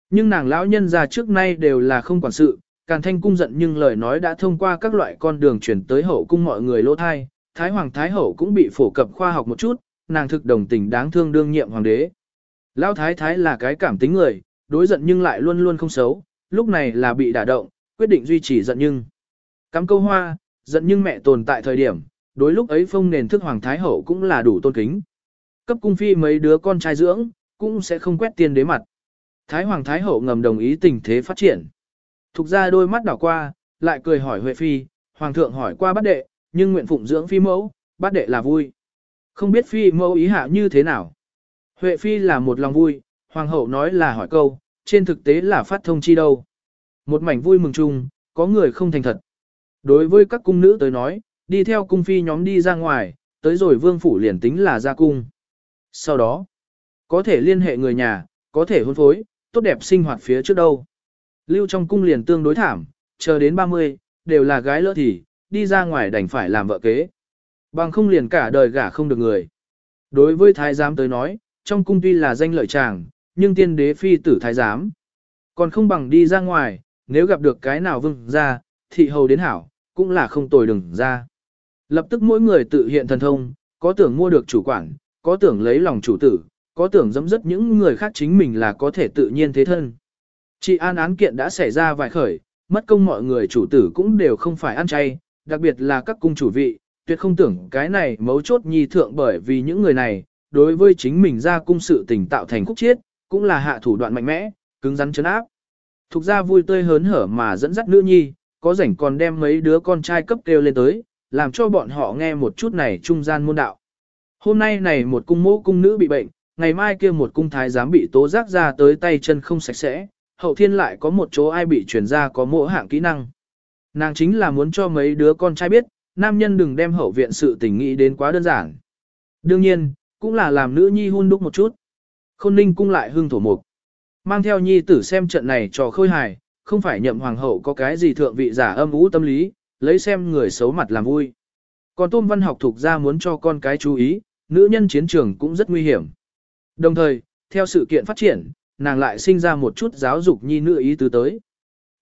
Nhưng nàng lão nhân ra trước nay đều là không quản sự, Càn Thanh cung giận nhưng lời nói đã thông qua các loại con đường chuyển tới hậu cung mọi người lỗ thai, Thái Hoàng Thái Hậu cũng bị phổ cập khoa học một chút, nàng thực đồng tình đáng thương đương nhiệm hoàng đế. Lão Thái Thái là cái cảm tính người, đối giận nhưng lại luôn luôn không xấu, lúc này là bị đả động, quyết định duy trì giận nhưng. Cắm câu hoa, giận nhưng mẹ tồn tại thời điểm, đối lúc ấy phong nền thức Hoàng Thái Hậu cũng là đủ tôn kính. Cấp cung phi mấy đứa con trai dưỡng, cũng sẽ không quét tiền đế mặt. Thái Hoàng Thái Hậu ngầm đồng ý tình thế phát triển. Thục ra đôi mắt đảo qua, lại cười hỏi Huệ Phi, Hoàng thượng hỏi qua bát đệ, nhưng nguyện phụng dưỡng phi mẫu, bát đệ là vui. Không biết phi mẫu ý hạ như thế nào. Huệ Phi là một lòng vui, Hoàng hậu nói là hỏi câu, trên thực tế là phát thông chi đâu. Một mảnh vui mừng chung, có người không thành thật. Đối với các cung nữ tới nói, đi theo cung phi nhóm đi ra ngoài, tới rồi vương phủ liền tính là ra cung. Sau đó, có thể liên hệ người nhà, có thể hôn phối, tốt đẹp sinh hoạt phía trước đâu. Lưu trong cung liền tương đối thảm, chờ đến 30, đều là gái lỡ thì, đi ra ngoài đành phải làm vợ kế. Bằng không liền cả đời gả không được người. Đối với thái giám tới nói, trong cung tuy là danh lợi chàng, nhưng tiên đế phi tử thái giám. Còn không bằng đi ra ngoài, nếu gặp được cái nào vương ra, thị hầu đến hảo, cũng là không tồi đừng ra. Lập tức mỗi người tự hiện thần thông, có tưởng mua được chủ quản, có tưởng lấy lòng chủ tử, có tưởng dẫm dứt những người khác chính mình là có thể tự nhiên thế thân. Chị an án kiện đã xảy ra vài khởi, mất công mọi người chủ tử cũng đều không phải ăn chay, đặc biệt là các cung chủ vị, tuyệt không tưởng cái này mấu chốt nhi thượng bởi vì những người này, đối với chính mình ra cung sự tình tạo thành khúc chiết, cũng là hạ thủ đoạn mạnh mẽ, cứng rắn chấn áp. Thục ra vui tươi hớn hở mà dẫn dắt nữ nhi, có rảnh còn đem mấy đứa con trai cấp kêu lên tới, làm cho bọn họ nghe một chút này trung gian môn đạo. Hôm nay này một cung mẫu cung nữ bị bệnh, ngày mai kia một cung thái giám bị tố giác ra tới tay chân không sạch sẽ, hậu thiên lại có một chỗ ai bị truyền ra có mỗi hạng kỹ năng. Nàng chính là muốn cho mấy đứa con trai biết, nam nhân đừng đem hậu viện sự tình nghĩ đến quá đơn giản. Đương nhiên, cũng là làm nữ nhi hun đúc một chút. Khôn ninh cung lại hưng thổ mục. Mang theo nhi tử xem trận này cho khôi hài, không phải nhậm hoàng hậu có cái gì thượng vị giả âm ú tâm lý, lấy xem người xấu mặt làm vui. Còn tôm văn học thuộc ra muốn cho con cái chú ý, nữ nhân chiến trường cũng rất nguy hiểm. Đồng thời, theo sự kiện phát triển, nàng lại sinh ra một chút giáo dục nhi nữ ý tứ tới.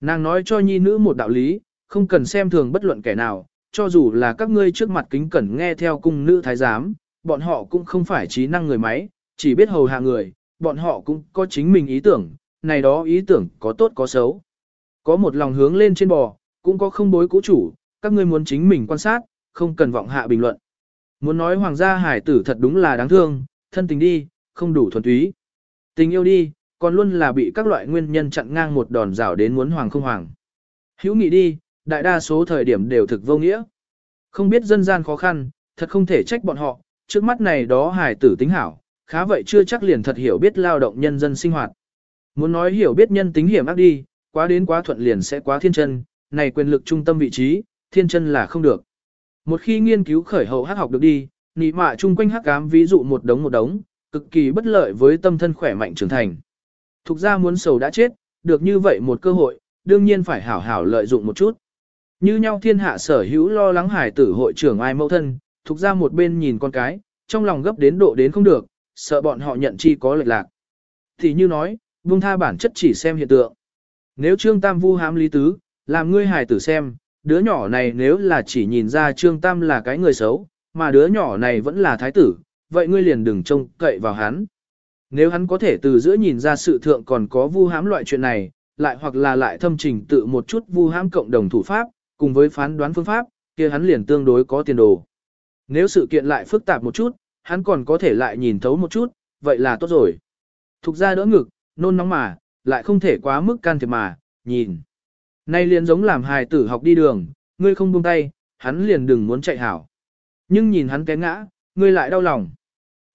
Nàng nói cho nhi nữ một đạo lý, không cần xem thường bất luận kẻ nào, cho dù là các ngươi trước mặt kính cẩn nghe theo cung nữ thái giám, bọn họ cũng không phải trí năng người máy, chỉ biết hầu hạ người, bọn họ cũng có chính mình ý tưởng, này đó ý tưởng có tốt có xấu. Có một lòng hướng lên trên bò, cũng có không bối cũ chủ, các ngươi muốn chính mình quan sát, không cần vọng hạ bình luận. Muốn nói hoàng gia hải tử thật đúng là đáng thương, thân tình đi, không đủ thuần túy. Tình yêu đi, còn luôn là bị các loại nguyên nhân chặn ngang một đòn rào đến muốn hoàng không hoàng. Hữu nghị đi, đại đa số thời điểm đều thực vô nghĩa. Không biết dân gian khó khăn, thật không thể trách bọn họ, trước mắt này đó hải tử tính hảo, khá vậy chưa chắc liền thật hiểu biết lao động nhân dân sinh hoạt. Muốn nói hiểu biết nhân tính hiểm ác đi, quá đến quá thuận liền sẽ quá thiên chân, này quyền lực trung tâm vị trí, thiên chân là không được. Một khi nghiên cứu khởi hậu hắc học được đi, nị mạ chung quanh hắc ám ví dụ một đống một đống, cực kỳ bất lợi với tâm thân khỏe mạnh trưởng thành. Thục ra muốn sầu đã chết, được như vậy một cơ hội, đương nhiên phải hảo hảo lợi dụng một chút. Như nhau thiên hạ sở hữu lo lắng hải tử hội trưởng ai mẫu thân, thục ra một bên nhìn con cái, trong lòng gấp đến độ đến không được, sợ bọn họ nhận chi có lệch lạc. Thì như nói, vung tha bản chất chỉ xem hiện tượng. Nếu Trương Tam vu hám lý tứ, làm ngươi hải tử xem, đứa nhỏ này nếu là chỉ nhìn ra Trương Tam là cái người xấu, mà đứa nhỏ này vẫn là thái tử, vậy ngươi liền đừng trông cậy vào hắn. Nếu hắn có thể từ giữa nhìn ra sự thượng còn có vu hám loại chuyện này, lại hoặc là lại thâm trình tự một chút vu hám cộng đồng thủ pháp, cùng với phán đoán phương pháp, kia hắn liền tương đối có tiền đồ. Nếu sự kiện lại phức tạp một chút, hắn còn có thể lại nhìn thấu một chút, vậy là tốt rồi. Thục ra đỡ ngực, nôn nóng mà, lại không thể quá mức can thiệp mà, nhìn. Nay liền giống làm hài tử học đi đường, ngươi không buông tay, hắn liền đừng muốn chạy hảo. Nhưng nhìn hắn té ngã, ngươi lại đau lòng.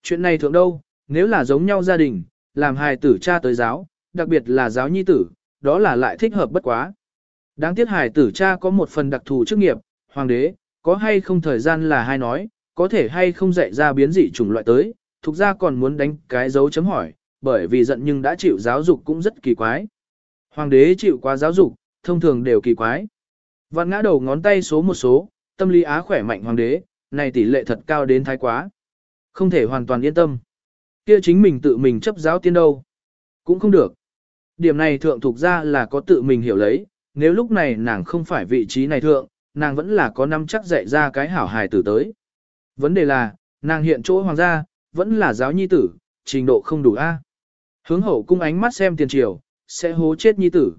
Chuyện này thượng đâu, nếu là giống nhau gia đình, làm hài tử cha tới giáo, đặc biệt là giáo nhi tử, đó là lại thích hợp bất quá. Đáng tiếc hài tử cha có một phần đặc thù chức nghiệp, hoàng đế, có hay không thời gian là hai nói, có thể hay không dạy ra biến dị chủng loại tới, thuộc ra còn muốn đánh cái dấu chấm hỏi, bởi vì giận nhưng đã chịu giáo dục cũng rất kỳ quái. Hoàng đế chịu quá giáo dục, thông thường đều kỳ quái. Vạn ngã đầu ngón tay số một số, tâm lý á khỏe mạnh hoàng đế, này tỷ lệ thật cao đến thái quá. Không thể hoàn toàn yên tâm. Kia chính mình tự mình chấp giáo tiên đâu. Cũng không được. Điểm này thượng thuộc ra là có tự mình hiểu lấy, nếu lúc này nàng không phải vị trí này thượng, nàng vẫn là có năm chắc dạy ra cái hảo hài tử tới. Vấn đề là, nàng hiện chỗ hoàng gia, vẫn là giáo nhi tử, trình độ không đủ A. Hướng hậu cung ánh mắt xem tiền triều, sẽ hố chết nhi tử.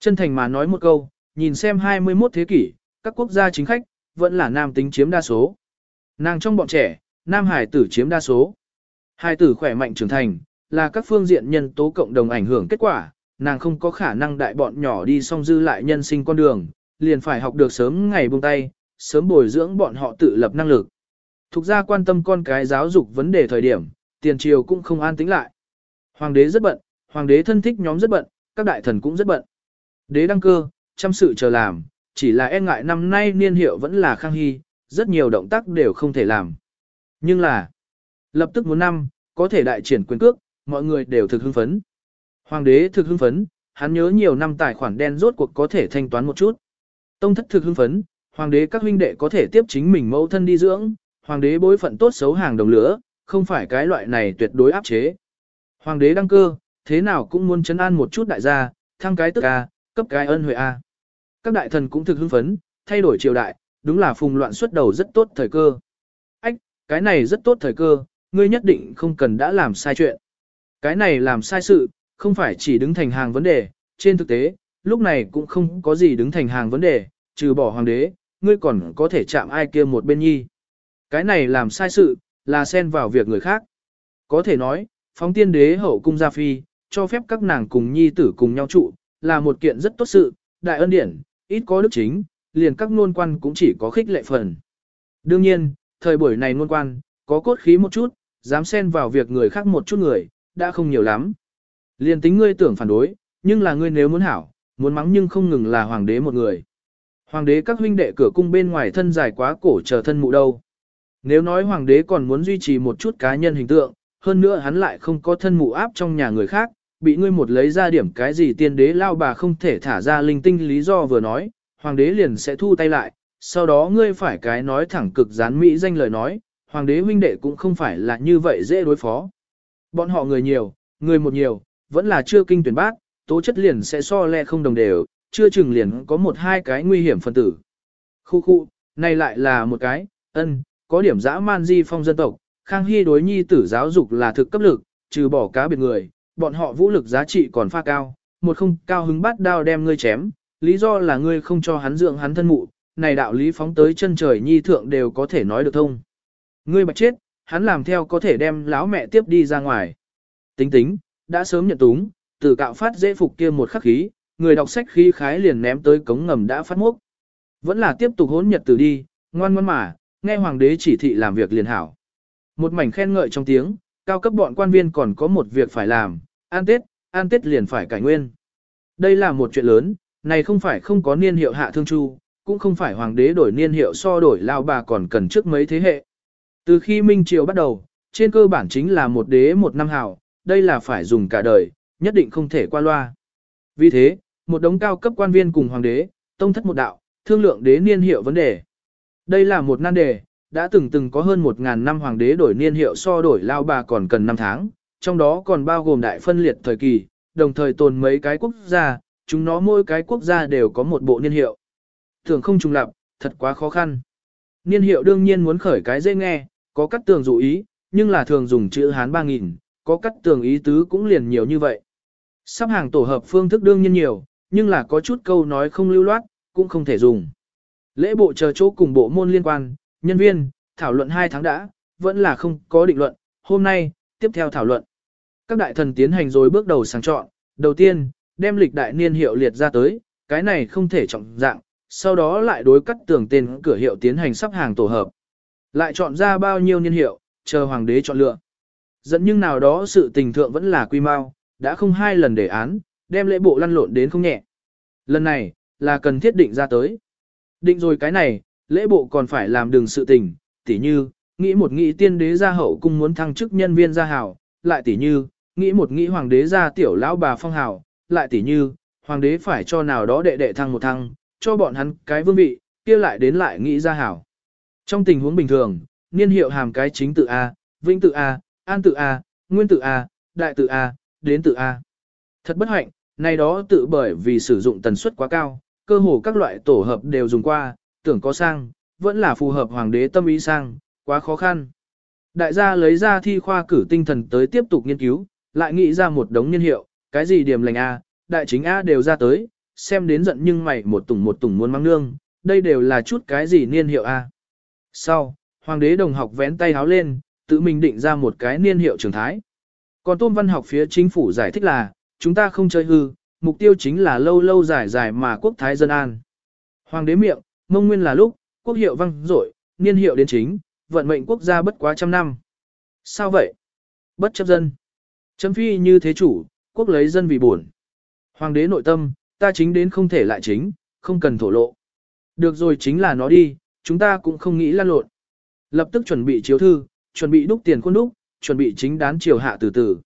Chân thành mà nói một câu, nhìn xem 21 thế kỷ, các quốc gia chính khách, vẫn là nam tính chiếm đa số. Nàng trong bọn trẻ, nam hải tử chiếm đa số hai tử khỏe mạnh trưởng thành, là các phương diện nhân tố cộng đồng ảnh hưởng kết quả, nàng không có khả năng đại bọn nhỏ đi song dư lại nhân sinh con đường, liền phải học được sớm ngày buông tay, sớm bồi dưỡng bọn họ tự lập năng lực. Thục ra quan tâm con cái giáo dục vấn đề thời điểm, tiền triều cũng không an tĩnh lại. Hoàng đế rất bận, hoàng đế thân thích nhóm rất bận, các đại thần cũng rất bận. Đế đăng cơ, chăm sự chờ làm, chỉ là e ngại năm nay niên hiệu vẫn là khang hy, rất nhiều động tác đều không thể làm. Nhưng là, lập tức muốn năm, có thể đại triển quyền cước, mọi người đều thực hưng phấn. Hoàng đế thực hưng phấn, hắn nhớ nhiều năm tài khoản đen rốt cuộc có thể thanh toán một chút. Tông thất thực hưng phấn, hoàng đế các huynh đệ có thể tiếp chính mình mẫu thân đi dưỡng, hoàng đế bối phận tốt xấu hàng đồng lửa, không phải cái loại này tuyệt đối áp chế. Hoàng đế đăng cơ, thế nào cũng muốn chấn an một chút đại gia, thăng cái tức A, cấp cái ân huệ A. Các đại thần cũng thực hưng phấn, thay đổi triều đại, đúng là phùng loạn xuất đầu rất tốt thời cơ. Ách, cái này rất tốt thời cơ, ngươi nhất định không cần đã làm sai chuyện. Cái này làm sai sự, không phải chỉ đứng thành hàng vấn đề, trên thực tế, lúc này cũng không có gì đứng thành hàng vấn đề, trừ bỏ hoàng đế, ngươi còn có thể chạm ai kia một bên nhi. Cái này làm sai sự, là xen vào việc người khác. Có thể nói, phóng tiên đế hậu cung gia phi, cho phép các nàng cùng nhi tử cùng nhau trụ, là một kiện rất tốt sự, đại ân điển, ít có đức chính, liền các nôn quan cũng chỉ có khích lệ phần. Đương nhiên, thời buổi này nôn quan, có cốt khí một chút, dám xen vào việc người khác một chút người, đã không nhiều lắm. Liền tính ngươi tưởng phản đối, nhưng là ngươi nếu muốn hảo, muốn mắng nhưng không ngừng là hoàng đế một người. Hoàng đế các huynh đệ cửa cung bên ngoài thân dài quá cổ chờ thân mụ đâu. Nếu nói hoàng đế còn muốn duy trì một chút cá nhân hình tượng, hơn nữa hắn lại không có thân mụ áp trong nhà người khác, bị ngươi một lấy ra điểm cái gì tiên đế lao bà không thể thả ra linh tinh lý do vừa nói, hoàng đế liền sẽ thu tay lại, sau đó ngươi phải cái nói thẳng cực gián mỹ danh lời nói, hoàng đế huynh đệ cũng không phải là như vậy dễ đối phó. Bọn họ người nhiều, người một nhiều, vẫn là chưa kinh tuyển bác, tố chất liền sẽ so le không đồng đều, chưa chừng liền có một hai cái nguy hiểm phân tử. Khu khu, này lại là một cái, ân, có điểm dã man di phong dân tộc, Khang Hy đối nhi tử giáo dục là thực cấp lực, trừ bỏ cá biệt người, bọn họ vũ lực giá trị còn pha cao, một không cao hứng bắt đao đem ngươi chém, lý do là ngươi không cho hắn dưỡng hắn thân mụ, này đạo lý phóng tới chân trời nhi thượng đều có thể nói được thông. Ngươi bạch chết, hắn làm theo có thể đem lão mẹ tiếp đi ra ngoài. Tính tính, đã sớm nhận túng, từ cạo phát dễ phục kia một khắc khí, người đọc sách khí khái liền ném tới cống ngầm đã phát mốc. Vẫn là tiếp tục hốn nhật từ đi, ngoan ngoan mà, nghe hoàng đế chỉ thị làm việc liền hảo. Một mảnh khen ngợi trong tiếng, cao cấp bọn quan viên còn có một việc phải làm, an tết, an tết liền phải cải nguyên. Đây là một chuyện lớn, này không phải không có niên hiệu hạ thương chu, cũng không phải hoàng đế đổi niên hiệu so đổi lao bà còn cần trước mấy thế hệ. Từ khi Minh Triều bắt đầu, trên cơ bản chính là một đế một năm hào, đây là phải dùng cả đời, nhất định không thể qua loa. Vì thế, một đống cao cấp quan viên cùng hoàng đế, tông thất một đạo, thương lượng đế niên hiệu vấn đề. Đây là một nan đề, đã từng từng có hơn 1.000 năm hoàng đế đổi niên hiệu so đổi lao bà còn cần năm tháng, trong đó còn bao gồm đại phân liệt thời kỳ, đồng thời tồn mấy cái quốc gia, chúng nó mỗi cái quốc gia đều có một bộ niên hiệu. Thường không trùng lập, thật quá khó khăn. Niên hiệu đương nhiên muốn khởi cái dễ nghe, có cắt tường dụ ý, nhưng là thường dùng chữ Hán 3.000, có cắt tường ý tứ cũng liền nhiều như vậy. Sắp hàng tổ hợp phương thức đương nhiên nhiều, nhưng là có chút câu nói không lưu loát, cũng không thể dùng. Lễ bộ chờ chỗ cùng bộ môn liên quan, nhân viên, thảo luận 2 tháng đã, vẫn là không có định luận, hôm nay, tiếp theo thảo luận. Các đại thần tiến hành rồi bước đầu sáng chọn, đầu tiên, đem lịch đại niên hiệu liệt ra tới, cái này không thể trọng dạng, sau đó lại đối cắt tường tên cửa hiệu tiến hành sắp hàng tổ hợp. Lại chọn ra bao nhiêu niên hiệu, chờ hoàng đế chọn lựa. Dẫn nhưng nào đó sự tình thượng vẫn là quy mau, đã không hai lần đề án, đem lễ bộ lăn lộn đến không nhẹ. Lần này, là cần thiết định ra tới. Định rồi cái này, lễ bộ còn phải làm đường sự tình, tỉ như, nghĩ một nghĩ tiên đế gia hậu cung muốn thăng chức nhân viên gia hảo, lại tỷ như, nghĩ một nghĩ hoàng đế gia tiểu lão bà phong hảo, lại tỷ như, hoàng đế phải cho nào đó đệ đệ thăng một thăng, cho bọn hắn cái vương vị, kia lại đến lại nghĩ gia hảo. Trong tình huống bình thường, niên hiệu hàm cái chính tự A, vinh tự A, an tự A, nguyên tự A, đại tự A, đến tự A. Thật bất hạnh, này đó tự bởi vì sử dụng tần suất quá cao, cơ hồ các loại tổ hợp đều dùng qua, tưởng có sang, vẫn là phù hợp hoàng đế tâm ý sang, quá khó khăn. Đại gia lấy ra thi khoa cử tinh thần tới tiếp tục nghiên cứu, lại nghĩ ra một đống niên hiệu, cái gì điểm lành A, đại chính A đều ra tới, xem đến giận nhưng mày một tùng một tùng muốn mang nương, đây đều là chút cái gì niên hiệu A. Sau, hoàng đế đồng học vén tay háo lên, tự mình định ra một cái niên hiệu trường thái. Còn tôn văn học phía chính phủ giải thích là, chúng ta không chơi hư, mục tiêu chính là lâu lâu dài dài mà quốc thái dân an. Hoàng đế miệng, mông nguyên là lúc, quốc hiệu văng rội, niên hiệu đến chính, vận mệnh quốc gia bất quá trăm năm. Sao vậy? Bất chấp dân. Chấm phi như thế chủ, quốc lấy dân vì buồn. Hoàng đế nội tâm, ta chính đến không thể lại chính, không cần thổ lộ. Được rồi chính là nó đi, chúng ta cũng không nghĩ lan lộn. Lập tức chuẩn bị chiếu thư, chuẩn bị đúc tiền khuôn đúc, chuẩn bị chính đán triều hạ từ từ.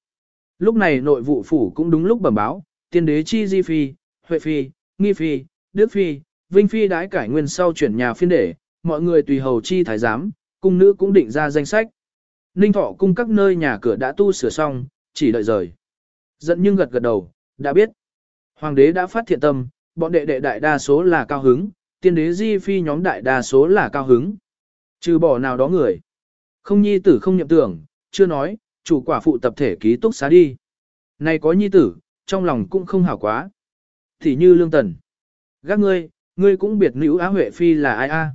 Lúc này nội vụ phủ cũng đúng lúc bẩm báo, tiên đế chi di phi, huệ phi, nghi phi, đức phi, vinh phi đãi cải nguyên sau chuyển nhà phiên để, mọi người tùy hầu chi thái giám, cung nữ cũng định ra danh sách. Ninh thọ cung các nơi nhà cửa đã tu sửa xong, chỉ đợi rời. Giận nhưng gật gật đầu, đã biết. Hoàng đế đã phát thiện tâm, bọn đệ đệ đại đa số là cao hứng, tiên đế di phi nhóm đại đa số là cao hứng. Trừ bỏ nào đó người. Không nhi tử không nhậm tưởng, chưa nói, chủ quả phụ tập thể ký túc xá đi. Này có nhi tử, trong lòng cũng không hảo quá. Thì như lương tần. Gác ngươi, ngươi cũng biệt nữ á huệ phi là ai a?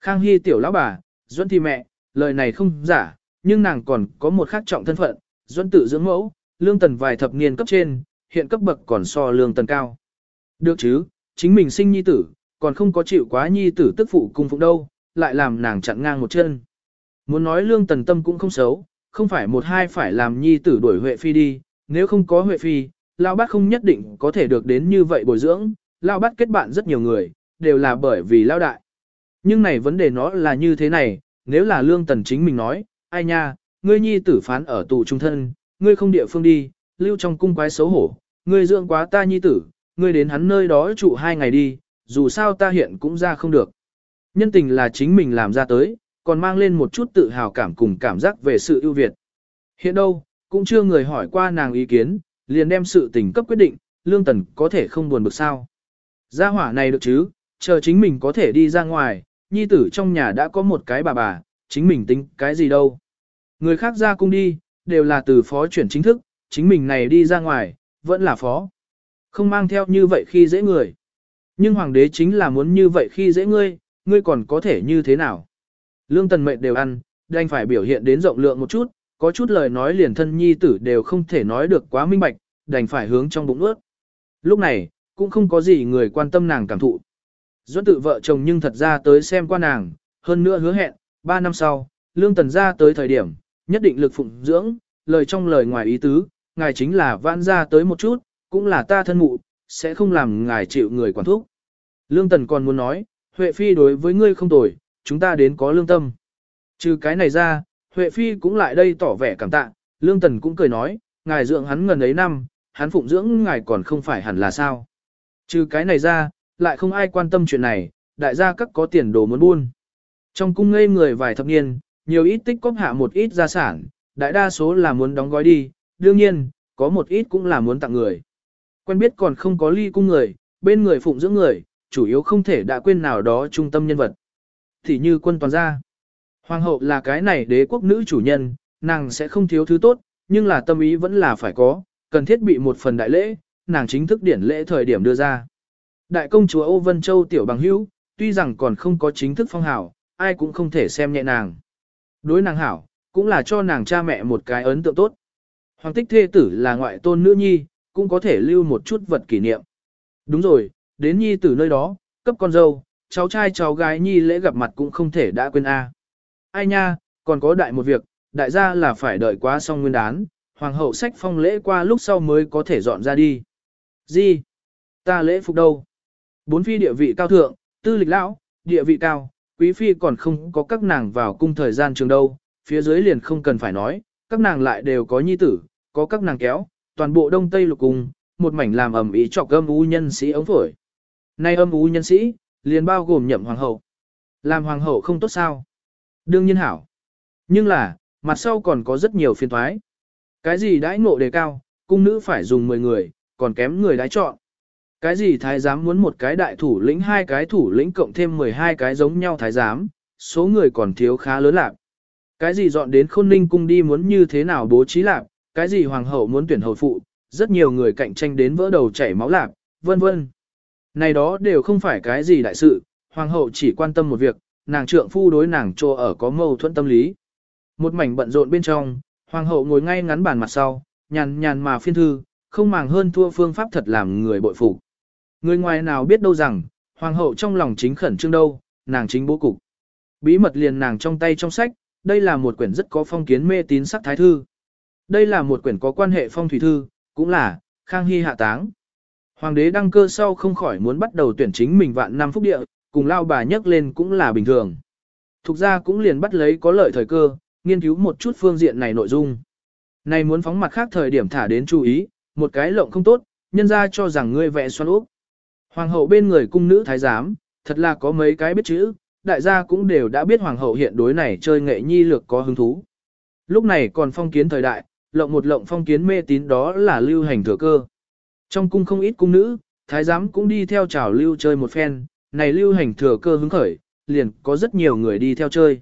Khang Hy tiểu lão bà, Duẫn thì mẹ, lời này không giả, nhưng nàng còn có một khác trọng thân phận, Duẫn tự dưỡng mẫu, lương tần vài thập niên cấp trên, hiện cấp bậc còn so lương tần cao. Được chứ, chính mình sinh nhi tử, còn không có chịu quá nhi tử tức phụ cung phụng đâu, lại làm nàng chặn ngang một chân. Muốn nói lương tần tâm cũng không xấu, không phải một hai phải làm nhi tử đuổi Huệ Phi đi, nếu không có Huệ Phi, Lão Bát không nhất định có thể được đến như vậy bồi dưỡng, Lão Bát kết bạn rất nhiều người, đều là bởi vì Lão Đại. Nhưng này vấn đề nó là như thế này, nếu là lương tần chính mình nói, ai nha, ngươi nhi tử phán ở tù trung thân, ngươi không địa phương đi, lưu trong cung quái xấu hổ, ngươi dưỡng quá ta nhi tử, ngươi đến hắn nơi đó trụ hai ngày đi, dù sao ta hiện cũng ra không được. Nhân tình là chính mình làm ra tới, còn mang lên một chút tự hào cảm cùng cảm giác về sự ưu việt. Hiện đâu, cũng chưa người hỏi qua nàng ý kiến, liền đem sự tình cấp quyết định, lương tần có thể không buồn bực sao. Gia hỏa này được chứ, chờ chính mình có thể đi ra ngoài, nhi tử trong nhà đã có một cái bà bà, chính mình tính cái gì đâu. Người khác ra cung đi, đều là từ phó chuyển chính thức, chính mình này đi ra ngoài, vẫn là phó. Không mang theo như vậy khi dễ người. Nhưng hoàng đế chính là muốn như vậy khi dễ ngươi, ngươi còn có thể như thế nào? Lương tần mệnh đều ăn, đành phải biểu hiện đến rộng lượng một chút, có chút lời nói liền thân nhi tử đều không thể nói được quá minh bạch, đành phải hướng trong bụng ướt. Lúc này, cũng không có gì người quan tâm nàng cảm thụ. Duẫn tự vợ chồng nhưng thật ra tới xem qua nàng, hơn nữa hứa hẹn, 3 năm sau, lương tần ra tới thời điểm, nhất định lực phụng dưỡng, lời trong lời ngoài ý tứ, ngài chính là vãn ra tới một chút, cũng là ta thân mụ, sẽ không làm ngài chịu người quản thúc. Lương tần còn muốn nói, Huệ Phi đối với ngươi không tồi, chúng ta đến có lương tâm. Trừ cái này ra, Huệ Phi cũng lại đây tỏ vẻ cảm tạ, Lương Tần cũng cười nói, ngài dưỡng hắn ngần ấy năm, hắn phụng dưỡng ngài còn không phải hẳn là sao. Trừ cái này ra, lại không ai quan tâm chuyện này, đại gia các có tiền đồ muốn buôn. Trong cung ngây người vài thập niên, nhiều ít tích cóp hạ một ít gia sản, đại đa số là muốn đóng gói đi, đương nhiên, có một ít cũng là muốn tặng người. Quen biết còn không có ly cung người, bên người phụng dưỡng người, chủ yếu không thể đã quên nào đó trung tâm nhân vật thì như quân toàn gia. Hoàng hậu là cái này đế quốc nữ chủ nhân, nàng sẽ không thiếu thứ tốt, nhưng là tâm ý vẫn là phải có, cần thiết bị một phần đại lễ, nàng chính thức điển lễ thời điểm đưa ra. Đại công chúa Âu Vân Châu tiểu bằng hữu, tuy rằng còn không có chính thức phong hảo, ai cũng không thể xem nhẹ nàng. Đối nàng hảo, cũng là cho nàng cha mẹ một cái ấn tượng tốt. Hoàng tích thê tử là ngoại tôn nữ nhi, cũng có thể lưu một chút vật kỷ niệm. Đúng rồi, đến nhi tử nơi đó, cấp con dâu, cháu trai cháu gái nhi lễ gặp mặt cũng không thể đã quên a. Ai nha, còn có đại một việc, đại gia là phải đợi quá xong nguyên đán, hoàng hậu sách phong lễ qua lúc sau mới có thể dọn ra đi. Gì? Ta lễ phục đâu? Bốn phi địa vị cao thượng, tư lịch lão, địa vị cao, quý phi còn không có các nàng vào cung thời gian trường đâu, phía dưới liền không cần phải nói, các nàng lại đều có nhi tử, có các nàng kéo, toàn bộ đông tây lục cung, một mảnh làm ẩm ý chọc âm u nhân sĩ ống phổi. Nay âm u nhân sĩ, liền bao gồm nhậm hoàng hậu. Làm hoàng hậu không tốt sao? Đương nhiên hảo. Nhưng là, mặt sau còn có rất nhiều phiên thoái. Cái gì đãi ngộ đề cao, cung nữ phải dùng 10 người, còn kém người đãi chọn. Cái gì thái giám muốn một cái đại thủ lĩnh hai cái thủ lĩnh cộng thêm 12 cái giống nhau thái giám, số người còn thiếu khá lớn lạc. Cái gì dọn đến khôn ninh cung đi muốn như thế nào bố trí lạc, cái gì hoàng hậu muốn tuyển hồi phụ, rất nhiều người cạnh tranh đến vỡ đầu chảy máu lạc, vân vân. Này đó đều không phải cái gì đại sự, hoàng hậu chỉ quan tâm một việc, nàng trượng phu đối nàng trô ở có mâu thuẫn tâm lý. Một mảnh bận rộn bên trong, hoàng hậu ngồi ngay ngắn bàn mặt sau, nhàn nhàn mà phiên thư, không màng hơn thua phương pháp thật làm người bội phục. Người ngoài nào biết đâu rằng, hoàng hậu trong lòng chính khẩn trương đâu, nàng chính bố cục. Bí mật liền nàng trong tay trong sách, đây là một quyển rất có phong kiến mê tín sắc thái thư. Đây là một quyển có quan hệ phong thủy thư, cũng là, khang hy hạ táng. Hoàng đế đăng cơ sau không khỏi muốn bắt đầu tuyển chính mình vạn năm phúc địa, cùng lao bà nhắc lên cũng là bình thường. Thục ra cũng liền bắt lấy có lợi thời cơ, nghiên cứu một chút phương diện này nội dung. Này muốn phóng mặt khác thời điểm thả đến chú ý, một cái lộng không tốt, nhân ra cho rằng ngươi vẽ xoan úp. Hoàng hậu bên người cung nữ thái giám, thật là có mấy cái biết chữ, đại gia cũng đều đã biết hoàng hậu hiện đối này chơi nghệ nhi lược có hứng thú. Lúc này còn phong kiến thời đại, lộng một lộng phong kiến mê tín đó là lưu hành thừa cơ. Trong cung không ít cung nữ, thái giám cũng đi theo trào lưu chơi một phen, này lưu hành thừa cơ hứng khởi, liền có rất nhiều người đi theo chơi.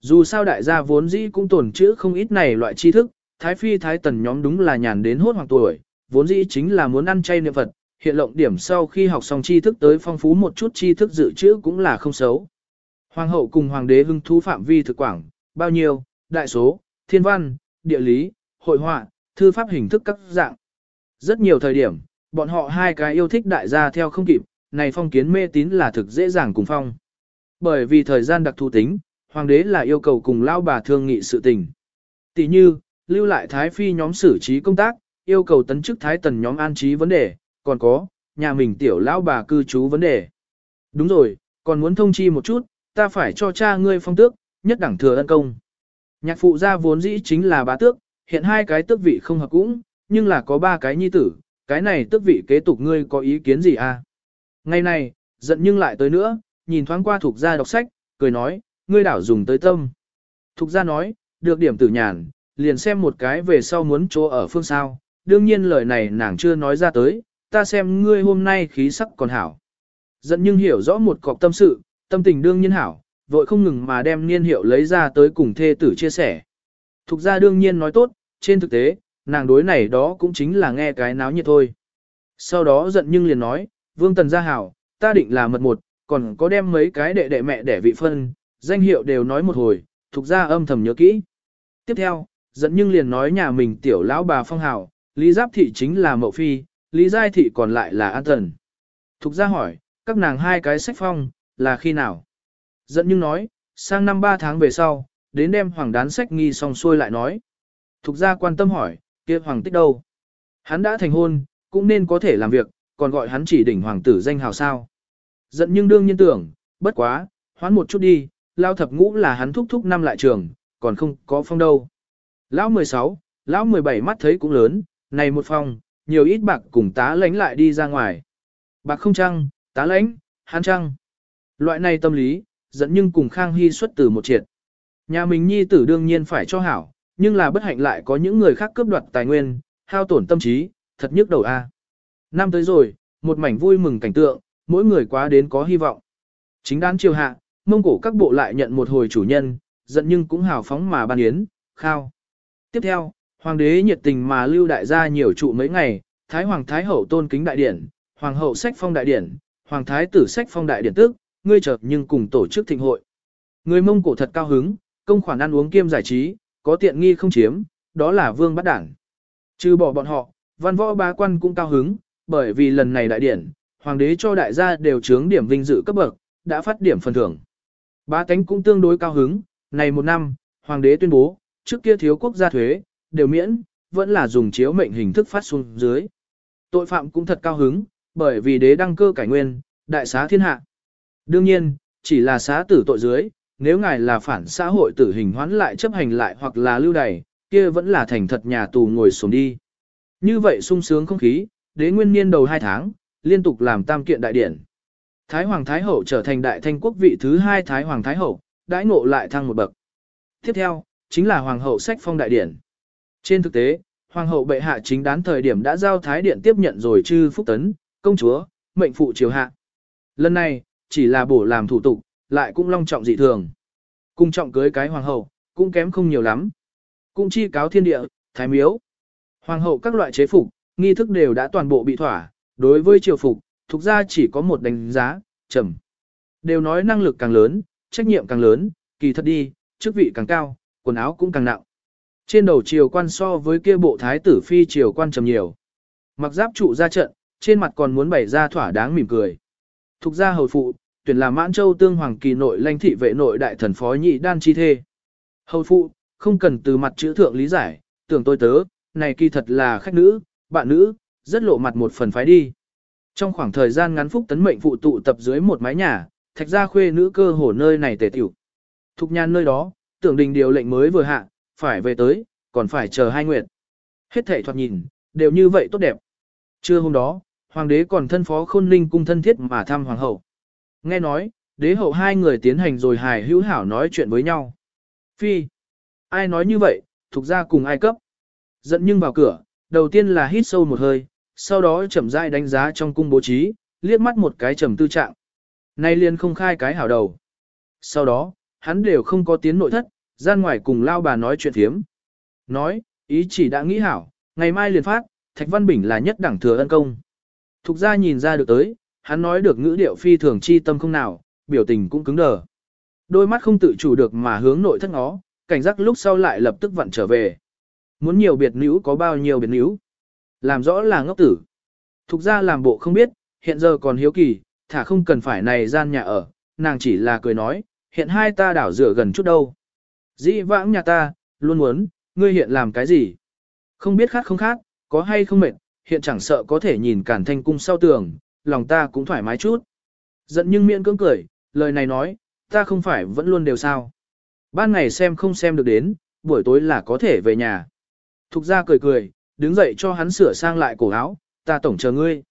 Dù sao đại gia vốn dĩ cũng tổn chữ không ít này loại tri thức, thái phi thái tần nhóm đúng là nhàn đến hốt hoàng tuổi, vốn dĩ chính là muốn ăn chay niệm Phật, hiện lộng điểm sau khi học xong tri thức tới phong phú một chút tri thức dự trữ cũng là không xấu. Hoàng hậu cùng hoàng đế hưng thú phạm vi thực quảng, bao nhiêu, đại số, thiên văn, địa lý, hội họa, thư pháp hình thức các dạng. Rất nhiều thời điểm, bọn họ hai cái yêu thích đại gia theo không kịp, này phong kiến mê tín là thực dễ dàng cùng phong. Bởi vì thời gian đặc thù tính, hoàng đế là yêu cầu cùng lao bà thương nghị sự tình. Tỷ như, lưu lại thái phi nhóm xử trí công tác, yêu cầu tấn chức thái tần nhóm an trí vấn đề, còn có, nhà mình tiểu lão bà cư trú vấn đề. Đúng rồi, còn muốn thông chi một chút, ta phải cho cha ngươi phong tước, nhất đẳng thừa ân công. Nhạc phụ gia vốn dĩ chính là bá tước, hiện hai cái tước vị không hợp cũng, nhưng là có ba cái nhi tử, cái này tước vị kế tục ngươi có ý kiến gì à? Ngày này, giận nhưng lại tới nữa, nhìn thoáng qua thuộc gia đọc sách, cười nói, ngươi đảo dùng tới tâm. Thục gia nói, được điểm tử nhàn, liền xem một cái về sau muốn chỗ ở phương sao, đương nhiên lời này nàng chưa nói ra tới, ta xem ngươi hôm nay khí sắc còn hảo. Giận nhưng hiểu rõ một cọc tâm sự, tâm tình đương nhiên hảo, vội không ngừng mà đem niên hiệu lấy ra tới cùng thê tử chia sẻ. Thục gia đương nhiên nói tốt, trên thực tế, nàng đối này đó cũng chính là nghe cái náo nhiệt thôi. Sau đó giận nhưng liền nói, vương tần gia hảo, ta định là mật một, còn có đem mấy cái đệ đệ mẹ để vị phân, danh hiệu đều nói một hồi, thuộc ra âm thầm nhớ kỹ. Tiếp theo, giận nhưng liền nói nhà mình tiểu lão bà phong hảo, Lý Giáp Thị chính là mậu phi, Lý Giai Thị còn lại là An Tần. Thục ra hỏi, các nàng hai cái sách phong, là khi nào? giận nhưng nói, sang năm ba tháng về sau, đến đem hoàng đán sách nghi xong xuôi lại nói. Thục gia quan tâm hỏi, kia hoàng tích đâu? Hắn đã thành hôn, cũng nên có thể làm việc, còn gọi hắn chỉ đỉnh hoàng tử danh hào sao. giận nhưng đương nhiên tưởng, bất quá, hoán một chút đi, lao thập ngũ là hắn thúc thúc năm lại trường, còn không có phong đâu. Lão 16, lão 17 mắt thấy cũng lớn, này một phong, nhiều ít bạc cùng tá lánh lại đi ra ngoài. Bạc không trăng, tá lánh, hắn trăng. Loại này tâm lý, dẫn nhưng cùng Khang Hy xuất từ một triệt. Nhà mình nhi tử đương nhiên phải cho hảo, nhưng là bất hạnh lại có những người khác cướp đoạt tài nguyên, hao tổn tâm trí, thật nhức đầu a. Năm tới rồi, một mảnh vui mừng cảnh tượng, mỗi người quá đến có hy vọng. Chính đán chiều hạ, mông cổ các bộ lại nhận một hồi chủ nhân, giận nhưng cũng hào phóng mà ban yến, khao. Tiếp theo, hoàng đế nhiệt tình mà lưu đại gia nhiều trụ mấy ngày, thái hoàng thái hậu tôn kính đại điển, hoàng hậu sách phong đại điển, hoàng thái tử sách phong đại điển tức, ngươi chợt nhưng cùng tổ chức thịnh hội. Người mông cổ thật cao hứng, công khoản ăn uống kiêm giải trí, có tiện nghi không chiếm, đó là vương bắt đảng. Trừ bỏ bọn họ, văn võ bá quan cũng cao hứng, bởi vì lần này đại điển, hoàng đế cho đại gia đều chướng điểm vinh dự cấp bậc, đã phát điểm phần thưởng. Bá tánh cũng tương đối cao hứng, này một năm, hoàng đế tuyên bố, trước kia thiếu quốc gia thuế, đều miễn, vẫn là dùng chiếu mệnh hình thức phát xuống dưới. Tội phạm cũng thật cao hứng, bởi vì đế đăng cơ cải nguyên, đại xá thiên hạ. Đương nhiên, chỉ là xá tử tội dưới, nếu ngài là phản xã hội tử hình hoán lại chấp hành lại hoặc là lưu đày, kia vẫn là thành thật nhà tù ngồi xuống đi. Như vậy sung sướng không khí, đế nguyên niên đầu 2 tháng, liên tục làm tam kiện đại điển. Thái Hoàng Thái Hậu trở thành đại thanh quốc vị thứ hai Thái Hoàng Thái Hậu, đãi ngộ lại thăng một bậc. Tiếp theo, chính là Hoàng hậu sách phong đại điển. Trên thực tế, Hoàng hậu bệ hạ chính đán thời điểm đã giao Thái Điện tiếp nhận rồi chư Phúc Tấn, công chúa, mệnh phụ triều hạ. Lần này, chỉ là bổ làm thủ tục, lại cũng long trọng dị thường. Cung trọng cưới cái Hoàng hậu, cũng kém không nhiều lắm. Cũng chi cáo thiên địa, thái miếu. Hoàng hậu các loại chế phục, nghi thức đều đã toàn bộ bị thỏa, đối với triều phục, thuộc ra chỉ có một đánh giá, trầm. Đều nói năng lực càng lớn, trách nhiệm càng lớn, kỳ thật đi, chức vị càng cao, quần áo cũng càng nặng. Trên đầu triều quan so với kia bộ thái tử phi triều quan trầm nhiều. Mặc giáp trụ ra trận, trên mặt còn muốn bày ra thỏa đáng mỉm cười. Thục gia hầu phụ, tuyển là mãn châu tương hoàng kỳ nội lãnh thị vệ nội đại thần phó nhị đan chi thê. Hầu phụ, không cần từ mặt chữ thượng lý giải, tưởng tôi tớ, này kỳ thật là khách nữ, bạn nữ, rất lộ mặt một phần phái đi. Trong khoảng thời gian ngắn phúc tấn mệnh phụ tụ tập dưới một mái nhà, thạch gia khuê nữ cơ hồ nơi này tề tiểu. Thục nhan nơi đó, tưởng đình điều lệnh mới vừa hạ, phải về tới, còn phải chờ hai nguyệt. Hết thể thoạt nhìn, đều như vậy tốt đẹp. Trưa hôm đó, hoàng đế còn thân phó khôn ninh cung thân thiết mà thăm hoàng hậu. Nghe nói, đế hậu hai người tiến hành rồi hài hữu hảo nói chuyện với nhau. Phi, ai nói như vậy, thuộc ra cùng ai cấp. Giận nhưng vào cửa, đầu tiên là hít sâu một hơi, sau đó chậm rãi đánh giá trong cung bố trí, liếc mắt một cái trầm tư trạng. Nay liền không khai cái hảo đầu. Sau đó, hắn đều không có tiến nội thất, gian ngoài cùng lao bà nói chuyện thiếm. Nói, ý chỉ đã nghĩ hảo, ngày mai liền phát, Thạch Văn Bình là nhất đẳng thừa ân công. Thục ra nhìn ra được tới, hắn nói được ngữ điệu phi thường chi tâm không nào, biểu tình cũng cứng đờ. Đôi mắt không tự chủ được mà hướng nội thất ngó, cảnh giác lúc sau lại lập tức vặn trở về. Muốn nhiều biệt nữ có bao nhiêu biệt nữ. Làm rõ là ngốc tử. Thục ra làm bộ không biết, hiện giờ còn hiếu kỳ, thả không cần phải này gian nhà ở, nàng chỉ là cười nói, hiện hai ta đảo rửa gần chút đâu. Dĩ vãng nhà ta, luôn muốn, ngươi hiện làm cái gì? Không biết khác không khác, có hay không mệt, hiện chẳng sợ có thể nhìn cản thanh cung sau tường, lòng ta cũng thoải mái chút. Giận nhưng miễn cưỡng cười, lời này nói, ta không phải vẫn luôn đều sao. Ban ngày xem không xem được đến, buổi tối là có thể về nhà. Thục ra cười cười, đứng dậy cho hắn sửa sang lại cổ áo, ta tổng chờ ngươi.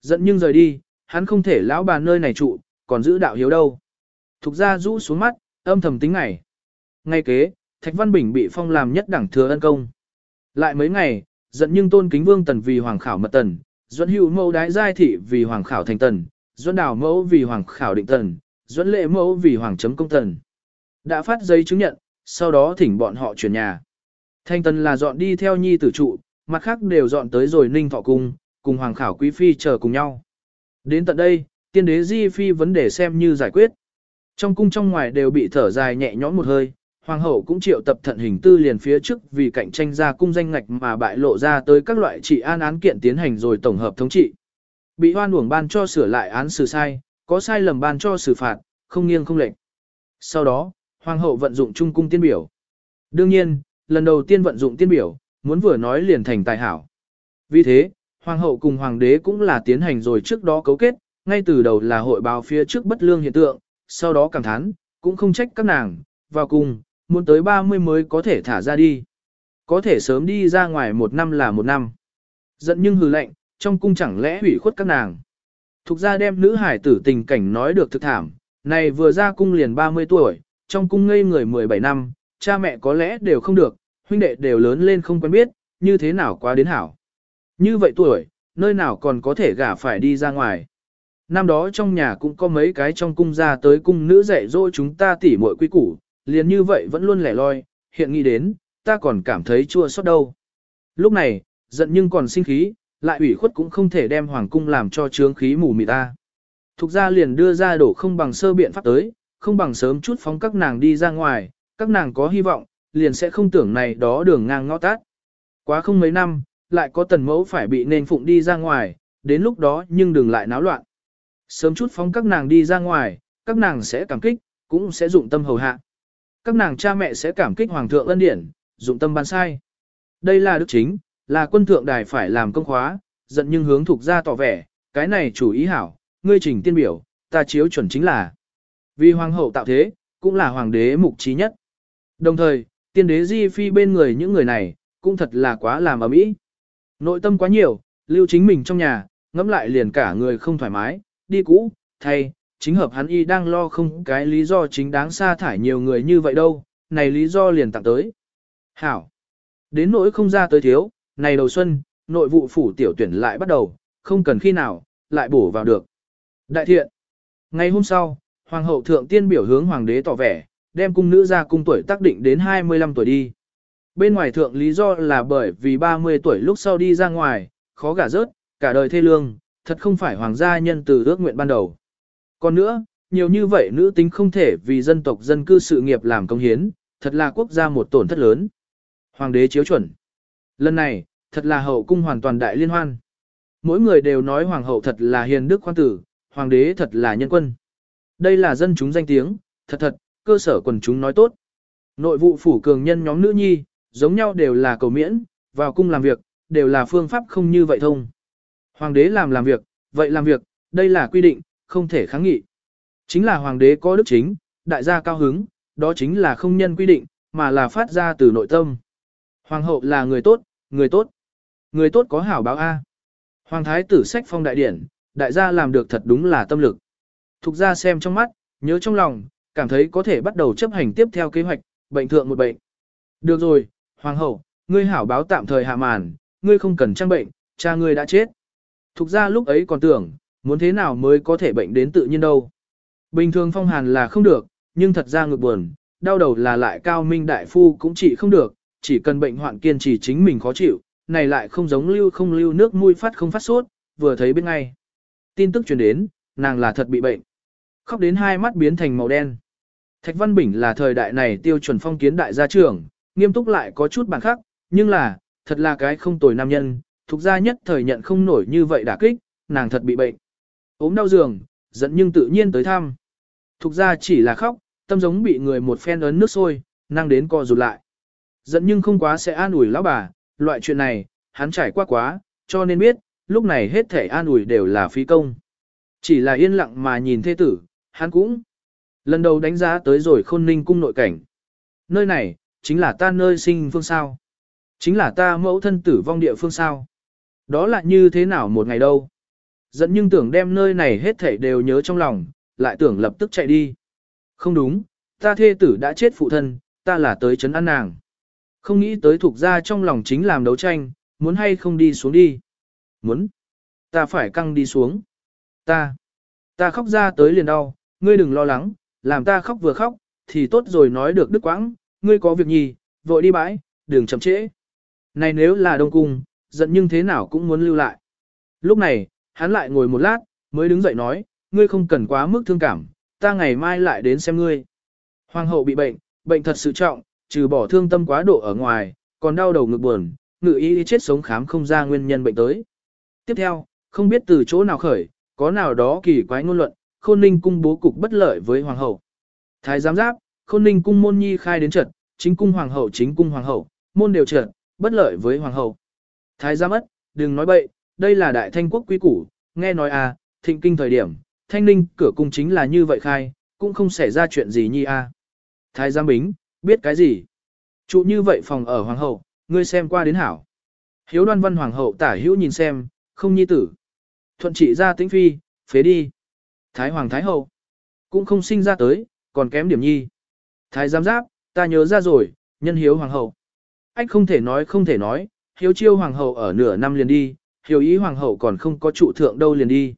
Giận nhưng rời đi, hắn không thể lão bà nơi này trụ, còn giữ đạo hiếu đâu. Thục ra rũ xuống mắt, âm thầm tính ngày. Ngay kế, Thạch Văn Bình bị phong làm nhất đẳng thừa ân công. Lại mấy ngày, giận nhưng tôn kính vương tần vì hoàng khảo mật tần, duẫn hữu mẫu đái giai thị vì hoàng khảo thành tần, duẫn đào mẫu vì hoàng khảo định tần, duẫn lệ mẫu vì hoàng chấm công tần. Đã phát giấy chứng nhận, sau đó thỉnh bọn họ chuyển nhà. Thanh tần là dọn đi theo nhi tử trụ, mặt khác đều dọn tới rồi ninh thọ cung, cùng hoàng khảo quý phi chờ cùng nhau. Đến tận đây, tiên đế di phi vấn đề xem như giải quyết. Trong cung trong ngoài đều bị thở dài nhẹ nhõm một hơi, hoàng hậu cũng triệu tập thận hình tư liền phía trước vì cạnh tranh ra cung danh ngạch mà bại lộ ra tới các loại trị an án kiện tiến hành rồi tổng hợp thống trị. Bị hoan uổng ban cho sửa lại án xử sai, có sai lầm ban cho xử phạt, không nghiêng không lệch. Sau đó, hoàng hậu vận dụng trung cung tiên biểu. Đương nhiên, lần đầu tiên vận dụng tiên biểu, muốn vừa nói liền thành tài hảo. Vì thế, hoàng hậu cùng hoàng đế cũng là tiến hành rồi trước đó cấu kết, ngay từ đầu là hội báo phía trước bất lương hiện tượng, sau đó cảm thán, cũng không trách các nàng, vào cùng, muốn tới 30 mới có thể thả ra đi. Có thể sớm đi ra ngoài một năm là một năm. Giận nhưng hừ lạnh, trong cung chẳng lẽ hủy khuất các nàng. Thục ra đem nữ hải tử tình cảnh nói được thực thảm, này vừa ra cung liền 30 tuổi, trong cung ngây người 17 năm, cha mẹ có lẽ đều không được, huynh đệ đều lớn lên không quen biết, như thế nào quá đến hảo. Như vậy tuổi, nơi nào còn có thể gả phải đi ra ngoài. Năm đó trong nhà cũng có mấy cái trong cung ra tới cung nữ dạy dỗ chúng ta tỉ muội quy củ, liền như vậy vẫn luôn lẻ loi, hiện nghĩ đến, ta còn cảm thấy chua xót đâu. Lúc này, giận nhưng còn sinh khí, lại ủy khuất cũng không thể đem hoàng cung làm cho trướng khí mù mịt ta. Thục ra liền đưa ra đổ không bằng sơ biện pháp tới, không bằng sớm chút phóng các nàng đi ra ngoài, các nàng có hy vọng, liền sẽ không tưởng này đó đường ngang ngõ tát. Quá không mấy năm, lại có tần mẫu phải bị nền phụng đi ra ngoài, đến lúc đó nhưng đừng lại náo loạn. Sớm chút phóng các nàng đi ra ngoài, các nàng sẽ cảm kích, cũng sẽ dụng tâm hầu hạ các nàng cha mẹ sẽ cảm kích hoàng thượng ân điển, dụng tâm ban sai. Đây là đức chính, là quân thượng đài phải làm công khóa, giận nhưng hướng thuộc ra tỏ vẻ, cái này chủ ý hảo, ngươi trình tiên biểu, ta chiếu chuẩn chính là. Vì hoàng hậu tạo thế, cũng là hoàng đế mục trí nhất. Đồng thời, tiên đế di phi bên người những người này, cũng thật là quá làm ở mỹ. Nội tâm quá nhiều, lưu chính mình trong nhà, ngẫm lại liền cả người không thoải mái, đi cũ, thay, chính hợp hắn y đang lo không cái lý do chính đáng sa thải nhiều người như vậy đâu, này lý do liền tặng tới. Hảo. Đến nỗi không ra tới thiếu, này đầu xuân, nội vụ phủ tiểu tuyển lại bắt đầu, không cần khi nào, lại bổ vào được. Đại thiện. Ngày hôm sau, Hoàng hậu thượng tiên biểu hướng Hoàng đế tỏ vẻ, đem cung nữ ra cung tuổi tác định đến 25 tuổi đi. Bên ngoài thượng lý do là bởi vì 30 tuổi lúc sau đi ra ngoài, khó gả rớt, cả đời thê lương, thật không phải hoàng gia nhân từ ước nguyện ban đầu. Còn nữa, nhiều như vậy nữ tính không thể vì dân tộc dân cư sự nghiệp làm công hiến, thật là quốc gia một tổn thất lớn. Hoàng đế chiếu chuẩn. Lần này, thật là hậu cung hoàn toàn đại liên hoan. Mỗi người đều nói hoàng hậu thật là hiền đức khoan tử, hoàng đế thật là nhân quân. Đây là dân chúng danh tiếng, thật thật, cơ sở quần chúng nói tốt. Nội vụ phủ cường nhân nhóm nữ nhi, giống nhau đều là cầu miễn, vào cung làm việc, đều là phương pháp không như vậy thông. Hoàng đế làm làm việc, vậy làm việc, đây là quy định, không thể kháng nghị. Chính là hoàng đế có đức chính, đại gia cao hứng, đó chính là không nhân quy định, mà là phát ra từ nội tâm. Hoàng hậu là người tốt, người tốt. Người tốt có hảo báo A. Hoàng thái tử sách phong đại điển, đại gia làm được thật đúng là tâm lực. Thục ra xem trong mắt, nhớ trong lòng, cảm thấy có thể bắt đầu chấp hành tiếp theo kế hoạch, bệnh thượng một bệnh. Được rồi, hoàng hậu, ngươi hảo báo tạm thời hạ màn, ngươi không cần trang bệnh, cha ngươi đã chết. Thục ra lúc ấy còn tưởng, muốn thế nào mới có thể bệnh đến tự nhiên đâu. Bình thường phong hàn là không được, nhưng thật ra ngược buồn, đau đầu là lại cao minh đại phu cũng trị không được, chỉ cần bệnh hoạn kiên trì chính mình khó chịu, này lại không giống lưu không lưu nước mũi phát không phát sốt, vừa thấy bên ngay. Tin tức truyền đến, nàng là thật bị bệnh. Khóc đến hai mắt biến thành màu đen. Thạch Văn Bình là thời đại này tiêu chuẩn phong kiến đại gia trưởng, nghiêm túc lại có chút bản khác, nhưng là, thật là cái không tồi nam nhân, thuộc gia nhất thời nhận không nổi như vậy đả kích, nàng thật bị bệnh ốm đau giường, giận nhưng tự nhiên tới thăm. Thục ra chỉ là khóc, tâm giống bị người một phen ấn nước sôi, năng đến co rụt lại. Giận nhưng không quá sẽ an ủi lão bà, loại chuyện này, hắn trải qua quá, cho nên biết, lúc này hết thể an ủi đều là phí công. Chỉ là yên lặng mà nhìn thê tử, hắn cũng lần đầu đánh giá tới rồi khôn ninh cung nội cảnh. Nơi này, chính là ta nơi sinh phương sao. Chính là ta mẫu thân tử vong địa phương sao. Đó là như thế nào một ngày đâu. Dẫn nhưng tưởng đem nơi này hết thảy đều nhớ trong lòng, lại tưởng lập tức chạy đi. Không đúng, ta thê tử đã chết phụ thân, ta là tới chấn an nàng. Không nghĩ tới thuộc ra trong lòng chính làm đấu tranh, muốn hay không đi xuống đi. Muốn. Ta phải căng đi xuống. Ta. Ta khóc ra tới liền đau, ngươi đừng lo lắng, làm ta khóc vừa khóc, thì tốt rồi nói được đức quãng, ngươi có việc gì, vội đi bãi, đừng chậm trễ. Này nếu là đông cung, giận nhưng thế nào cũng muốn lưu lại. Lúc này, hắn lại ngồi một lát, mới đứng dậy nói, ngươi không cần quá mức thương cảm, ta ngày mai lại đến xem ngươi. Hoàng hậu bị bệnh, bệnh thật sự trọng, trừ bỏ thương tâm quá độ ở ngoài, còn đau đầu ngực buồn, ngự ý chết sống khám không ra nguyên nhân bệnh tới. Tiếp theo, không biết từ chỗ nào khởi, có nào đó kỳ quái ngôn luận, khôn ninh cung bố cục bất lợi với hoàng hậu. Thái giám giáp, khôn ninh cung môn nhi khai đến trận, chính cung hoàng hậu chính cung hoàng hậu, môn đều trận, bất lợi với hoàng hậu. Thái giám ất, đừng nói bậy, đây là đại thanh quốc quý củ, nghe nói à, thịnh kinh thời điểm, thanh ninh cửa cung chính là như vậy khai, cũng không xảy ra chuyện gì nhi à. Thái giám bính, biết cái gì? Trụ như vậy phòng ở hoàng hậu, ngươi xem qua đến hảo. Hiếu đoan văn hoàng hậu tả hữu nhìn xem, không nhi tử. Thuận trị ra tĩnh phi, phế đi. Thái hoàng thái hậu, cũng không sinh ra tới, còn kém điểm nhi. Thái giám giáp, ta nhớ ra rồi, nhân hiếu hoàng hậu. Anh không thể nói không thể nói, hiếu chiêu hoàng hậu ở nửa năm liền đi, Hiểu ý hoàng hậu còn không có trụ thượng đâu liền đi.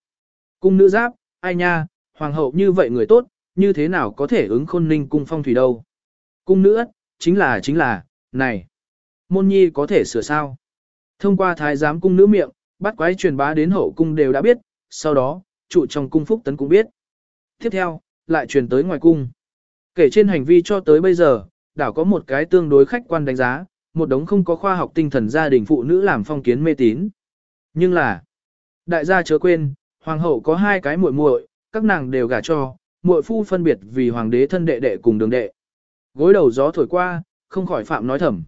Cung nữ giáp, ai nha, hoàng hậu như vậy người tốt, như thế nào có thể ứng khôn ninh cung phong thủy đâu. Cung nữ ất, chính là chính là, này, môn nhi có thể sửa sao. Thông qua thái giám cung nữ miệng, bắt quái truyền bá đến hậu cung đều đã biết, sau đó, trụ trong cung phúc tấn cũng biết. Tiếp theo, lại truyền tới ngoài cung. Kể trên hành vi cho tới bây giờ, đảo có một cái tương đối khách quan đánh giá, một đống không có khoa học tinh thần gia đình phụ nữ làm phong kiến mê tín. Nhưng là, đại gia chớ quên, hoàng hậu có hai cái muội muội, các nàng đều gả cho, muội phu phân biệt vì hoàng đế thân đệ đệ cùng đường đệ. Gối đầu gió thổi qua, không khỏi phạm nói thầm.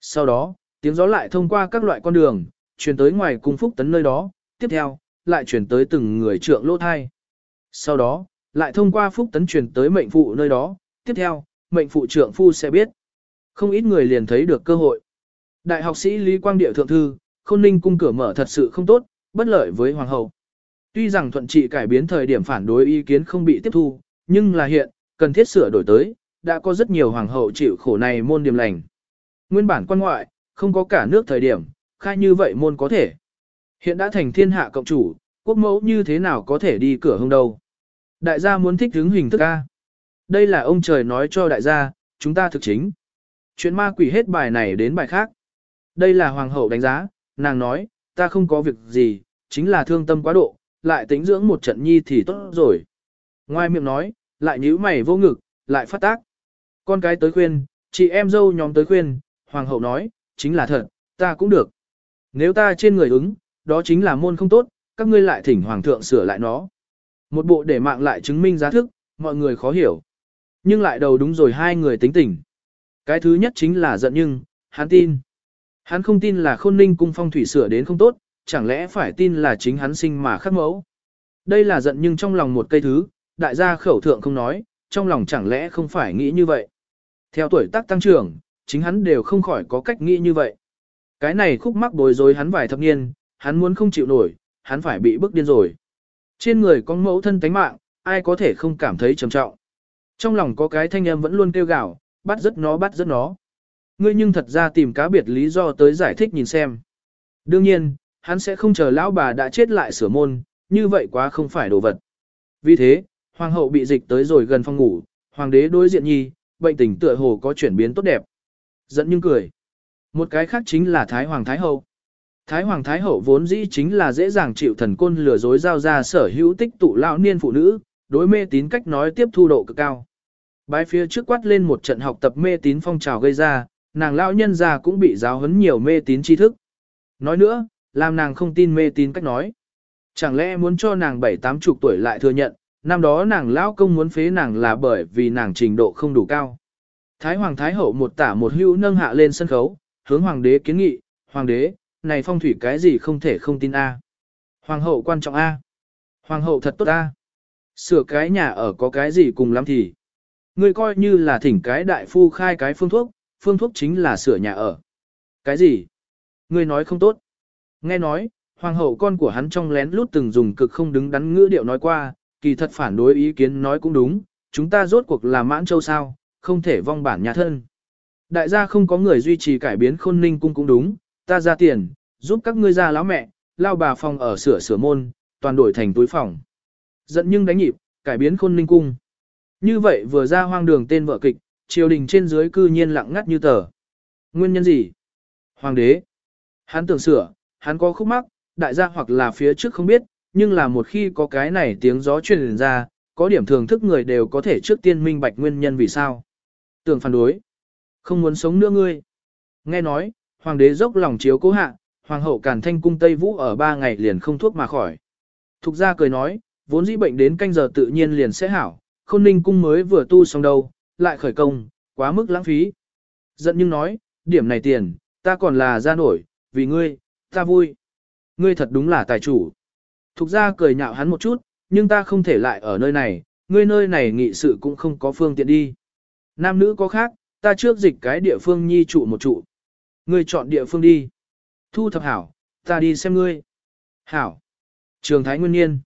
Sau đó, tiếng gió lại thông qua các loại con đường, truyền tới ngoài cung phúc tấn nơi đó, tiếp theo, lại truyền tới từng người trượng lỗ thai. Sau đó, lại thông qua phúc tấn truyền tới mệnh phụ nơi đó, tiếp theo, mệnh phụ trưởng phu sẽ biết. Không ít người liền thấy được cơ hội. Đại học sĩ Lý Quang Điệu thượng thư, khôn ninh cung cửa mở thật sự không tốt, bất lợi với hoàng hậu. Tuy rằng thuận trị cải biến thời điểm phản đối ý kiến không bị tiếp thu, nhưng là hiện, cần thiết sửa đổi tới, đã có rất nhiều hoàng hậu chịu khổ này môn điểm lành. Nguyên bản quan ngoại, không có cả nước thời điểm, khai như vậy môn có thể. Hiện đã thành thiên hạ cộng chủ, quốc mẫu như thế nào có thể đi cửa hông đâu. Đại gia muốn thích hướng hình thức A. Đây là ông trời nói cho đại gia, chúng ta thực chính. Chuyện ma quỷ hết bài này đến bài khác. Đây là hoàng hậu đánh giá, nàng nói, ta không có việc gì, chính là thương tâm quá độ, lại tính dưỡng một trận nhi thì tốt rồi. Ngoài miệng nói, lại nhíu mày vô ngực, lại phát tác. Con cái tới khuyên, chị em dâu nhóm tới khuyên, hoàng hậu nói, chính là thật, ta cũng được. Nếu ta trên người ứng, đó chính là môn không tốt, các ngươi lại thỉnh hoàng thượng sửa lại nó. Một bộ để mạng lại chứng minh giá thức, mọi người khó hiểu. Nhưng lại đầu đúng rồi hai người tính tình. Cái thứ nhất chính là giận nhưng, hắn tin. Hắn không tin là khôn ninh cung phong thủy sửa đến không tốt, chẳng lẽ phải tin là chính hắn sinh mà khắc mẫu. Đây là giận nhưng trong lòng một cây thứ, đại gia khẩu thượng không nói, trong lòng chẳng lẽ không phải nghĩ như vậy. Theo tuổi tác tăng trưởng, chính hắn đều không khỏi có cách nghĩ như vậy. Cái này khúc mắc bối rối hắn vài thập niên, hắn muốn không chịu nổi, hắn phải bị bức điên rồi. Trên người con mẫu thân tánh mạng, ai có thể không cảm thấy trầm trọng. Trong lòng có cái thanh em vẫn luôn kêu gào, bắt rất nó bắt rất nó. Ngươi nhưng thật ra tìm cá biệt lý do tới giải thích nhìn xem. Đương nhiên, hắn sẽ không chờ lão bà đã chết lại sửa môn, như vậy quá không phải đồ vật. Vì thế, hoàng hậu bị dịch tới rồi gần phòng ngủ, hoàng đế đối diện nhi, bệnh tình tựa hồ có chuyển biến tốt đẹp. Giận nhưng cười. Một cái khác chính là Thái Hoàng Thái Hậu. Thái Hoàng Thái Hậu vốn dĩ chính là dễ dàng chịu thần côn lừa dối giao ra sở hữu tích tụ lão niên phụ nữ, đối mê tín cách nói tiếp thu độ cực cao. Bái phía trước quát lên một trận học tập mê tín phong trào gây ra, nàng lão nhân già cũng bị giáo huấn nhiều mê tín tri thức. Nói nữa, làm nàng không tin mê tín cách nói. Chẳng lẽ muốn cho nàng bảy tám chục tuổi lại thừa nhận, năm đó nàng lão công muốn phế nàng là bởi vì nàng trình độ không đủ cao. Thái Hoàng Thái Hậu một tả một hữu nâng hạ lên sân khấu, hướng Hoàng đế kiến nghị, Hoàng đế, này phong thủy cái gì không thể không tin A. Hoàng hậu quan trọng A. Hoàng hậu thật tốt A. Sửa cái nhà ở có cái gì cùng lắm thì. Ngươi coi như là thỉnh cái đại phu khai cái phương thuốc, phương thuốc chính là sửa nhà ở. Cái gì? Ngươi nói không tốt. Nghe nói, hoàng hậu con của hắn trong lén lút từng dùng cực không đứng đắn ngữ điệu nói qua, kỳ thật phản đối ý kiến nói cũng đúng, chúng ta rốt cuộc là mãn châu sao, không thể vong bản nhà thân. Đại gia không có người duy trì cải biến khôn ninh cung cũng đúng, ta ra tiền, giúp các ngươi ra lão mẹ, lao bà phòng ở sửa sửa môn, toàn đổi thành túi phòng. Giận nhưng đánh nhịp, cải biến khôn ninh cung. Như vậy vừa ra hoang đường tên vợ kịch, triều đình trên dưới cư nhiên lặng ngắt như tờ. Nguyên nhân gì? Hoàng đế. Hắn tưởng sửa, hắn có khúc mắc, đại gia hoặc là phía trước không biết, nhưng là một khi có cái này tiếng gió truyền ra, có điểm thường thức người đều có thể trước tiên minh bạch nguyên nhân vì sao. Tưởng phản đối. Không muốn sống nữa ngươi. Nghe nói, hoàng đế dốc lòng chiếu cố hạ, hoàng hậu càn thanh cung Tây Vũ ở ba ngày liền không thuốc mà khỏi. Thục gia cười nói, vốn dĩ bệnh đến canh giờ tự nhiên liền sẽ hảo, khôn ninh cung mới vừa tu xong đâu, lại khởi công, quá mức lãng phí. Giận nhưng nói, điểm này tiền, ta còn là ra nổi, vì ngươi, ta vui. Ngươi thật đúng là tài chủ. Thục gia cười nhạo hắn một chút, nhưng ta không thể lại ở nơi này, ngươi nơi này nghị sự cũng không có phương tiện đi. Nam nữ có khác, ta trước dịch cái địa phương nhi trụ một trụ. Ngươi chọn địa phương đi. Thu thập hảo, ta đi xem ngươi. Hảo. Trường Thái Nguyên Niên.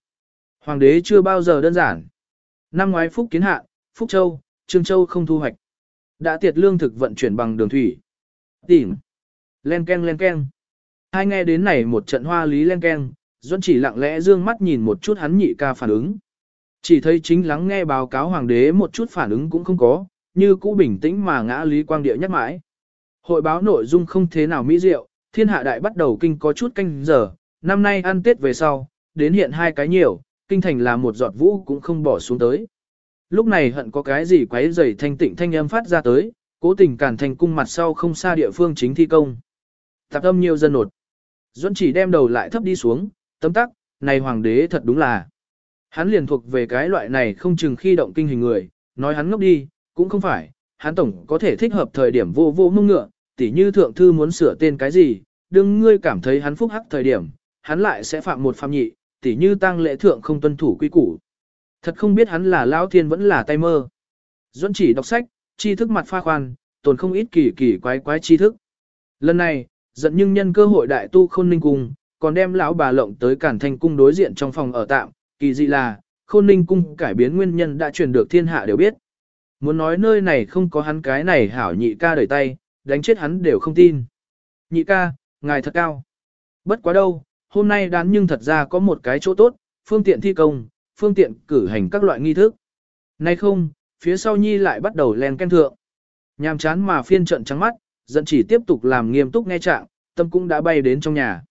Hoàng đế chưa bao giờ đơn giản. Năm ngoái Phúc Kiến Hạ, Phúc Châu, Trương Châu không thu hoạch. Đã tiệt lương thực vận chuyển bằng đường thủy. Tỉnh. Len ken len ken. Hai nghe đến này một trận hoa lý len ken, Duẫn chỉ lặng lẽ dương mắt nhìn một chút hắn nhị ca phản ứng. Chỉ thấy chính lắng nghe báo cáo hoàng đế một chút phản ứng cũng không có, như cũ bình tĩnh mà ngã lý quang địa nhắc mãi. Hội báo nội dung không thế nào mỹ diệu, thiên hạ đại bắt đầu kinh có chút canh giờ, năm nay ăn tết về sau, đến hiện hai cái nhiều, kinh thành là một giọt vũ cũng không bỏ xuống tới. Lúc này hận có cái gì quấy rầy thanh tịnh thanh âm phát ra tới, cố tình cản thành cung mặt sau không xa địa phương chính thi công. Tạp âm nhiều dân nột. Duẫn chỉ đem đầu lại thấp đi xuống, tấm tắc, này hoàng đế thật đúng là. Hắn liền thuộc về cái loại này không chừng khi động kinh hình người, nói hắn ngốc đi, cũng không phải, hắn tổng có thể thích hợp thời điểm vô vô mông ngựa, tỉ như thượng thư muốn sửa tên cái gì, đừng ngươi cảm thấy hắn phúc hắc thời điểm, hắn lại sẽ phạm một phạm nhị, tỉ như tăng lễ thượng không tuân thủ quy củ. Thật không biết hắn là Lão Thiên vẫn là tay mơ. Duẫn chỉ đọc sách, tri thức mặt pha khoan, tồn không ít kỳ kỳ quái quái tri thức. Lần này, giận nhưng nhân cơ hội đại tu khôn ninh cung, còn đem lão bà lộng tới cản thành cung đối diện trong phòng ở tạm, kỳ dị là, khôn ninh cung cải biến nguyên nhân đã truyền được thiên hạ đều biết. Muốn nói nơi này không có hắn cái này hảo nhị ca đẩy tay, đánh chết hắn đều không tin. Nhị ca, ngài thật cao. Bất quá đâu, hôm nay đán nhưng thật ra có một cái chỗ tốt, phương tiện thi công, phương tiện cử hành các loại nghi thức. Nay không, phía sau nhi lại bắt đầu len ken thượng. Nhàm chán mà phiên trận trắng mắt, dẫn chỉ tiếp tục làm nghiêm túc nghe trạng, tâm cũng đã bay đến trong nhà.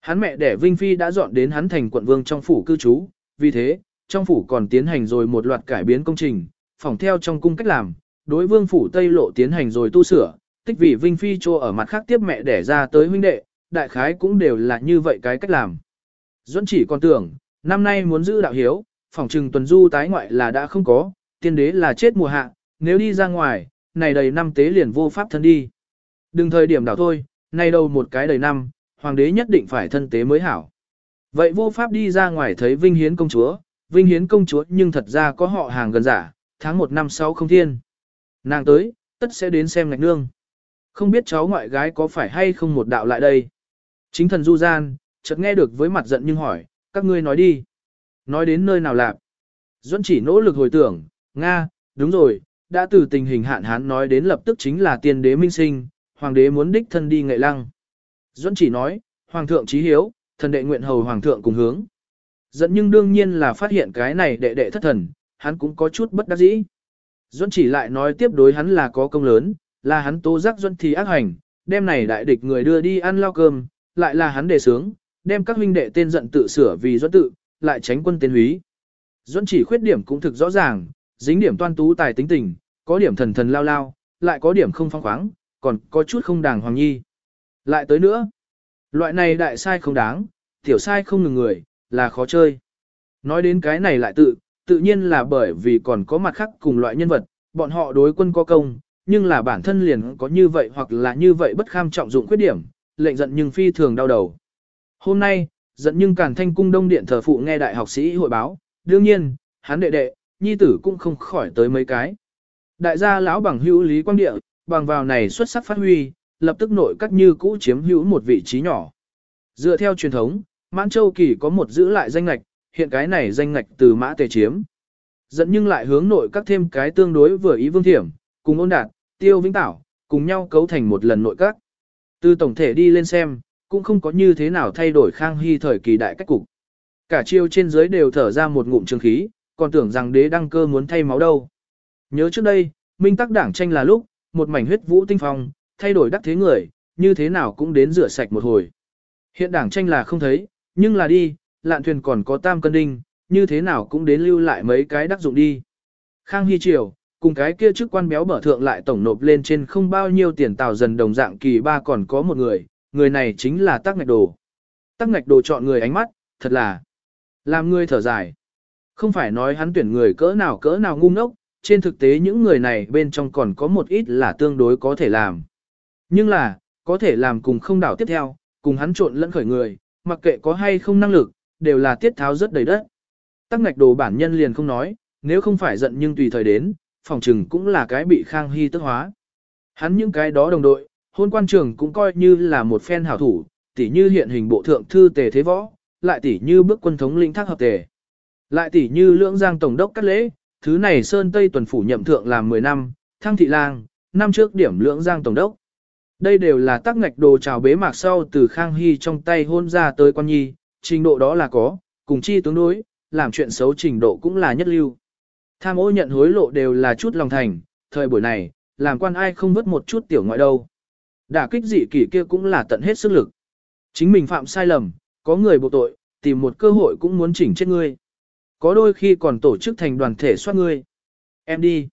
Hắn mẹ đẻ Vinh Phi đã dọn đến hắn thành quận vương trong phủ cư trú, vì thế, trong phủ còn tiến hành rồi một loạt cải biến công trình, phòng theo trong cung cách làm, đối vương phủ Tây Lộ tiến hành rồi tu sửa, tích vì Vinh Phi cho ở mặt khác tiếp mẹ đẻ ra tới huynh đệ, đại khái cũng đều là như vậy cái cách làm. Duẫn chỉ còn tưởng, năm nay muốn giữ đạo hiếu, phòng trừng tuần du tái ngoại là đã không có, tiên đế là chết mùa hạ, nếu đi ra ngoài, này đầy năm tế liền vô pháp thân đi. Đừng thời điểm đảo thôi, nay đầu một cái đầy năm, hoàng đế nhất định phải thân tế mới hảo. Vậy vô pháp đi ra ngoài thấy Vinh Hiến công chúa, Vinh Hiến công chúa nhưng thật ra có họ hàng gần giả, tháng một năm sau không thiên. Nàng tới, tất sẽ đến xem ngạch nương. Không biết cháu ngoại gái có phải hay không một đạo lại đây. Chính thần du gian, chợt nghe được với mặt giận nhưng hỏi, các ngươi nói đi. Nói đến nơi nào lạc. Duẫn chỉ nỗ lực hồi tưởng, Nga, đúng rồi, đã từ tình hình hạn hán nói đến lập tức chính là tiên đế minh sinh, hoàng đế muốn đích thân đi nghệ lăng. Duẫn chỉ nói, hoàng thượng trí hiếu, thần đệ nguyện hầu hoàng thượng cùng hướng. Dẫn nhưng đương nhiên là phát hiện cái này đệ đệ thất thần, hắn cũng có chút bất đắc dĩ. Duẫn chỉ lại nói tiếp đối hắn là có công lớn, là hắn tố giác Duẫn thì ác hành, đem này đại địch người đưa đi ăn lao cơm, lại là hắn đề sướng, đem các huynh đệ tên giận tự sửa vì doãn tự, lại tránh quân tên húy. Duẫn chỉ khuyết điểm cũng thực rõ ràng, dính điểm toan tú tài tính tình, có điểm thần thần lao lao, lại có điểm không phong khoáng, còn có chút không đàng hoàng nhi. Lại tới nữa, loại này đại sai không đáng, tiểu sai không ngừng người, là khó chơi. Nói đến cái này lại tự, tự nhiên là bởi vì còn có mặt khác cùng loại nhân vật, bọn họ đối quân có công, nhưng là bản thân liền có như vậy hoặc là như vậy bất kham trọng dụng khuyết điểm, lệnh giận nhưng phi thường đau đầu. Hôm nay, giận nhưng cản thanh cung đông điện thờ phụ nghe đại học sĩ hội báo, đương nhiên, hắn đệ đệ, nhi tử cũng không khỏi tới mấy cái. Đại gia lão bằng hữu lý quang địa, bằng vào này xuất sắc phát huy, lập tức nội các như cũ chiếm hữu một vị trí nhỏ. Dựa theo truyền thống, Mãn Châu Kỳ có một giữ lại danh ngạch, hiện cái này danh ngạch từ mã tề chiếm. Dẫn nhưng lại hướng nội các thêm cái tương đối vừa ý vương thiểm, cùng ôn đạt, tiêu vĩnh tảo, cùng nhau cấu thành một lần nội các. Từ tổng thể đi lên xem, cũng không có như thế nào thay đổi khang hy thời kỳ đại cách cục. Cả chiêu trên dưới đều thở ra một ngụm trường khí, còn tưởng rằng đế đăng cơ muốn thay máu đâu. Nhớ trước đây, minh tắc đảng tranh là lúc, một mảnh huyết vũ tinh phong, thay đổi đắc thế người, như thế nào cũng đến rửa sạch một hồi. Hiện đảng tranh là không thấy, nhưng là đi, lạn thuyền còn có tam cân đinh, như thế nào cũng đến lưu lại mấy cái đắc dụng đi. Khang Hy Triều, cùng cái kia chức quan béo bở thượng lại tổng nộp lên trên không bao nhiêu tiền tào dần đồng dạng kỳ ba còn có một người, người này chính là Tắc Ngạch Đồ. Tắc Ngạch Đồ chọn người ánh mắt, thật là làm người thở dài. Không phải nói hắn tuyển người cỡ nào cỡ nào ngu ngốc, trên thực tế những người này bên trong còn có một ít là tương đối có thể làm. Nhưng là, có thể làm cùng không đảo tiếp theo, cùng hắn trộn lẫn khởi người, mặc kệ có hay không năng lực, đều là tiết tháo rất đầy đất. Tắc ngạch đồ bản nhân liền không nói, nếu không phải giận nhưng tùy thời đến, phòng trừng cũng là cái bị khang hy tức hóa. Hắn những cái đó đồng đội, hôn quan trường cũng coi như là một phen hảo thủ, tỉ như hiện hình bộ thượng thư tề thế võ, lại tỉ như bước quân thống lĩnh thác hợp tề. Lại tỉ như lưỡng giang tổng đốc cắt lễ, thứ này Sơn Tây tuần phủ nhậm thượng làm 10 năm, thăng thị lang, năm trước điểm lưỡng giang tổng đốc. Đây đều là tác ngạch đồ trào bế mạc sau từ Khang Hy trong tay hôn ra tới quan nhi, trình độ đó là có, cùng chi tướng đối, làm chuyện xấu trình độ cũng là nhất lưu. Tham ô nhận hối lộ đều là chút lòng thành, thời buổi này, làm quan ai không vứt một chút tiểu ngoại đâu. Đả kích dị kỷ kia cũng là tận hết sức lực. Chính mình phạm sai lầm, có người buộc tội, tìm một cơ hội cũng muốn chỉnh chết ngươi. Có đôi khi còn tổ chức thành đoàn thể soát ngươi. Em đi.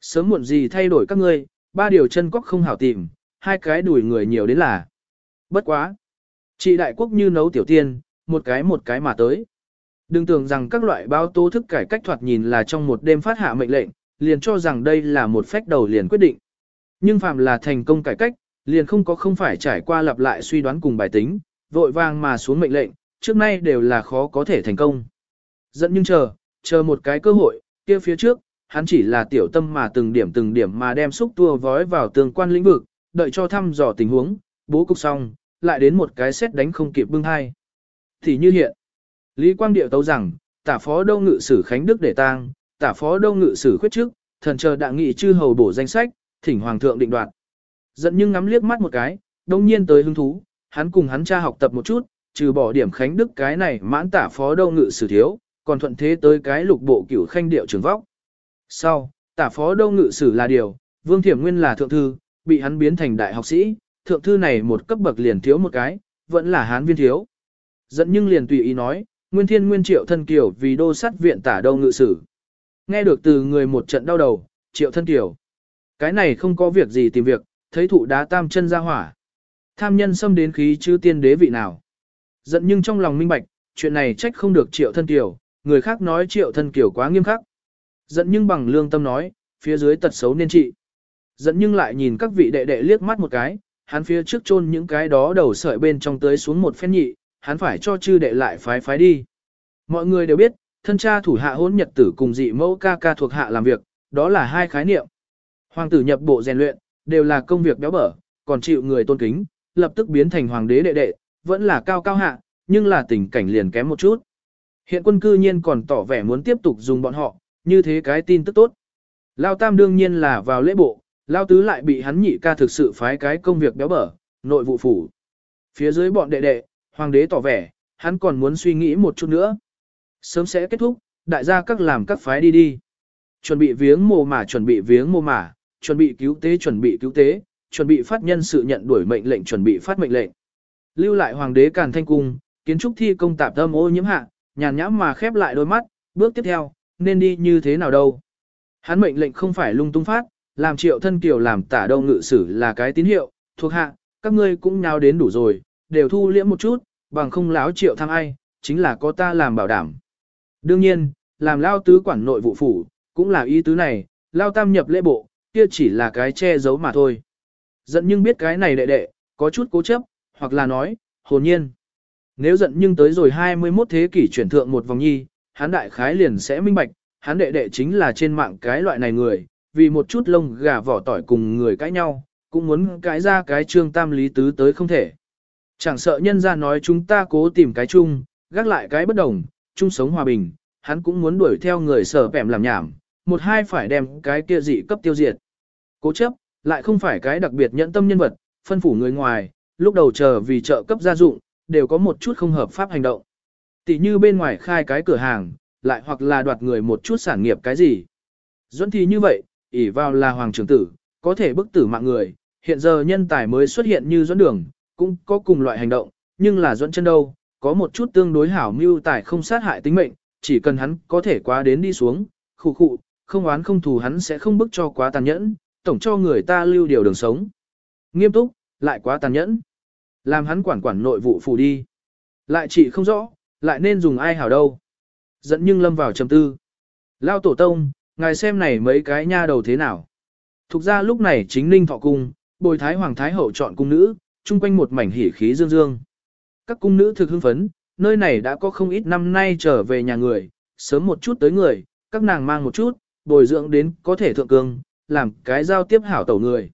Sớm muộn gì thay đổi các ngươi, ba điều chân cóc không hảo tìm, hai cái đuổi người nhiều đến là. Bất quá. Chị đại quốc như nấu tiểu tiên, một cái một cái mà tới. Đừng tưởng rằng các loại báo tố thức cải cách thoạt nhìn là trong một đêm phát hạ mệnh lệnh, liền cho rằng đây là một phách đầu liền quyết định. Nhưng phạm là thành công cải cách, liền không có không phải trải qua lặp lại suy đoán cùng bài tính, vội vàng mà xuống mệnh lệnh, trước nay đều là khó có thể thành công. Dẫn nhưng chờ, chờ một cái cơ hội, kia phía trước, hắn chỉ là tiểu tâm mà từng điểm từng điểm mà đem xúc tua vói vào tương quan lĩnh vực, đợi cho thăm dò tình huống, bố cục xong, lại đến một cái xét đánh không kịp bưng hai. Thì như hiện, Lý Quang Điệu tấu rằng, tả phó đông ngự sử Khánh Đức để tang, tả phó đông ngự sử khuyết trước, thần chờ đã nghị chư hầu bổ danh sách, thỉnh hoàng thượng định đoạt. Giận nhưng ngắm liếc mắt một cái, đông nhiên tới hứng thú, hắn cùng hắn cha học tập một chút, trừ bỏ điểm Khánh Đức cái này mãn tả phó đâu ngự sử thiếu, còn thuận thế tới cái lục bộ cửu khanh điệu trường vóc. Sau, tả phó đâu ngự sử là điều, vương thiểm nguyên là thượng thư, bị hắn biến thành đại học sĩ, thượng thư này một cấp bậc liền thiếu một cái, vẫn là hán viên thiếu. Dẫn nhưng liền tùy ý nói, nguyên thiên nguyên triệu thân kiều vì đô sát viện tả đâu ngự sử. Nghe được từ người một trận đau đầu, triệu thân kiều. Cái này không có việc gì tìm việc, thấy thụ đá tam chân ra hỏa. Tham nhân xâm đến khí chứ tiên đế vị nào. Giận nhưng trong lòng minh bạch, chuyện này trách không được triệu thân tiểu, người khác nói triệu thân kiểu quá nghiêm khắc. Giận nhưng bằng lương tâm nói, phía dưới tật xấu nên trị. Giận nhưng lại nhìn các vị đệ đệ liếc mắt một cái, hắn phía trước chôn những cái đó đầu sợi bên trong tới xuống một phen nhị, hắn phải cho chư đệ lại phái phái đi. Mọi người đều biết, thân cha thủ hạ hôn nhật tử cùng dị mẫu ca ca thuộc hạ làm việc, đó là hai khái niệm. Hoàng tử nhập bộ rèn luyện, đều là công việc béo bở, còn chịu người tôn kính, lập tức biến thành hoàng đế đệ đệ, vẫn là cao cao hạ, nhưng là tình cảnh liền kém một chút. Hiện quân cư nhiên còn tỏ vẻ muốn tiếp tục dùng bọn họ, như thế cái tin tức tốt. Lao Tam đương nhiên là vào lễ bộ, Lao Tứ lại bị hắn nhị ca thực sự phái cái công việc béo bở, nội vụ phủ. Phía dưới bọn đệ đệ, hoàng đế tỏ vẻ, hắn còn muốn suy nghĩ một chút nữa. Sớm sẽ kết thúc, đại gia các làm các phái đi đi. Chuẩn bị viếng mồ mả chuẩn bị viếng mồ mả, chuẩn bị cứu tế chuẩn bị cứu tế, chuẩn bị phát nhân sự nhận đuổi mệnh lệnh chuẩn bị phát mệnh lệnh. Lưu lại hoàng đế Càn Thanh Cung, kiến trúc thi công tạp tâm ô nhiễm hạ, nhàn nhãm mà khép lại đôi mắt, bước tiếp theo, nên đi như thế nào đâu. Hắn mệnh lệnh không phải lung tung phát, làm triệu thân kiều làm tả đâu ngự sử là cái tín hiệu, thuộc hạ, các ngươi cũng nhào đến đủ rồi, đều thu liễm một chút, bằng không láo triệu tham ai, chính là có ta làm bảo đảm. Đương nhiên, làm lao tứ quản nội vụ phủ, cũng là ý tứ này, lao tam nhập lễ bộ, kia chỉ là cái che giấu mà thôi. Giận nhưng biết cái này đệ đệ, có chút cố chấp, hoặc là nói, hồn nhiên. Nếu giận nhưng tới rồi 21 thế kỷ chuyển thượng một vòng nhi, hắn đại khái liền sẽ minh bạch, hắn đệ đệ chính là trên mạng cái loại này người, vì một chút lông gà vỏ tỏi cùng người cãi nhau, cũng muốn cãi ra cái trương tam lý tứ tới không thể. Chẳng sợ nhân ra nói chúng ta cố tìm cái chung, gác lại cái bất đồng, chung sống hòa bình, hắn cũng muốn đuổi theo người sở bẻm làm nhảm, một hai phải đem cái kia dị cấp tiêu diệt. Cố chấp, lại không phải cái đặc biệt nhẫn tâm nhân vật, phân phủ người ngoài, lúc đầu chờ vì trợ cấp gia dụng, đều có một chút không hợp pháp hành động. Tỷ như bên ngoài khai cái cửa hàng, lại hoặc là đoạt người một chút sản nghiệp cái gì. Duẫn thì như vậy, ỷ vào là hoàng trưởng tử, có thể bức tử mạng người, hiện giờ nhân tài mới xuất hiện như Duẫn đường, cũng có cùng loại hành động, nhưng là Duẫn chân đâu, có một chút tương đối hảo mưu tài không sát hại tính mệnh, chỉ cần hắn có thể quá đến đi xuống, khụ khụ, không oán không thù hắn sẽ không bức cho quá tàn nhẫn, tổng cho người ta lưu điều đường sống. Nghiêm túc, lại quá tàn nhẫn. Làm hắn quản quản nội vụ phủ đi. Lại chỉ không rõ, lại nên dùng ai hảo đâu. Dẫn nhưng lâm vào trầm tư. Lao tổ tông, ngài xem này mấy cái nha đầu thế nào. Thục ra lúc này chính ninh thọ cung, bồi thái hoàng thái hậu chọn cung nữ, chung quanh một mảnh hỉ khí dương dương. Các cung nữ thực hưng phấn, nơi này đã có không ít năm nay trở về nhà người, sớm một chút tới người, các nàng mang một chút, bồi dưỡng đến có thể thượng cường làm cái giao tiếp hảo tẩu người.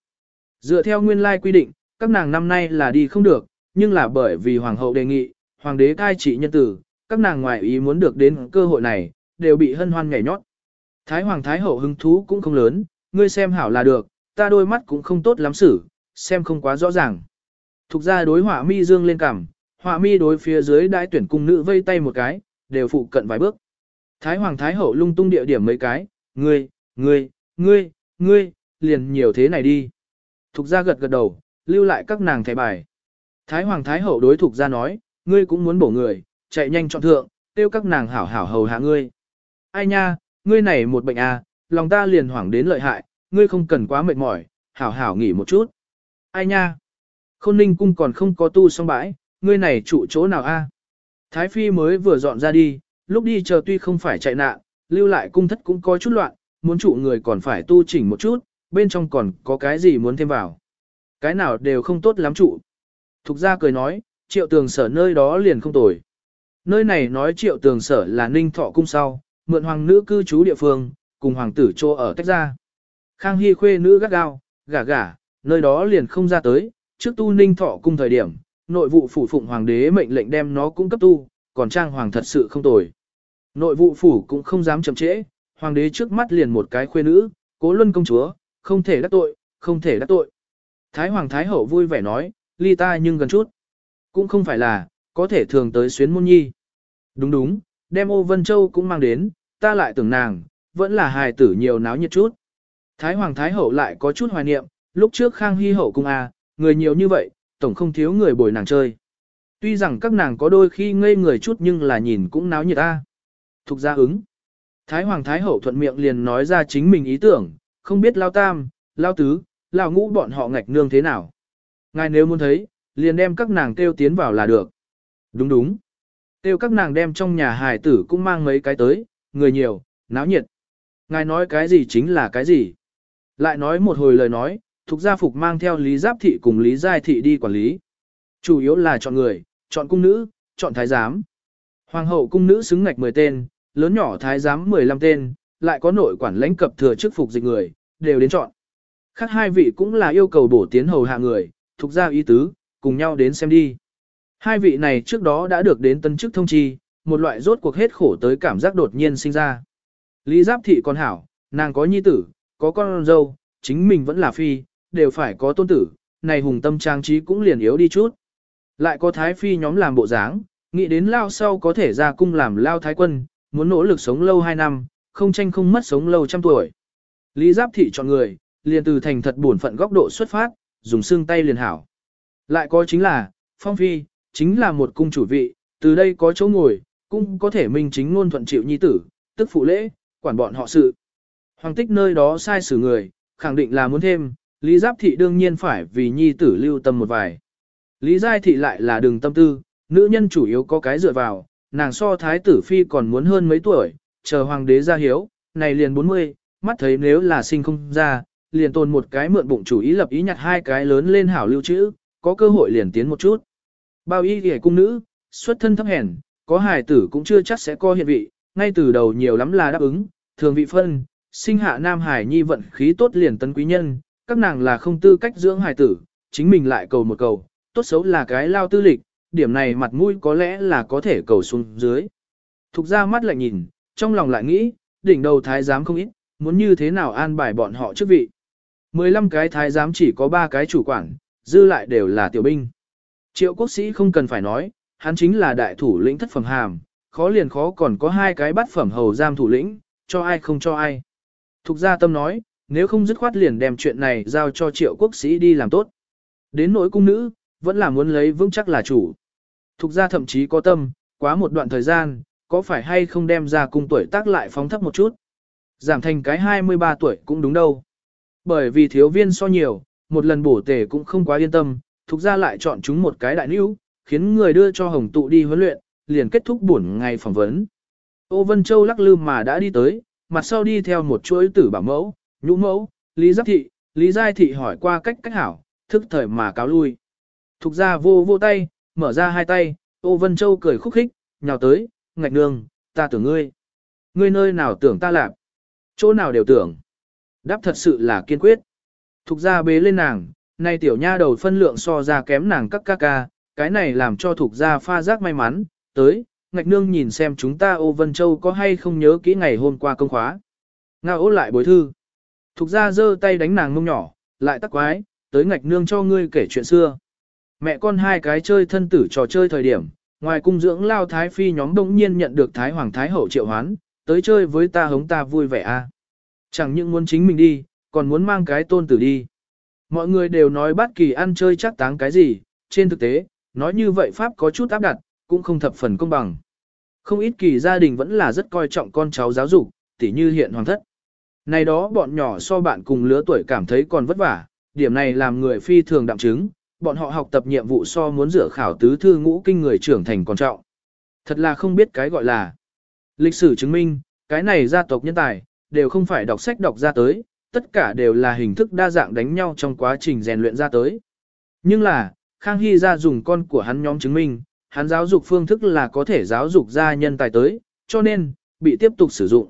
Dựa theo nguyên lai quy định, các nàng năm nay là đi không được, nhưng là bởi vì hoàng hậu đề nghị, hoàng đế cai trị nhân tử, các nàng ngoại ý muốn được đến cơ hội này, đều bị hân hoan nhảy nhót. Thái hoàng thái hậu hứng thú cũng không lớn, ngươi xem hảo là được, ta đôi mắt cũng không tốt lắm xử, xem không quá rõ ràng. Thục ra đối hỏa mi dương lên cằm, hỏa mi đối phía dưới đại tuyển cung nữ vây tay một cái, đều phụ cận vài bước. Thái hoàng thái hậu lung tung địa điểm mấy cái, ngươi, ngươi, ngươi, ngươi, liền nhiều thế này đi. Thục gia gật gật đầu, lưu lại các nàng thẻ bài. Thái hoàng thái hậu đối thục gia nói, ngươi cũng muốn bổ người, chạy nhanh chọn thượng, tiêu các nàng hảo hảo hầu hạ ngươi. Ai nha, ngươi này một bệnh à, lòng ta liền hoảng đến lợi hại, ngươi không cần quá mệt mỏi, hảo hảo nghỉ một chút. Ai nha, khôn ninh cung còn không có tu xong bãi, ngươi này trụ chỗ nào a? Thái phi mới vừa dọn ra đi, lúc đi chờ tuy không phải chạy nạn, lưu lại cung thất cũng có chút loạn, muốn trụ người còn phải tu chỉnh một chút, bên trong còn có cái gì muốn thêm vào. Cái nào đều không tốt lắm trụ. Thục ra cười nói, triệu tường sở nơi đó liền không tồi. Nơi này nói triệu tường sở là ninh thọ cung sau, mượn hoàng nữ cư trú địa phương, cùng hoàng tử trô ở tách ra. Khang Hy khuê nữ gắt gao, gả gả, nơi đó liền không ra tới, trước tu ninh thọ cung thời điểm, nội vụ phủ phụng hoàng đế mệnh lệnh đem nó cung cấp tu, còn trang hoàng thật sự không tồi. Nội vụ phủ cũng không dám chậm trễ, hoàng đế trước mắt liền một cái khuê nữ, cố luân công chúa, không thể đắc tội, không thể đắc tội. Thái hoàng thái hậu vui vẻ nói, ly ta nhưng gần chút. Cũng không phải là, có thể thường tới xuyến môn nhi. Đúng đúng, đem ô Vân Châu cũng mang đến, ta lại tưởng nàng, vẫn là hài tử nhiều náo nhiệt chút. Thái hoàng thái hậu lại có chút hoài niệm, lúc trước khang hy hậu cung a, à, người nhiều như vậy, tổng không thiếu người bồi nàng chơi. Tuy rằng các nàng có đôi khi ngây người chút nhưng là nhìn cũng náo nhiệt a. Thục gia ứng. Thái Hoàng Thái Hậu thuận miệng liền nói ra chính mình ý tưởng, không biết lao tam, lao tứ, lao ngũ bọn họ ngạch nương thế nào. Ngài nếu muốn thấy, liền đem các nàng kêu tiến vào là được. Đúng đúng. Kêu các nàng đem trong nhà hài tử cũng mang mấy cái tới, người nhiều, náo nhiệt. Ngài nói cái gì chính là cái gì. Lại nói một hồi lời nói, thuộc gia phục mang theo Lý Giáp Thị cùng Lý Giai Thị đi quản lý. Chủ yếu là chọn người, chọn cung nữ, chọn thái giám. Hoàng hậu cung nữ xứng ngạch 10 tên, lớn nhỏ thái giám 15 tên, lại có nội quản lãnh cập thừa chức phục dịch người, đều đến chọn. Khác hai vị cũng là yêu cầu bổ tiến hầu hạ người, thuộc ra ý tứ, cùng nhau đến xem đi. Hai vị này trước đó đã được đến tân chức thông chi, một loại rốt cuộc hết khổ tới cảm giác đột nhiên sinh ra. Lý Giáp Thị con hảo, nàng có nhi tử, có con dâu, chính mình vẫn là phi, đều phải có tôn tử, này hùng tâm trang trí cũng liền yếu đi chút. Lại có thái phi nhóm làm bộ dáng, nghĩ đến lao sau có thể ra cung làm lao thái quân, muốn nỗ lực sống lâu 2 năm, không tranh không mất sống lâu trăm tuổi. Lý Giáp Thị chọn người, liền từ thành thật buồn phận góc độ xuất phát, dùng xương tay liền hảo. Lại có chính là, Phong Phi, chính là một cung chủ vị, từ đây có chỗ ngồi, cũng có thể minh chính ngôn thuận chịu nhi tử, tức phụ lễ, quản bọn họ sự. Hoàng tích nơi đó sai xử người, khẳng định là muốn thêm, Lý Giáp Thị đương nhiên phải vì nhi tử lưu tâm một vài. Lý Giai Thị lại là đường tâm tư, nữ nhân chủ yếu có cái dựa vào, nàng so thái tử phi còn muốn hơn mấy tuổi, chờ hoàng đế ra hiếu, này liền 40, mắt thấy nếu là sinh không ra, liền tồn một cái mượn bụng chủ ý lập ý nhặt hai cái lớn lên hảo lưu trữ, có cơ hội liền tiến một chút. Bao y ghề cung nữ, xuất thân thấp hèn, có hài tử cũng chưa chắc sẽ co hiện vị, ngay từ đầu nhiều lắm là đáp ứng, thường vị phân, sinh hạ nam hải nhi vận khí tốt liền tấn quý nhân, các nàng là không tư cách dưỡng hài tử, chính mình lại cầu một cầu, tốt xấu là cái lao tư lịch, điểm này mặt mũi có lẽ là có thể cầu xuống dưới. Thục ra mắt lại nhìn, trong lòng lại nghĩ, đỉnh đầu thái giám không ít, muốn như thế nào an bài bọn họ chức vị. 15 cái thái giám chỉ có 3 cái chủ quản, dư lại đều là tiểu binh. Triệu quốc sĩ không cần phải nói, hắn chính là đại thủ lĩnh thất phẩm hàm, khó liền khó còn có hai cái bát phẩm hầu giam thủ lĩnh, cho ai không cho ai. Thục gia tâm nói, nếu không dứt khoát liền đem chuyện này giao cho triệu quốc sĩ đi làm tốt. Đến nỗi cung nữ, vẫn là muốn lấy vững chắc là chủ. Thục gia thậm chí có tâm, quá một đoạn thời gian, có phải hay không đem ra cung tuổi tác lại phóng thấp một chút. Giảm thành cái 23 tuổi cũng đúng đâu. Bởi vì thiếu viên so nhiều, một lần bổ tề cũng không quá yên tâm, thục gia lại chọn chúng một cái đại nữ, khiến người đưa cho hồng tụ đi huấn luyện, liền kết thúc buổi ngày phỏng vấn. Ô Vân Châu lắc lư mà đã đi tới, mặt sau đi theo một chuỗi tử bảo mẫu, nhũ mẫu, Lý Giáp Thị, Lý Giai Thị hỏi qua cách cách hảo, thức thời mà cáo lui. Thục gia vô vô tay, mở ra hai tay, Ô Vân Châu cười khúc khích, nhào tới, ngạch nương, ta tưởng ngươi. Ngươi nơi nào tưởng ta làm? Chỗ nào đều tưởng. Đáp thật sự là kiên quyết. Thục ra bế lên nàng, nay tiểu nha đầu phân lượng so ra kém nàng các ca ca, cái này làm cho thục ra pha giác may mắn, tới, ngạch nương nhìn xem chúng ta ô Vân Châu có hay không nhớ kỹ ngày hôm qua công khóa. ngao ố lại bối thư. Thục ra giơ tay đánh nàng mông nhỏ, lại tắc quái, tới ngạch nương cho ngươi kể chuyện xưa. Mẹ con hai cái chơi thân tử trò chơi thời điểm, ngoài cung dưỡng lao thái phi nhóm đông nhiên nhận được thái hoàng thái hậu triệu hoán, tới chơi với ta hống ta vui vẻ a. Chẳng những muốn chính mình đi, còn muốn mang cái tôn tử đi. Mọi người đều nói bất kỳ ăn chơi chắc táng cái gì, trên thực tế, nói như vậy Pháp có chút áp đặt, cũng không thập phần công bằng. Không ít kỳ gia đình vẫn là rất coi trọng con cháu giáo dục, tỉ như hiện hoàng thất. Này đó bọn nhỏ so bạn cùng lứa tuổi cảm thấy còn vất vả, điểm này làm người phi thường đạm chứng, bọn họ học tập nhiệm vụ so muốn rửa khảo tứ thư ngũ kinh người trưởng thành còn trọng. Thật là không biết cái gọi là. Lịch sử chứng minh, cái này gia tộc nhân tài, đều không phải đọc sách đọc ra tới, tất cả đều là hình thức đa dạng đánh nhau trong quá trình rèn luyện ra tới. Nhưng là, Khang Hy ra dùng con của hắn nhóm chứng minh, hắn giáo dục phương thức là có thể giáo dục ra nhân tài tới, cho nên, bị tiếp tục sử dụng.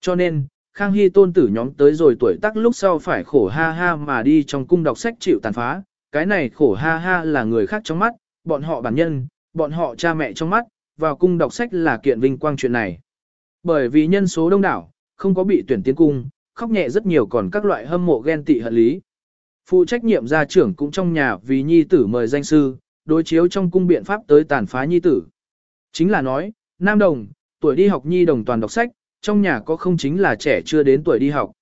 Cho nên, Khang Hy tôn tử nhóm tới rồi tuổi tác lúc sau phải khổ ha ha mà đi trong cung đọc sách chịu tàn phá, cái này khổ ha ha là người khác trong mắt, bọn họ bản nhân, bọn họ cha mẹ trong mắt, vào cung đọc sách là kiện vinh quang chuyện này. Bởi vì nhân số đông đảo, không có bị tuyển tiến cung, khóc nhẹ rất nhiều còn các loại hâm mộ ghen tị hận lý. Phụ trách nhiệm gia trưởng cũng trong nhà vì nhi tử mời danh sư, đối chiếu trong cung biện pháp tới tàn phá nhi tử. Chính là nói, nam đồng, tuổi đi học nhi đồng toàn đọc sách, trong nhà có không chính là trẻ chưa đến tuổi đi học.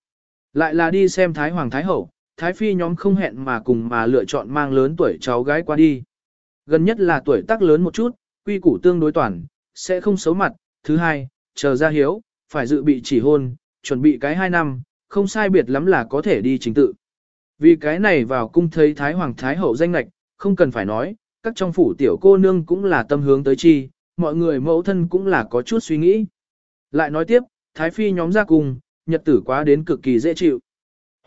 Lại là đi xem Thái Hoàng Thái Hậu, Thái Phi nhóm không hẹn mà cùng mà lựa chọn mang lớn tuổi cháu gái qua đi. Gần nhất là tuổi tác lớn một chút, quy củ tương đối toàn, sẽ không xấu mặt. Thứ hai, chờ ra hiếu, phải dự bị chỉ hôn, chuẩn bị cái hai năm, không sai biệt lắm là có thể đi chính tự. Vì cái này vào cung thấy Thái Hoàng Thái Hậu danh lạch, không cần phải nói, các trong phủ tiểu cô nương cũng là tâm hướng tới chi, mọi người mẫu thân cũng là có chút suy nghĩ. Lại nói tiếp, Thái Phi nhóm ra cùng, nhật tử quá đến cực kỳ dễ chịu.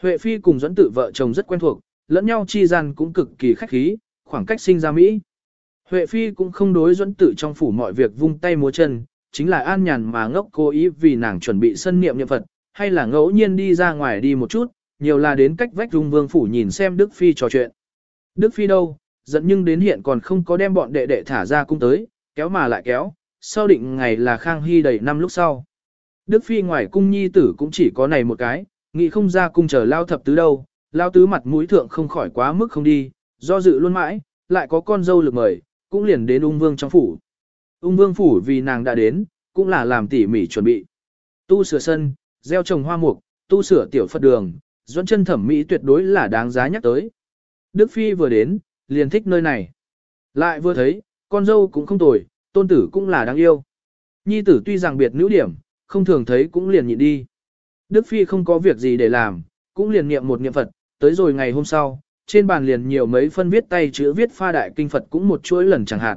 Huệ Phi cùng dẫn tử vợ chồng rất quen thuộc, lẫn nhau chi gian cũng cực kỳ khách khí, khoảng cách sinh ra Mỹ. Huệ Phi cũng không đối dẫn tử trong phủ mọi việc vung tay múa chân, chính là an nhàn mà ngốc cố ý vì nàng chuẩn bị sân niệm niệm Phật, hay là ngẫu nhiên đi ra ngoài đi một chút, nhiều là đến cách vách dung vương phủ nhìn xem Đức Phi trò chuyện. Đức Phi đâu, giận nhưng đến hiện còn không có đem bọn đệ đệ thả ra cung tới, kéo mà lại kéo, sau định ngày là Khang Hy đầy năm lúc sau. Đức Phi ngoài cung nhi tử cũng chỉ có này một cái, nghĩ không ra cung chờ lao thập tứ đâu, lao tứ mặt mũi thượng không khỏi quá mức không đi, do dự luôn mãi, lại có con dâu lực mời, cũng liền đến ung vương trong phủ. Ung vương phủ vì nàng đã đến, cũng là làm tỉ mỉ chuẩn bị. Tu sửa sân, gieo trồng hoa mục, tu sửa tiểu Phật đường, dẫn chân thẩm mỹ tuyệt đối là đáng giá nhắc tới. Đức Phi vừa đến, liền thích nơi này. Lại vừa thấy, con dâu cũng không tồi, tôn tử cũng là đáng yêu. Nhi tử tuy rằng biệt nữ điểm, không thường thấy cũng liền nhịn đi. Đức Phi không có việc gì để làm, cũng liền niệm một niệm Phật, tới rồi ngày hôm sau, trên bàn liền nhiều mấy phân viết tay chữ viết pha đại kinh Phật cũng một chuỗi lần chẳng hạt.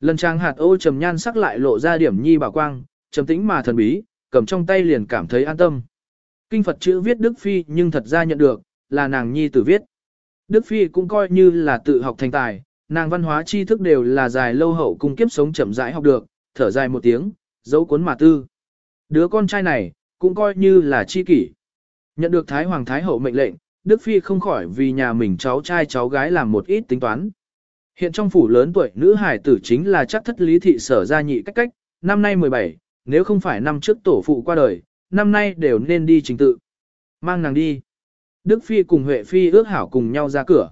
Lần trang hạt ô trầm nhan sắc lại lộ ra điểm nhi bảo quang, trầm tĩnh mà thần bí, cầm trong tay liền cảm thấy an tâm. Kinh Phật chữ viết Đức Phi nhưng thật ra nhận được, là nàng nhi tử viết. Đức Phi cũng coi như là tự học thành tài, nàng văn hóa tri thức đều là dài lâu hậu cùng kiếp sống chậm rãi học được, thở dài một tiếng, dấu cuốn mà tư. Đứa con trai này, cũng coi như là chi kỷ. Nhận được Thái Hoàng Thái Hậu mệnh lệnh, Đức Phi không khỏi vì nhà mình cháu trai cháu gái làm một ít tính toán. Hiện trong phủ lớn tuổi nữ hải tử chính là chắc thất lý thị sở gia nhị cách cách, năm nay 17, nếu không phải năm trước tổ phụ qua đời, năm nay đều nên đi trình tự. Mang nàng đi. Đức Phi cùng Huệ Phi ước hảo cùng nhau ra cửa.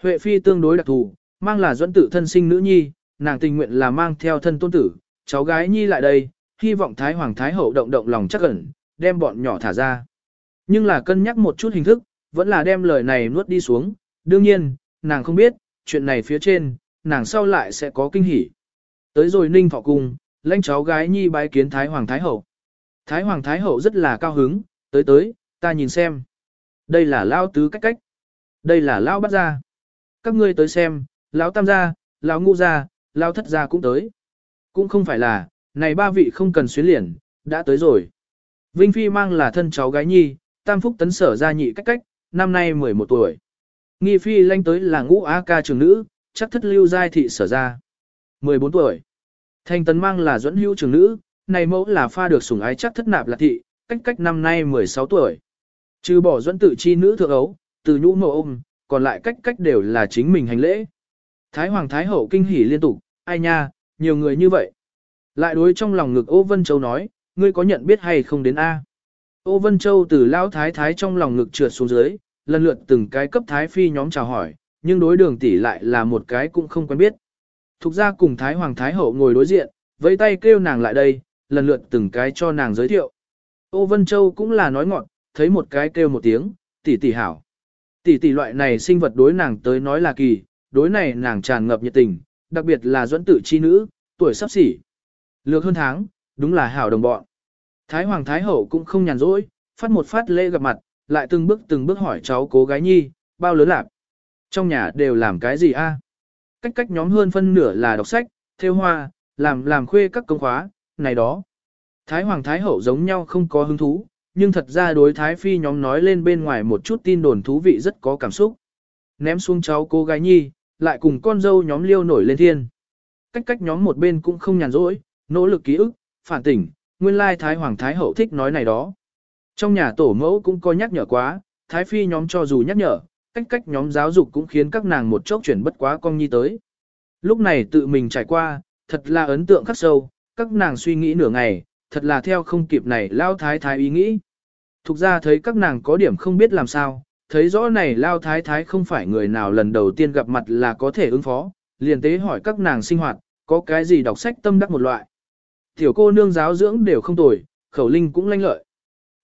Huệ Phi tương đối đặc thù, mang là dẫn tử thân sinh nữ nhi, nàng tình nguyện là mang theo thân tôn tử, cháu gái nhi lại đây, hy vọng Thái Hoàng Thái Hậu động động lòng chắc ẩn, đem bọn nhỏ thả ra. Nhưng là cân nhắc một chút hình thức, vẫn là đem lời này nuốt đi xuống, đương nhiên, nàng không biết, chuyện này phía trên, nàng sau lại sẽ có kinh hỉ. Tới rồi Ninh Thọ Cung, lãnh cháu gái nhi bái kiến Thái Hoàng Thái Hậu. Thái Hoàng Thái Hậu rất là cao hứng, tới tới, ta nhìn xem. Đây là Lao Tứ cách cách. Đây là Lao Bắt Gia. Các ngươi tới xem, Lão Tam Gia, Lão Ngũ Gia, Lão Thất Gia cũng tới. Cũng không phải là, này ba vị không cần xuyến liền, đã tới rồi. Vinh Phi mang là thân cháu gái nhi, Tam Phúc tấn sở gia nhị cách cách, năm nay 11 tuổi. Nghi Phi lanh tới là ngũ A ca trường nữ, chắc thất lưu giai thị sở ra. 14 tuổi. Thanh tấn mang là dẫn hữu trường nữ, này mẫu là pha được sủng ái chắc thất nạp là thị, cách cách năm nay 16 tuổi. Trừ bỏ dẫn tự chi nữ thượng ấu, từ nhũ mộ ôm, còn lại cách cách đều là chính mình hành lễ. Thái Hoàng Thái Hậu kinh hỉ liên tục, ai nha, nhiều người như vậy. Lại đối trong lòng ngực Ô Vân Châu nói, ngươi có nhận biết hay không đến A. Ô Vân Châu từ Lão Thái Thái trong lòng ngực trượt xuống dưới, lần lượt từng cái cấp Thái Phi nhóm chào hỏi, nhưng đối đường tỷ lại là một cái cũng không quen biết. Thục ra cùng Thái Hoàng Thái Hậu ngồi đối diện, vẫy tay kêu nàng lại đây, lần lượt từng cái cho nàng giới thiệu. Ô Vân Châu cũng là nói ngọn, thấy một cái kêu một tiếng, tỷ tỷ hảo. Tỷ tỷ loại này sinh vật đối nàng tới nói là kỳ, đối này nàng tràn ngập nhiệt tình, đặc biệt là dẫn tử chi nữ, tuổi sắp xỉ. Lược hơn tháng, đúng là hảo đồng bọn. Thái Hoàng Thái Hậu cũng không nhàn rỗi, phát một phát lễ gặp mặt, lại từng bước từng bước hỏi cháu cố gái nhi, bao lớn lạc. Trong nhà đều làm cái gì a? Cách cách nhóm hơn phân nửa là đọc sách, theo hoa, làm làm khuê các công khóa, này đó. Thái Hoàng Thái Hậu giống nhau không có hứng thú, nhưng thật ra đối Thái Phi nhóm nói lên bên ngoài một chút tin đồn thú vị rất có cảm xúc. Ném xuống cháu cô gái nhi, lại cùng con dâu nhóm liêu nổi lên thiên. Cách cách nhóm một bên cũng không nhàn rỗi, nỗ lực ký ức, phản tỉnh, nguyên lai Thái Hoàng Thái Hậu thích nói này đó. Trong nhà tổ mẫu cũng có nhắc nhở quá, Thái Phi nhóm cho dù nhắc nhở, cách cách nhóm giáo dục cũng khiến các nàng một chốc chuyển bất quá con nhi tới. Lúc này tự mình trải qua, thật là ấn tượng khắc sâu, các nàng suy nghĩ nửa ngày, thật là theo không kịp này lao thái thái ý nghĩ. Thục ra thấy các nàng có điểm không biết làm sao, thấy rõ này lao thái thái không phải người nào lần đầu tiên gặp mặt là có thể ứng phó, liền tế hỏi các nàng sinh hoạt, có cái gì đọc sách tâm đắc một loại. Tiểu cô nương giáo dưỡng đều không tồi, khẩu linh cũng lanh lợi.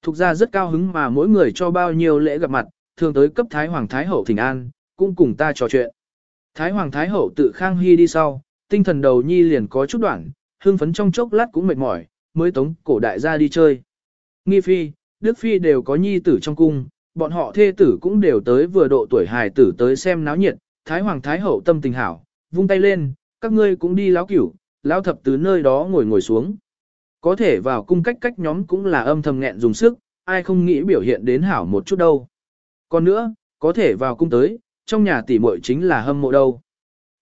Thục ra rất cao hứng mà mỗi người cho bao nhiêu lễ gặp mặt, thường tới cấp Thái Hoàng Thái Hậu thỉnh an, cũng cùng ta trò chuyện. Thái Hoàng Thái Hậu tự Khang Hy đi sau, tinh thần đầu nhi liền có chút đoạn, hương phấn trong chốc lát cũng mệt mỏi, mới tống cổ đại gia đi chơi. Nghi Phi, Đức Phi đều có nhi tử trong cung, bọn họ thê tử cũng đều tới vừa độ tuổi hài tử tới xem náo nhiệt, Thái Hoàng Thái Hậu tâm tình hảo, vung tay lên, các ngươi cũng đi láo cửu, lão thập từ nơi đó ngồi ngồi xuống. Có thể vào cung cách cách nhóm cũng là âm thầm nghẹn dùng sức, ai không nghĩ biểu hiện đến hảo một chút đâu. Còn nữa, có thể vào cung tới, trong nhà tỷ muội chính là hâm mộ đâu.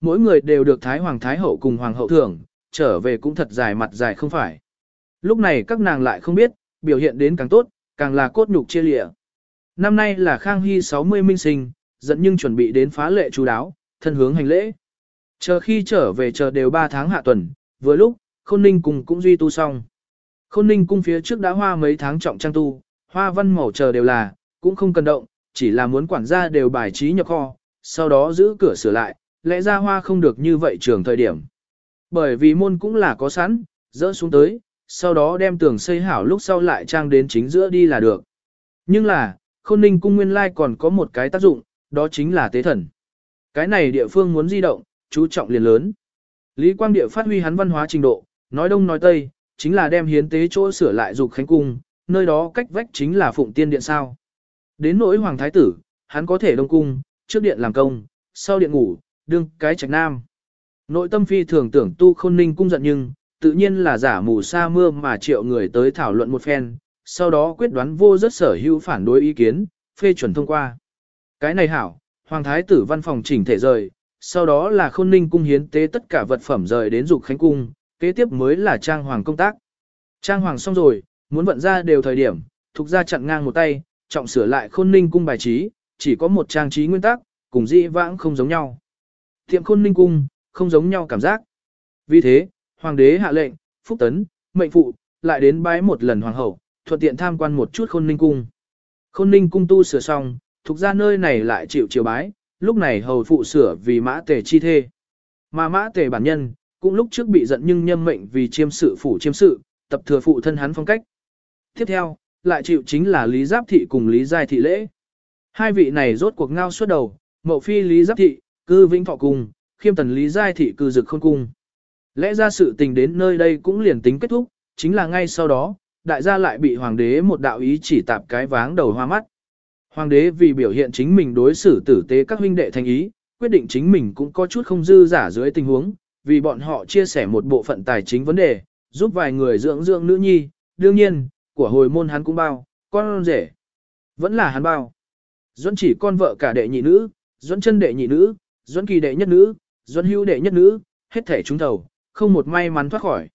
Mỗi người đều được Thái Hoàng Thái Hậu cùng Hoàng hậu thưởng, trở về cũng thật dài mặt dài không phải. Lúc này các nàng lại không biết, biểu hiện đến càng tốt, càng là cốt nhục chia lịa. Năm nay là Khang Hy 60 minh sinh, dẫn nhưng chuẩn bị đến phá lệ chú đáo, thân hướng hành lễ. Chờ khi trở về chờ đều 3 tháng hạ tuần, vừa lúc, khôn ninh cùng cũng duy tu xong. Khôn ninh cung phía trước đã hoa mấy tháng trọng trang tu, hoa văn màu chờ đều là, cũng không cần động, chỉ là muốn quản gia đều bài trí nhập kho, sau đó giữ cửa sửa lại, lẽ ra hoa không được như vậy trường thời điểm. Bởi vì môn cũng là có sẵn, dỡ xuống tới, sau đó đem tường xây hảo lúc sau lại trang đến chính giữa đi là được. Nhưng là, khôn ninh cung nguyên lai còn có một cái tác dụng, đó chính là tế thần. Cái này địa phương muốn di động, chú trọng liền lớn. Lý Quang Địa phát huy hắn văn hóa trình độ, nói đông nói tây, chính là đem hiến tế chỗ sửa lại dục khánh cung, nơi đó cách vách chính là phụng tiên điện sao. Đến nỗi hoàng thái tử, hắn có thể đông cung, trước điện làm công, sau điện ngủ, đương cái trạch nam. Nội tâm phi thường tưởng tu khôn ninh cung giận nhưng, tự nhiên là giả mù sa mưa mà triệu người tới thảo luận một phen, sau đó quyết đoán vô rất sở hữu phản đối ý kiến, phê chuẩn thông qua. Cái này hảo, hoàng thái tử văn phòng chỉnh thể rời, sau đó là khôn ninh cung hiến tế tất cả vật phẩm rời đến dục khánh cung, kế tiếp mới là trang hoàng công tác. Trang hoàng xong rồi, muốn vận ra đều thời điểm, thuộc ra chặn ngang một tay, trọng sửa lại khôn ninh cung bài trí, chỉ có một trang trí nguyên tắc, cùng dị vãng không giống nhau. Tiệm khôn ninh cung, không giống nhau cảm giác. Vì thế, hoàng đế hạ lệnh, phúc tấn, mệnh phụ, lại đến bái một lần hoàng hậu, thuận tiện tham quan một chút khôn ninh cung. Khôn ninh cung tu sửa xong, thuộc ra nơi này lại chịu chiều bái, lúc này hầu phụ sửa vì mã tề chi thê. Mà mã tề bản nhân, cũng lúc trước bị giận nhưng nhâm mệnh vì chiêm sự phủ chiêm sự, tập thừa phụ thân hắn phong cách. Tiếp theo, lại chịu chính là Lý Giáp Thị cùng Lý Giai Thị lễ. Hai vị này rốt cuộc ngao suốt đầu, mậu phi Lý Giáp Thị, cư vĩnh thọ cùng khiêm tần Lý Giai Thị cư dực khôn cung. Lẽ ra sự tình đến nơi đây cũng liền tính kết thúc, chính là ngay sau đó, đại gia lại bị hoàng đế một đạo ý chỉ tạp cái váng đầu hoa mắt. Hoàng đế vì biểu hiện chính mình đối xử tử tế các huynh đệ thành ý, quyết định chính mình cũng có chút không dư giả dưới tình huống, vì bọn họ chia sẻ một bộ phận tài chính vấn đề, giúp vài người dưỡng dưỡng nữ nhi, đương nhiên, của hồi môn hắn cũng bao, con rể. Vẫn là hắn bao. Duẫn chỉ con vợ cả đệ nhị nữ, Duẫn chân đệ nhị nữ, Duẫn kỳ đệ nhất nữ, Duẫn hưu đệ nhất nữ, hết thể chúng thầu, không một may mắn thoát khỏi.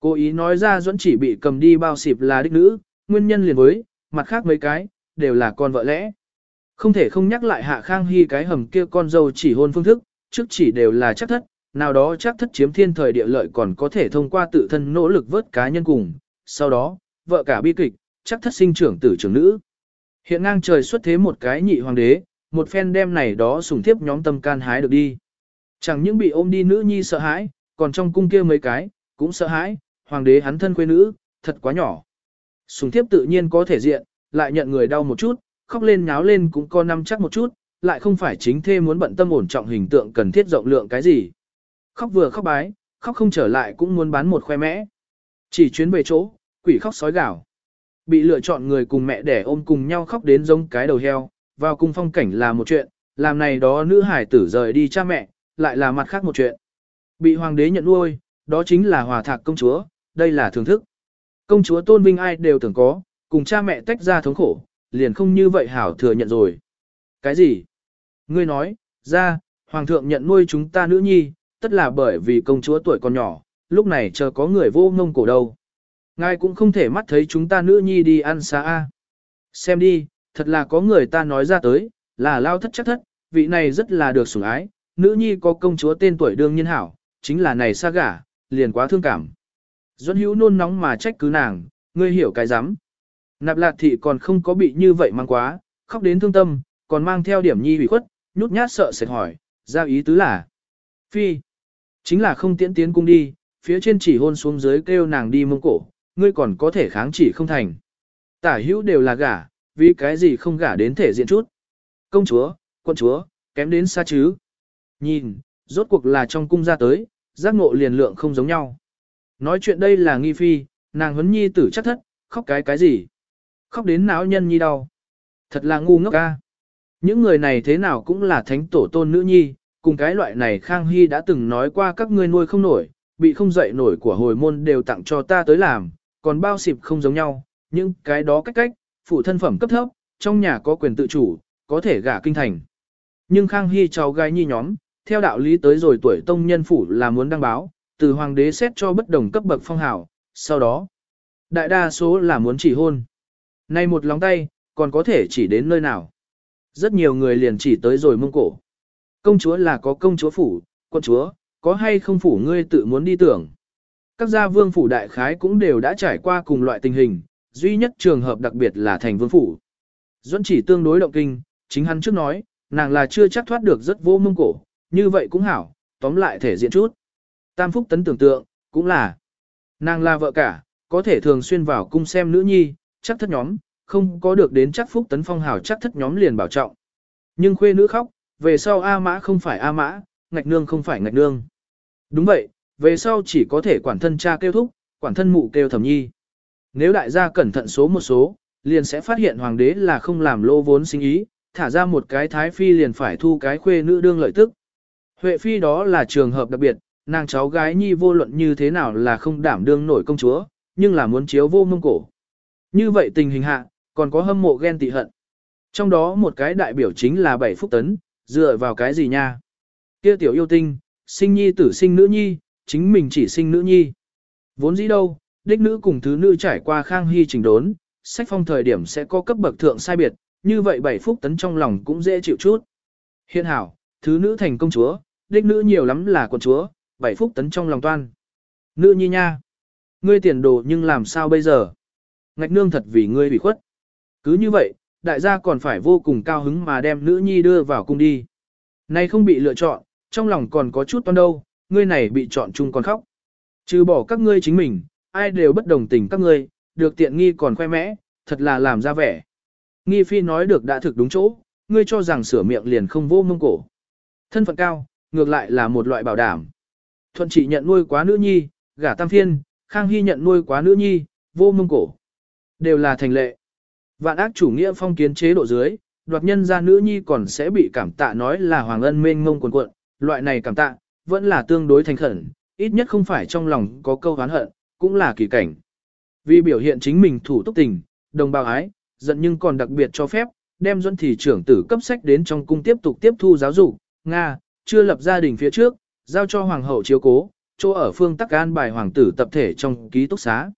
Cố ý nói ra Duẫn chỉ bị cầm đi bao xịp là đích nữ, nguyên nhân liền với, mặt khác mấy cái, đều là con vợ lẽ. Không thể không nhắc lại hạ khang hy cái hầm kia con dâu chỉ hôn phương thức, trước chỉ đều là chắc thất, nào đó chắc thất chiếm thiên thời địa lợi còn có thể thông qua tự thân nỗ lực vớt cá nhân cùng, sau đó, vợ cả bi kịch, chắc thất sinh trưởng tử trưởng nữ. Hiện ngang trời xuất thế một cái nhị hoàng đế, một phen đem này đó sủng thiếp nhóm tâm can hái được đi. Chẳng những bị ôm đi nữ nhi sợ hãi, còn trong cung kia mấy cái, cũng sợ hãi, hoàng đế hắn thân quê nữ, thật quá nhỏ. sùng thiếp tự nhiên có thể diện, lại nhận người đau một chút, khóc lên nháo lên cũng có năm chắc một chút, lại không phải chính thê muốn bận tâm ổn trọng hình tượng cần thiết rộng lượng cái gì. Khóc vừa khóc bái, khóc không trở lại cũng muốn bán một khoe mẽ. Chỉ chuyến về chỗ, quỷ khóc sói gào. Bị lựa chọn người cùng mẹ đẻ ôm cùng nhau khóc đến giống cái đầu heo, vào cùng phong cảnh là một chuyện, làm này đó nữ hải tử rời đi cha mẹ, lại là mặt khác một chuyện. Bị hoàng đế nhận nuôi, đó chính là hòa thạc công chúa, đây là thưởng thức. Công chúa tôn vinh ai đều tưởng có, cùng cha mẹ tách ra thống khổ, liền không như vậy hảo thừa nhận rồi. Cái gì? Ngươi nói, ra, hoàng thượng nhận nuôi chúng ta nữ nhi, tất là bởi vì công chúa tuổi còn nhỏ, lúc này chờ có người vô ngông cổ đâu. Ngài cũng không thể mắt thấy chúng ta nữ nhi đi ăn xa a. Xem đi, thật là có người ta nói ra tới, là lao thất chắc thất, vị này rất là được sủng ái, nữ nhi có công chúa tên tuổi đương nhiên hảo, chính là này xa gả, liền quá thương cảm. Duẫn hữu nôn nóng mà trách cứ nàng, ngươi hiểu cái rắm Nạp lạc thị còn không có bị như vậy mang quá, khóc đến thương tâm, còn mang theo điểm nhi hủy khuất, nhút nhát sợ sệt hỏi, ra ý tứ là. Phi, chính là không tiễn tiến cung đi, phía trên chỉ hôn xuống dưới kêu nàng đi mông cổ, ngươi còn có thể kháng chỉ không thành. Tả hữu đều là gả, vì cái gì không gả đến thể diện chút. Công chúa, quân chúa, kém đến xa chứ. Nhìn, rốt cuộc là trong cung ra tới, giác ngộ liền lượng không giống nhau. Nói chuyện đây là nghi phi, nàng huấn nhi tử chắc thất, khóc cái cái gì. Khóc đến não nhân nhi đau. Thật là ngu ngốc ca. Những người này thế nào cũng là thánh tổ tôn nữ nhi, cùng cái loại này Khang Hy đã từng nói qua các ngươi nuôi không nổi, bị không dậy nổi của hồi môn đều tặng cho ta tới làm, còn bao xịp không giống nhau, nhưng cái đó cách cách, phụ thân phẩm cấp thấp, trong nhà có quyền tự chủ, có thể gả kinh thành. Nhưng Khang Hy cháu gái nhi nhóm, theo đạo lý tới rồi tuổi tông nhân phủ là muốn đăng báo, từ hoàng đế xét cho bất đồng cấp bậc phong hào, sau đó, đại đa số là muốn chỉ hôn. Nay một lòng tay, còn có thể chỉ đến nơi nào. Rất nhiều người liền chỉ tới rồi mông cổ. Công chúa là có công chúa phủ, quân chúa, có hay không phủ ngươi tự muốn đi tưởng. Các gia vương phủ đại khái cũng đều đã trải qua cùng loại tình hình, duy nhất trường hợp đặc biệt là thành vương phủ. Duẫn chỉ tương đối động kinh, chính hắn trước nói, nàng là chưa chắc thoát được rất vô mông cổ, như vậy cũng hảo, tóm lại thể diện chút. Tam Phúc Tấn tưởng tượng, cũng là, nàng là vợ cả, có thể thường xuyên vào cung xem nữ nhi, chắc thất nhóm, không có được đến chắc Phúc Tấn phong hào chắc thất nhóm liền bảo trọng. Nhưng khuê nữ khóc, về sau A mã không phải A mã, ngạch nương không phải ngạch nương. Đúng vậy, về sau chỉ có thể quản thân cha kêu thúc, quản thân mụ kêu thẩm nhi. Nếu đại gia cẩn thận số một số, liền sẽ phát hiện hoàng đế là không làm lô vốn sinh ý, thả ra một cái thái phi liền phải thu cái khuê nữ đương lợi tức. Huệ phi đó là trường hợp đặc biệt, nàng cháu gái nhi vô luận như thế nào là không đảm đương nổi công chúa, nhưng là muốn chiếu vô mông cổ. Như vậy tình hình hạ, còn có hâm mộ ghen tị hận. Trong đó một cái đại biểu chính là bảy phúc tấn, dựa vào cái gì nha? Kia tiểu yêu tinh, sinh nhi tử sinh nữ nhi, chính mình chỉ sinh nữ nhi. Vốn dĩ đâu, đích nữ cùng thứ nữ trải qua khang hy trình đốn, sách phong thời điểm sẽ có cấp bậc thượng sai biệt, như vậy bảy phúc tấn trong lòng cũng dễ chịu chút. Hiện hảo, thứ nữ thành công chúa, đích nữ nhiều lắm là quận chúa, bảy phúc tấn trong lòng toan. Nữ nhi nha, ngươi tiền đồ nhưng làm sao bây giờ? Ngạch nương thật vì ngươi bị khuất. Cứ như vậy, đại gia còn phải vô cùng cao hứng mà đem nữ nhi đưa vào cung đi. Nay không bị lựa chọn, trong lòng còn có chút toan đâu, ngươi này bị chọn chung còn khóc. Trừ bỏ các ngươi chính mình, ai đều bất đồng tình các ngươi, được tiện nghi còn khoe mẽ, thật là làm ra vẻ. Nghi phi nói được đã thực đúng chỗ, ngươi cho rằng sửa miệng liền không vô mông cổ. Thân phận cao, ngược lại là một loại bảo đảm. Thuận trị nhận nuôi quá nữ nhi, gả tam phiên, Khang Hy nhận nuôi quá nữ nhi, vô mông cổ. Đều là thành lệ. Vạn ác chủ nghĩa phong kiến chế độ dưới, đoạt nhân gia nữ nhi còn sẽ bị cảm tạ nói là hoàng ân mênh ngông quần cuộn, loại này cảm tạ, vẫn là tương đối thành khẩn, ít nhất không phải trong lòng có câu hán hận, cũng là kỳ cảnh. Vì biểu hiện chính mình thủ túc tình, đồng bào ái, giận nhưng còn đặc biệt cho phép, đem dẫn thị trưởng tử cấp sách đến trong cung tiếp tục tiếp thu giáo dục, Nga, chưa lập gia đình phía trước, giao cho hoàng hậu chiếu cố, chỗ ở phương tắc an bài hoàng tử tập thể trong ký túc xá.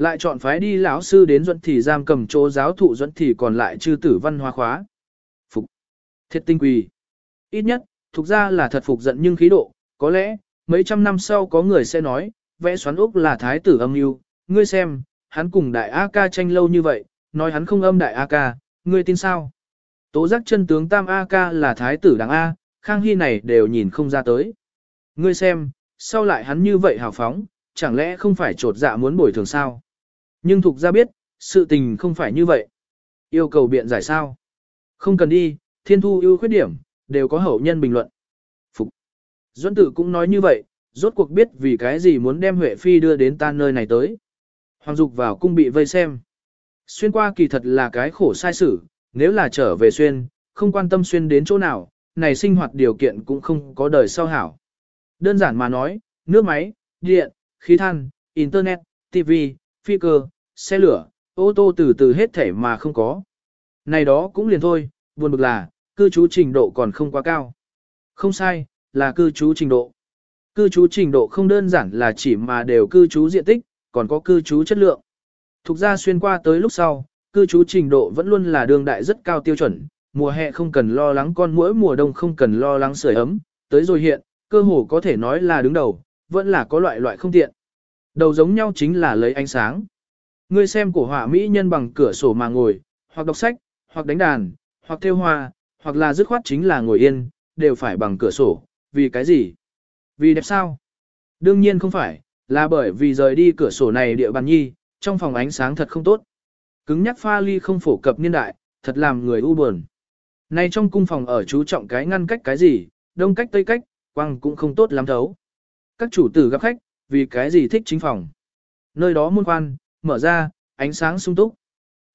Lại chọn phái đi lão sư đến dẫn thị giam cầm chỗ giáo thụ dẫn thị còn lại chư tử văn hóa khóa. Phục. Thiệt tinh quỳ. Ít nhất, thuộc ra là thật phục giận nhưng khí độ, có lẽ, mấy trăm năm sau có người sẽ nói, vẽ xoắn úc là thái tử âm mưu ngươi xem, hắn cùng đại A ca tranh lâu như vậy, nói hắn không âm đại A ca, ngươi tin sao? Tố giác chân tướng tam A ca là thái tử đáng A, Khang Hy này đều nhìn không ra tới. Ngươi xem, sau lại hắn như vậy hào phóng, chẳng lẽ không phải trột dạ muốn bồi thường sao? Nhưng Thục ra biết, sự tình không phải như vậy. Yêu cầu biện giải sao? Không cần đi, thiên thu ưu khuyết điểm, đều có hậu nhân bình luận. Phục. Duân tử cũng nói như vậy, rốt cuộc biết vì cái gì muốn đem Huệ Phi đưa đến ta nơi này tới. Hoàng Dục vào cung bị vây xem. Xuyên qua kỳ thật là cái khổ sai sử, nếu là trở về xuyên, không quan tâm xuyên đến chỗ nào, này sinh hoạt điều kiện cũng không có đời sau hảo. Đơn giản mà nói, nước máy, điện, khí than, internet, TV, phi cơ, xe lửa, ô tô từ từ hết thể mà không có. Này đó cũng liền thôi, buồn bực là, cư trú trình độ còn không quá cao. Không sai, là cư trú trình độ. Cư trú trình độ không đơn giản là chỉ mà đều cư trú diện tích, còn có cư trú chất lượng. Thục ra xuyên qua tới lúc sau, cư trú trình độ vẫn luôn là đương đại rất cao tiêu chuẩn, mùa hè không cần lo lắng con muỗi mùa đông không cần lo lắng sưởi ấm, tới rồi hiện, cơ hồ có thể nói là đứng đầu, vẫn là có loại loại không tiện. Đầu giống nhau chính là lấy ánh sáng. Ngươi xem cổ họa mỹ nhân bằng cửa sổ mà ngồi, hoặc đọc sách, hoặc đánh đàn, hoặc theo hoa, hoặc là dứt khoát chính là ngồi yên, đều phải bằng cửa sổ, vì cái gì? Vì đẹp sao? Đương nhiên không phải, là bởi vì rời đi cửa sổ này địa bàn nhi, trong phòng ánh sáng thật không tốt. Cứng nhắc pha ly không phổ cập niên đại, thật làm người u buồn. Nay trong cung phòng ở chú trọng cái ngăn cách cái gì, đông cách tây cách, quăng cũng không tốt lắm thấu. Các chủ tử gặp khách, vì cái gì thích chính phòng. Nơi đó môn quan, mở ra, ánh sáng sung túc.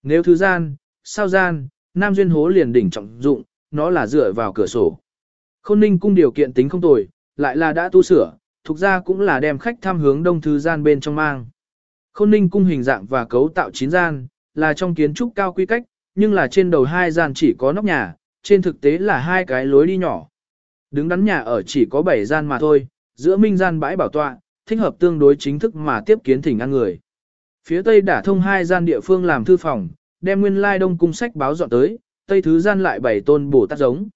Nếu thứ gian, sao gian, nam duyên hố liền đỉnh trọng dụng, nó là dựa vào cửa sổ. Khôn ninh cung điều kiện tính không tồi, lại là đã tu sửa, thuộc ra cũng là đem khách tham hướng đông thứ gian bên trong mang. Khôn ninh cung hình dạng và cấu tạo chín gian, là trong kiến trúc cao quy cách, nhưng là trên đầu hai gian chỉ có nóc nhà, trên thực tế là hai cái lối đi nhỏ. Đứng đắn nhà ở chỉ có 7 gian mà thôi, giữa minh gian bãi bảo tọa, thích hợp tương đối chính thức mà tiếp kiến thỉnh ăn người. Phía tây đã thông hai gian địa phương làm thư phòng, đem nguyên lai đông cung sách báo dọn tới, tây thứ gian lại bảy tôn bổ tát giống.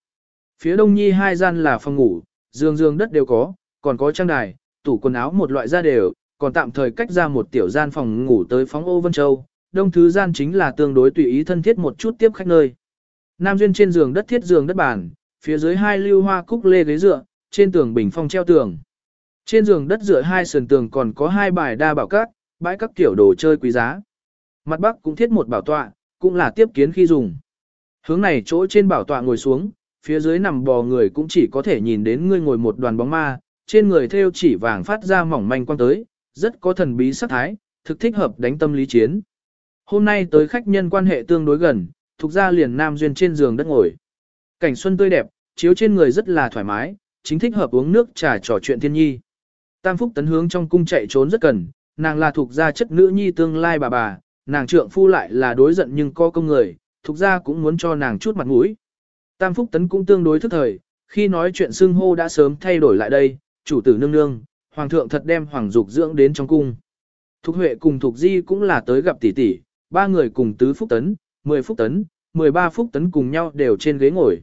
Phía đông nhi hai gian là phòng ngủ, giường giường đất đều có, còn có trang đài, tủ quần áo một loại ra đều, còn tạm thời cách ra một tiểu gian phòng ngủ tới phóng ô vân châu. Đông thứ gian chính là tương đối tùy ý thân thiết một chút tiếp khách nơi. Nam duyên trên giường đất thiết giường đất bàn, phía dưới hai lưu hoa cúc lê ghế dựa, trên tường bình phong treo tường. Trên giường đất dựa hai sườn tường còn có hai bài đa bảo cát, bãi các kiểu đồ chơi quý giá. Mặt bắc cũng thiết một bảo tọa, cũng là tiếp kiến khi dùng. Hướng này chỗ trên bảo tọa ngồi xuống, phía dưới nằm bò người cũng chỉ có thể nhìn đến ngươi ngồi một đoàn bóng ma, trên người theo chỉ vàng phát ra mỏng manh quang tới, rất có thần bí sắc thái, thực thích hợp đánh tâm lý chiến. Hôm nay tới khách nhân quan hệ tương đối gần, thuộc ra liền nam duyên trên giường đất ngồi. Cảnh xuân tươi đẹp, chiếu trên người rất là thoải mái, chính thích hợp uống nước trà trò chuyện thiên nhi. Tam Phúc tấn hướng trong cung chạy trốn rất cần, nàng là thuộc gia chất nữ nhi tương lai bà bà, nàng trượng phu lại là đối giận nhưng co công người, thuộc gia cũng muốn cho nàng chút mặt mũi. Tam Phúc tấn cũng tương đối thức thời, khi nói chuyện xưng hô đã sớm thay đổi lại đây, chủ tử nương nương, hoàng thượng thật đem hoàng dục dưỡng đến trong cung. Thục Huệ cùng Thục Di cũng là tới gặp tỷ tỷ, ba người cùng tứ Phúc tấn, mười Phúc tấn, mười ba Phúc tấn cùng nhau đều trên ghế ngồi.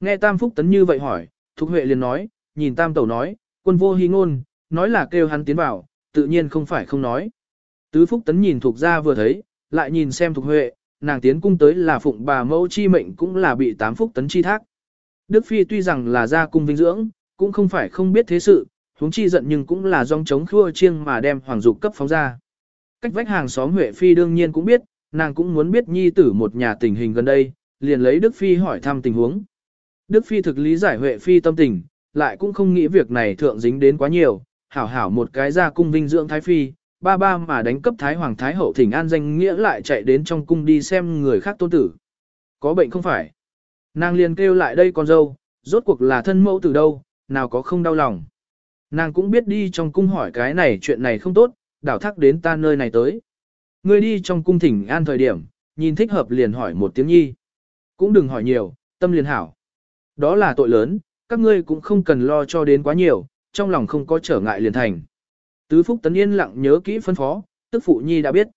Nghe Tam Phúc tấn như vậy hỏi, Thục Huệ liền nói, nhìn Tam Tẩu nói, quân vô hy ngôn, nói là kêu hắn tiến vào, tự nhiên không phải không nói. Tứ Phúc Tấn nhìn thuộc ra vừa thấy, lại nhìn xem thuộc huệ, nàng tiến cung tới là phụng bà mẫu chi mệnh cũng là bị tám Phúc Tấn chi thác. Đức Phi tuy rằng là gia cung vinh dưỡng, cũng không phải không biết thế sự, huống chi giận nhưng cũng là dòng chống khua chiêng mà đem hoàng dục cấp phóng ra. Cách vách hàng xóm Huệ Phi đương nhiên cũng biết, nàng cũng muốn biết nhi tử một nhà tình hình gần đây, liền lấy Đức Phi hỏi thăm tình huống. Đức Phi thực lý giải Huệ Phi tâm tình, lại cũng không nghĩ việc này thượng dính đến quá nhiều, hảo hảo một cái ra cung vinh dưỡng thái phi, ba ba mà đánh cấp thái hoàng thái hậu thỉnh an danh nghĩa lại chạy đến trong cung đi xem người khác tôn tử. Có bệnh không phải? Nàng liền kêu lại đây con dâu, rốt cuộc là thân mẫu từ đâu, nào có không đau lòng. Nàng cũng biết đi trong cung hỏi cái này chuyện này không tốt, đảo thắc đến ta nơi này tới. Ngươi đi trong cung thỉnh an thời điểm, nhìn thích hợp liền hỏi một tiếng nhi. Cũng đừng hỏi nhiều, tâm liền hảo. Đó là tội lớn, các ngươi cũng không cần lo cho đến quá nhiều, trong lòng không có trở ngại liền thành. Tứ Phúc Tấn yên lặng nhớ kỹ phân phó, tức phụ nhi đã biết.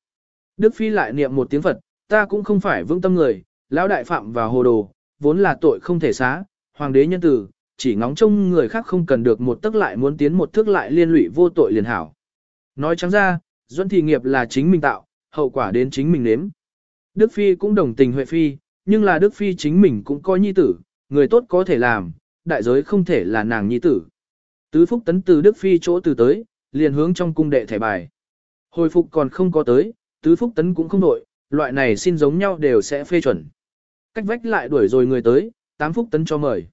Đức Phi lại niệm một tiếng Phật, ta cũng không phải vững tâm người, lão đại phạm và hồ đồ, vốn là tội không thể xá, hoàng đế nhân tử, chỉ ngóng trông người khác không cần được một tức lại muốn tiến một thước lại liên lụy vô tội liền hảo. Nói trắng ra, duẫn thị nghiệp là chính mình tạo, hậu quả đến chính mình nếm. Đức Phi cũng đồng tình Huệ Phi, nhưng là Đức Phi chính mình cũng coi nhi tử, người tốt có thể làm, đại giới không thể là nàng nhi tử. Tứ Phúc Tấn từ Đức Phi chỗ từ tới, liền hướng trong cung đệ thẻ bài. Hồi phục còn không có tới, Tứ Phúc Tấn cũng không đổi, loại này xin giống nhau đều sẽ phê chuẩn. Cách vách lại đuổi rồi người tới, Tám Phúc Tấn cho mời.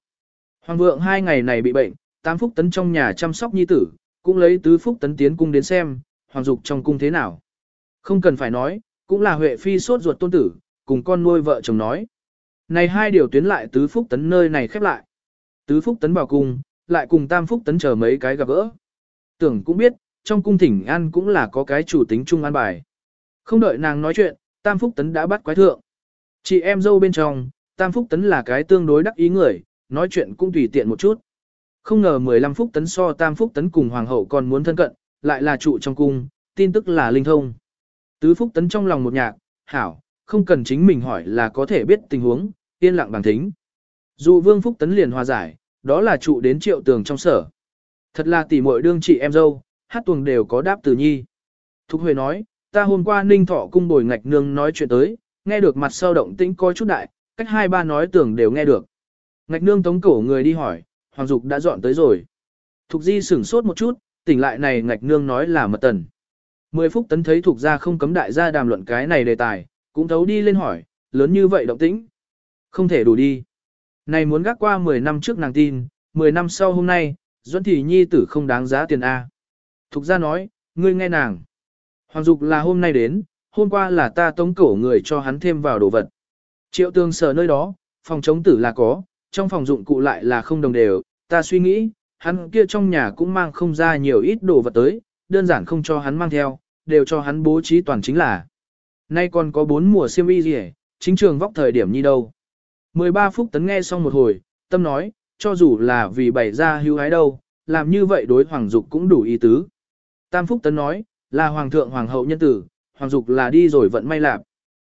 Hoàng vượng hai ngày này bị bệnh, Tám Phúc Tấn trong nhà chăm sóc nhi tử, cũng lấy Tứ Phúc Tấn tiến cung đến xem, Hoàng Dục trong cung thế nào. Không cần phải nói, cũng là Huệ Phi sốt ruột tôn tử, cùng con nuôi vợ chồng nói. Này hai điều tuyến lại Tứ Phúc Tấn nơi này khép lại. Tứ Phúc Tấn vào cung, lại cùng Tam Phúc Tấn chờ mấy cái gặp gỡ. Tưởng cũng biết, trong cung thỉnh an cũng là có cái chủ tính chung an bài. Không đợi nàng nói chuyện, Tam Phúc Tấn đã bắt quái thượng. Chị em dâu bên trong, Tam Phúc Tấn là cái tương đối đắc ý người, nói chuyện cũng tùy tiện một chút. Không ngờ 15 Phúc Tấn so Tam Phúc Tấn cùng Hoàng hậu còn muốn thân cận, lại là trụ trong cung, tin tức là linh thông. Tứ Phúc Tấn trong lòng một nhạc, hảo, không cần chính mình hỏi là có thể biết tình huống, yên lặng bằng thính. Dụ Vương Phúc Tấn liền hòa giải, đó là trụ đến triệu tường trong sở. Thật là tỉ muội đương chị em dâu, hát tuồng đều có đáp từ nhi. Thục Huệ nói, ta hôm qua ninh thọ cung bồi ngạch nương nói chuyện tới, nghe được mặt sau động tĩnh coi chút đại, cách hai ba nói tưởng đều nghe được. Ngạch nương tống cổ người đi hỏi, Hoàng Dục đã dọn tới rồi. Thục Di sửng sốt một chút, tỉnh lại này ngạch nương nói là mật tần. Mười phút tấn thấy Thục gia không cấm đại gia đàm luận cái này đề tài, cũng thấu đi lên hỏi, lớn như vậy động tĩnh. Không thể đủ đi. Này muốn gác qua 10 năm trước nàng tin, 10 năm sau hôm nay, Duẫn Thị Nhi tử không đáng giá tiền A. Thục gia nói, ngươi nghe nàng. Hoàng Dục là hôm nay đến, hôm qua là ta tống cổ người cho hắn thêm vào đồ vật. Triệu tương sở nơi đó, phòng chống tử là có, trong phòng dụng cụ lại là không đồng đều, ta suy nghĩ, hắn kia trong nhà cũng mang không ra nhiều ít đồ vật tới, đơn giản không cho hắn mang theo, đều cho hắn bố trí toàn chính là. Nay còn có bốn mùa siêm y gì chính trường vóc thời điểm như đâu. 13 phút tấn nghe xong một hồi, tâm nói, cho dù là vì bày ra hưu hái đâu, làm như vậy đối hoàng dục cũng đủ ý tứ. Tam phúc tấn nói, là hoàng thượng hoàng hậu nhân tử, hoàng dục là đi rồi vận may lạc.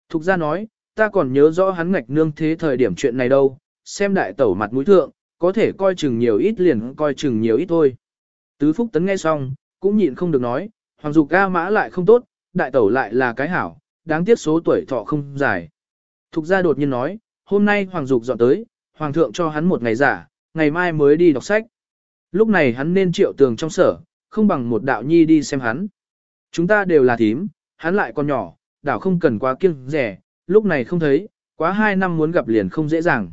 Thục ra nói, ta còn nhớ rõ hắn ngạch nương thế thời điểm chuyện này đâu, xem đại tẩu mặt mũi thượng, có thể coi chừng nhiều ít liền coi chừng nhiều ít thôi. Tứ Phúc Tấn nghe xong, cũng nhịn không được nói, Hoàng Dục ca mã lại không tốt, đại tẩu lại là cái hảo, đáng tiếc số tuổi thọ không dài. Thục gia đột nhiên nói, hôm nay Hoàng Dục dọn tới, Hoàng thượng cho hắn một ngày giả, ngày mai mới đi đọc sách. Lúc này hắn nên triệu tường trong sở, không bằng một đạo nhi đi xem hắn. Chúng ta đều là thím, hắn lại còn nhỏ, đảo không cần quá kiêng rẻ, lúc này không thấy, quá hai năm muốn gặp liền không dễ dàng.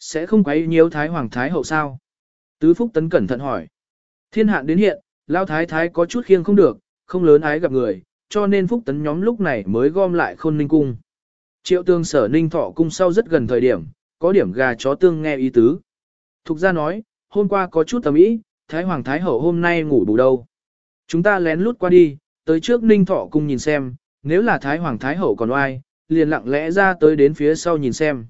Sẽ không quấy nhiễu Thái Hoàng Thái Hậu sao? Tứ Phúc Tấn cẩn thận hỏi. Thiên hạn đến hiện, Lao Thái Thái có chút khiêng không được, không lớn ái gặp người, cho nên Phúc Tấn nhóm lúc này mới gom lại khôn ninh cung. Triệu tương sở ninh thọ cung sau rất gần thời điểm, có điểm gà chó tương nghe ý tứ. Thục ra nói, hôm qua có chút tầm ý, Thái Hoàng Thái Hậu hôm nay ngủ đủ đâu. Chúng ta lén lút qua đi, tới trước ninh thọ cung nhìn xem, nếu là Thái Hoàng Thái Hậu còn oai, liền lặng lẽ ra tới đến phía sau nhìn xem.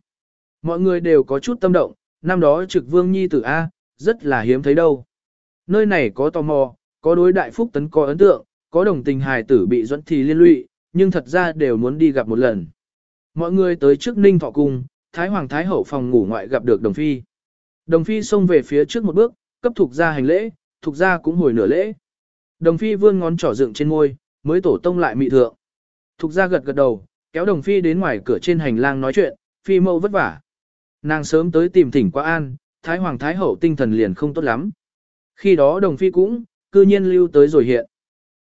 Mọi người đều có chút tâm động, năm đó trực vương nhi tử A, rất là hiếm thấy đâu. Nơi này có tò mò, có đối đại phúc tấn có ấn tượng, có đồng tình hài tử bị dẫn thì liên lụy, nhưng thật ra đều muốn đi gặp một lần. Mọi người tới trước ninh thọ cung, Thái Hoàng Thái Hậu phòng ngủ ngoại gặp được Đồng Phi. Đồng Phi xông về phía trước một bước, cấp thuộc ra hành lễ, thuộc ra cũng hồi nửa lễ. Đồng Phi vươn ngón trỏ dựng trên môi, mới tổ tông lại mị thượng. Thục ra gật gật đầu, kéo Đồng Phi đến ngoài cửa trên hành lang nói chuyện, Phi mâu vất vả. Nàng sớm tới tìm thỉnh qua an, Thái Hoàng Thái Hậu tinh thần liền không tốt lắm. Khi đó Đồng Phi cũng, cư nhiên lưu tới rồi hiện.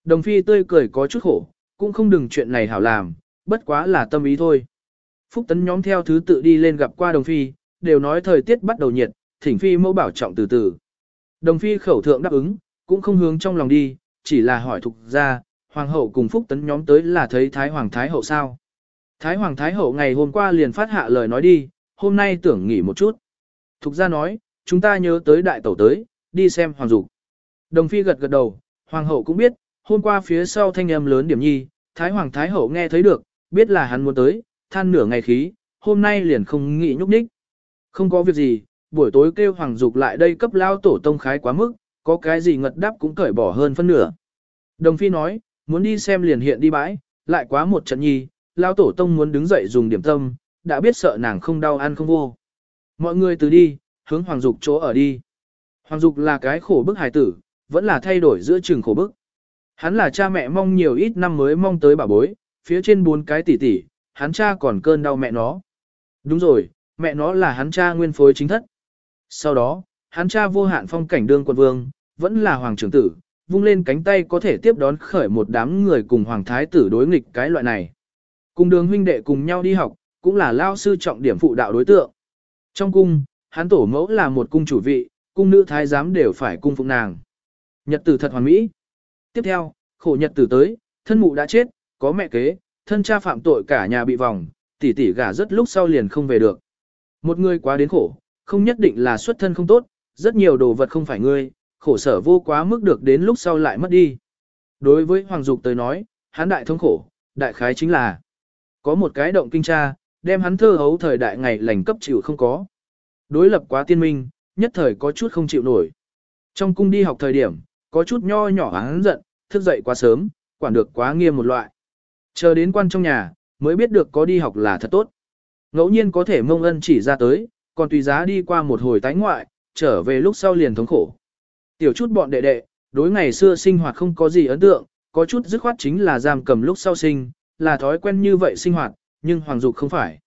Đồng Phi tươi cười có chút khổ, cũng không đừng chuyện này hảo làm, bất quá là tâm ý thôi. Phúc Tấn nhóm theo thứ tự đi lên gặp qua Đồng Phi, đều nói thời tiết bắt đầu nhiệt, thỉnh Phi mẫu bảo trọng từ từ. Đồng Phi khẩu thượng đáp ứng, cũng không hướng trong lòng đi, chỉ là hỏi thục ra, Hoàng hậu cùng Phúc Tấn nhóm tới là thấy Thái Hoàng Thái hậu sao. Thái Hoàng Thái hậu ngày hôm qua liền phát hạ lời nói đi, hôm nay tưởng nghỉ một chút. Thục ra nói, chúng ta nhớ tới đại tẩu tới, đi xem Hoàng Dục. Đồng Phi gật gật đầu, Hoàng hậu cũng biết, hôm qua phía sau thanh âm lớn điểm nhi, Thái Hoàng Thái hậu nghe thấy được, biết là hắn muốn tới, than nửa ngày khí, hôm nay liền không nghĩ nhúc nhích. Không có việc gì, buổi tối kêu Hoàng Dục lại đây cấp lao tổ tông khái quá mức, có cái gì ngật đáp cũng cởi bỏ hơn phân nửa. Đồng Phi nói, muốn đi xem liền hiện đi bãi, lại quá một trận nhi, lao tổ tông muốn đứng dậy dùng điểm tâm, đã biết sợ nàng không đau ăn không vô. Mọi người từ đi, hướng Hoàng Dục chỗ ở đi. Hoàng Dục là cái khổ bức hài tử, vẫn là thay đổi giữa trường khổ bức. Hắn là cha mẹ mong nhiều ít năm mới mong tới bà bối, phía trên bốn cái tỷ tỷ, hắn cha còn cơn đau mẹ nó. Đúng rồi, mẹ nó là hắn cha nguyên phối chính thất. Sau đó, hắn cha vô hạn phong cảnh đương quận vương, vẫn là hoàng trưởng tử, vung lên cánh tay có thể tiếp đón khởi một đám người cùng hoàng thái tử đối nghịch cái loại này. Cùng đường huynh đệ cùng nhau đi học, cũng là lao sư trọng điểm phụ đạo đối tượng. Trong cung, hắn tổ mẫu là một cung chủ vị, cung nữ thái giám đều phải cung phụng nàng. Nhật tử thật hoàn mỹ. Tiếp theo, khổ nhật tử tới, thân mụ đã chết, có mẹ kế, thân cha phạm tội cả nhà bị vòng, tỷ tỷ gả rất lúc sau liền không về được. Một người quá đến khổ, không nhất định là xuất thân không tốt, rất nhiều đồ vật không phải ngươi, khổ sở vô quá mức được đến lúc sau lại mất đi. Đối với Hoàng Dục tới nói, hắn đại thống khổ, đại khái chính là có một cái động kinh tra, đem hắn thơ hấu thời đại ngày lành cấp chịu không có. Đối lập quá tiên minh, nhất thời có chút không chịu nổi. Trong cung đi học thời điểm, có chút nho nhỏ hắn giận, thức dậy quá sớm, quản được quá nghiêm một loại. Chờ đến quan trong nhà, mới biết được có đi học là thật tốt. Ngẫu nhiên có thể mông ân chỉ ra tới, còn tùy giá đi qua một hồi tái ngoại, trở về lúc sau liền thống khổ. Tiểu chút bọn đệ đệ, đối ngày xưa sinh hoạt không có gì ấn tượng, có chút dứt khoát chính là giam cầm lúc sau sinh, là thói quen như vậy sinh hoạt, nhưng Hoàng Dục không phải.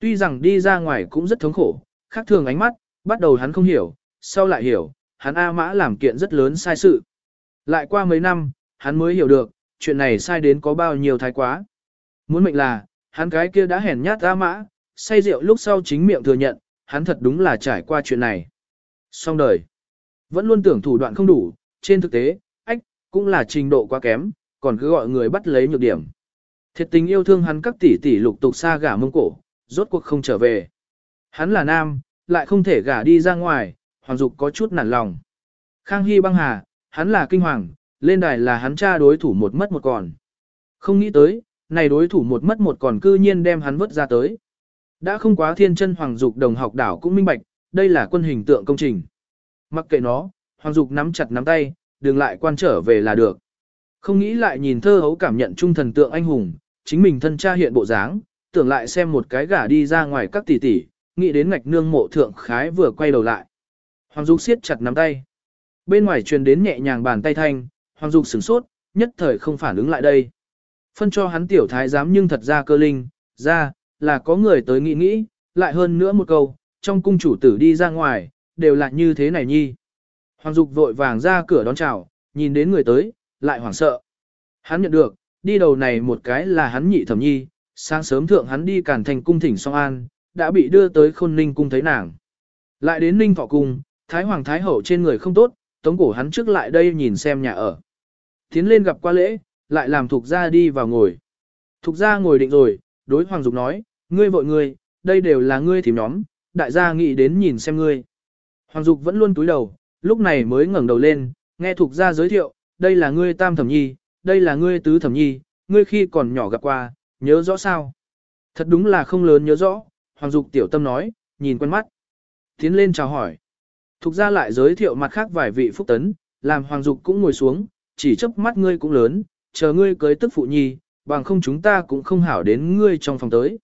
Tuy rằng đi ra ngoài cũng rất thống khổ, khác thường ánh mắt, bắt đầu hắn không hiểu, sau lại hiểu, hắn A Mã làm kiện rất lớn sai sự. Lại qua mấy năm, hắn mới hiểu được, chuyện này sai đến có bao nhiêu thái quá. Muốn mệnh là, hắn cái kia đã hèn nhát ra Mã, say rượu lúc sau chính miệng thừa nhận, hắn thật đúng là trải qua chuyện này. Xong đời. Vẫn luôn tưởng thủ đoạn không đủ, trên thực tế, ách, cũng là trình độ quá kém, còn cứ gọi người bắt lấy nhược điểm. Thiệt tình yêu thương hắn các tỷ tỷ lục tục xa gả mông cổ, rốt cuộc không trở về. Hắn là nam, lại không thể gả đi ra ngoài, hoàng dục có chút nản lòng. Khang Hy băng hà, hắn là kinh hoàng, lên đài là hắn cha đối thủ một mất một còn. Không nghĩ tới, này đối thủ một mất một còn cư nhiên đem hắn vứt ra tới. Đã không quá thiên chân hoàng dục đồng học đảo cũng minh bạch, đây là quân hình tượng công trình. Mặc kệ nó, hoàng dục nắm chặt nắm tay, đừng lại quan trở về là được. Không nghĩ lại nhìn thơ hấu cảm nhận trung thần tượng anh hùng, chính mình thân cha hiện bộ dáng, tưởng lại xem một cái gả đi ra ngoài các tỷ tỷ, nghĩ đến ngạch nương mộ thượng khái vừa quay đầu lại. Hoàng Dục siết chặt nắm tay. Bên ngoài truyền đến nhẹ nhàng bàn tay thanh, Hoàng Dục sửng sốt, nhất thời không phản ứng lại đây. Phân cho hắn tiểu thái giám nhưng thật ra cơ linh, ra, là có người tới nghĩ nghĩ, lại hơn nữa một câu, trong cung chủ tử đi ra ngoài, đều là như thế này nhi. Hoàng Dục vội vàng ra cửa đón chào, nhìn đến người tới, lại hoảng sợ. Hắn nhận được, đi đầu này một cái là hắn nhị thẩm nhi, sáng sớm thượng hắn đi cản thành cung thỉnh song an, đã bị đưa tới khôn ninh cung thấy nàng. Lại đến ninh thọ cung, thái hoàng thái hậu trên người không tốt, tống cổ hắn trước lại đây nhìn xem nhà ở. Tiến lên gặp qua lễ, lại làm thuộc gia đi vào ngồi. Thục gia ngồi định rồi, đối hoàng dục nói, ngươi vội ngươi, đây đều là ngươi thím nhóm, đại gia nghĩ đến nhìn xem ngươi. Hoàng dục vẫn luôn túi đầu, lúc này mới ngẩng đầu lên, nghe thuộc gia giới thiệu, đây là ngươi tam thẩm nhi, đây là ngươi tứ thẩm nhi, ngươi khi còn nhỏ gặp qua, nhớ rõ sao? Thật đúng là không lớn nhớ rõ, Hoàng Dục tiểu tâm nói, nhìn quen mắt. Tiến lên chào hỏi. Thục gia lại giới thiệu mặt khác vài vị phúc tấn, làm Hoàng Dục cũng ngồi xuống, chỉ chớp mắt ngươi cũng lớn, chờ ngươi cưới tức phụ nhi, bằng không chúng ta cũng không hảo đến ngươi trong phòng tới.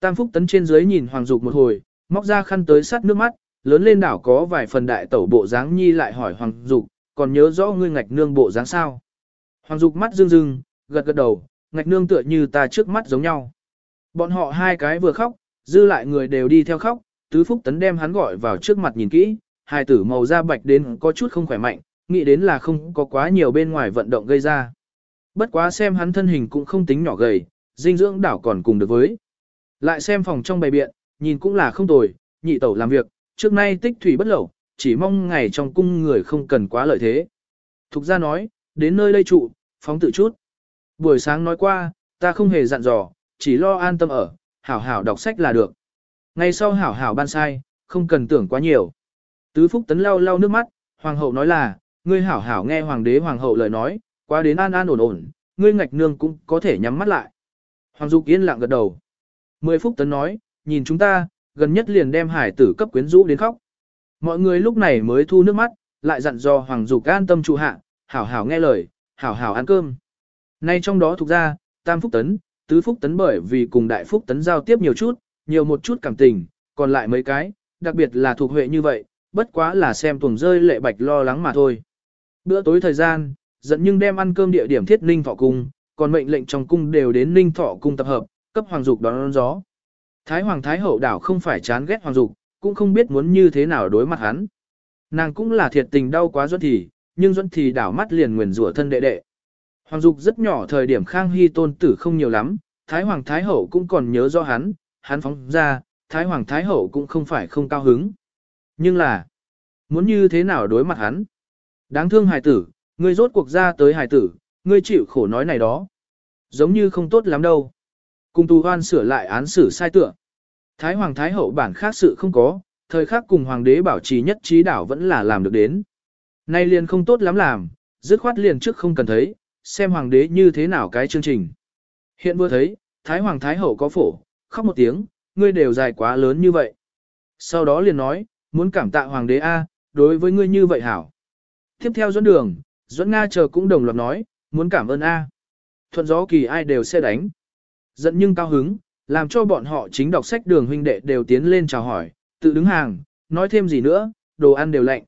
Tam phúc tấn trên dưới nhìn Hoàng Dục một hồi, móc ra khăn tới sát nước mắt, lớn lên đảo có vài phần đại tẩu bộ dáng nhi lại hỏi Hoàng Dục, còn nhớ rõ ngươi ngạch nương bộ dáng sao? Hoàng Dục mắt rưng rưng, gật gật đầu, ngạch nương tựa như ta trước mắt giống nhau. Bọn họ hai cái vừa khóc, dư lại người đều đi theo khóc, tứ phúc tấn đem hắn gọi vào trước mặt nhìn kỹ, hai tử màu da bạch đến có chút không khỏe mạnh, nghĩ đến là không có quá nhiều bên ngoài vận động gây ra. Bất quá xem hắn thân hình cũng không tính nhỏ gầy, dinh dưỡng đảo còn cùng được với. Lại xem phòng trong bày biện, nhìn cũng là không tồi, nhị tẩu làm việc, trước nay tích thủy bất lẩu, chỉ mong ngày trong cung người không cần quá lợi thế. Thục ra nói, đến nơi đây trụ, phóng tự chút. Buổi sáng nói qua, ta không hề dặn dò, chỉ lo an tâm ở, hảo hảo đọc sách là được. Ngày sau hảo hảo ban sai, không cần tưởng quá nhiều. Tứ Phúc Tấn lau lau nước mắt, hoàng hậu nói là, ngươi hảo hảo nghe hoàng đế hoàng hậu lời nói, quá đến an an ổn ổn, ngươi ngạch nương cũng có thể nhắm mắt lại. Hoàng Dục yên lặng gật đầu. Mười Phúc Tấn nói, nhìn chúng ta, gần nhất liền đem hải tử cấp quyến rũ đến khóc. Mọi người lúc này mới thu nước mắt, lại dặn dò Hoàng Dục an tâm trụ hạ, hảo hảo nghe lời, hảo hảo ăn cơm. Nay trong đó thuộc ra, Tam Phúc Tấn, Tứ Phúc Tấn bởi vì cùng Đại Phúc Tấn giao tiếp nhiều chút, nhiều một chút cảm tình, còn lại mấy cái, đặc biệt là thuộc huệ như vậy, bất quá là xem tuồng rơi lệ bạch lo lắng mà thôi. Bữa tối thời gian, dẫn nhưng đem ăn cơm địa điểm thiết ninh thọ cung, còn mệnh lệnh trong cung đều đến ninh thọ cung tập hợp, cấp hoàng dục đón, đón gió. Thái hoàng thái hậu đảo không phải chán ghét hoàng dục, cũng không biết muốn như thế nào đối mặt hắn. Nàng cũng là thiệt tình đau quá Duẫn Thì, nhưng Duẫn Thì đảo mắt liền nguyền rủa thân đệ đệ. Hoàng Dục rất nhỏ thời điểm Khang Hy tôn tử không nhiều lắm, Thái Hoàng Thái Hậu cũng còn nhớ rõ hắn, hắn phóng ra, Thái Hoàng Thái Hậu cũng không phải không cao hứng. Nhưng là, muốn như thế nào đối mặt hắn? Đáng thương hài tử, ngươi rốt cuộc ra tới hài tử, ngươi chịu khổ nói này đó. Giống như không tốt lắm đâu. Cùng tù hoan sửa lại án xử sai tựa. Thái Hoàng Thái Hậu bản khác sự không có, thời khắc cùng Hoàng đế bảo trì nhất trí đảo vẫn là làm được đến. Nay liền không tốt lắm làm, dứt khoát liền trước không cần thấy, xem Hoàng đế như thế nào cái chương trình. Hiện vừa thấy, Thái Hoàng Thái Hậu có phổ, khóc một tiếng, ngươi đều dài quá lớn như vậy. Sau đó liền nói, muốn cảm tạ Hoàng đế A, đối với ngươi như vậy hảo. Tiếp theo dẫn đường, dẫn Nga chờ cũng đồng loạt nói, muốn cảm ơn A. Thuận gió kỳ ai đều sẽ đánh. Giận nhưng cao hứng, làm cho bọn họ chính đọc sách đường huynh đệ đều tiến lên chào hỏi, tự đứng hàng, nói thêm gì nữa, đồ ăn đều lạnh.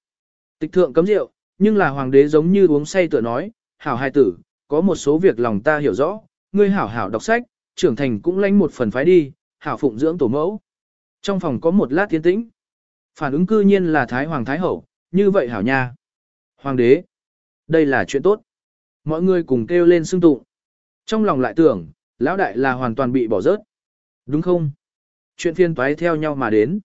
Tịch thượng cấm rượu, nhưng là hoàng đế giống như uống say tựa nói, hảo hai tử, có một số việc lòng ta hiểu rõ, ngươi hảo hảo đọc sách, trưởng thành cũng lãnh một phần phái đi, hảo phụng dưỡng tổ mẫu. Trong phòng có một lát tiến tĩnh. Phản ứng cư nhiên là Thái Hoàng Thái Hậu, như vậy hảo nha. Hoàng đế, đây là chuyện tốt. Mọi người cùng kêu lên xưng tụng. Trong lòng lại tưởng, lão đại là hoàn toàn bị bỏ rớt. Đúng không? Chuyện phiên toái theo nhau mà đến.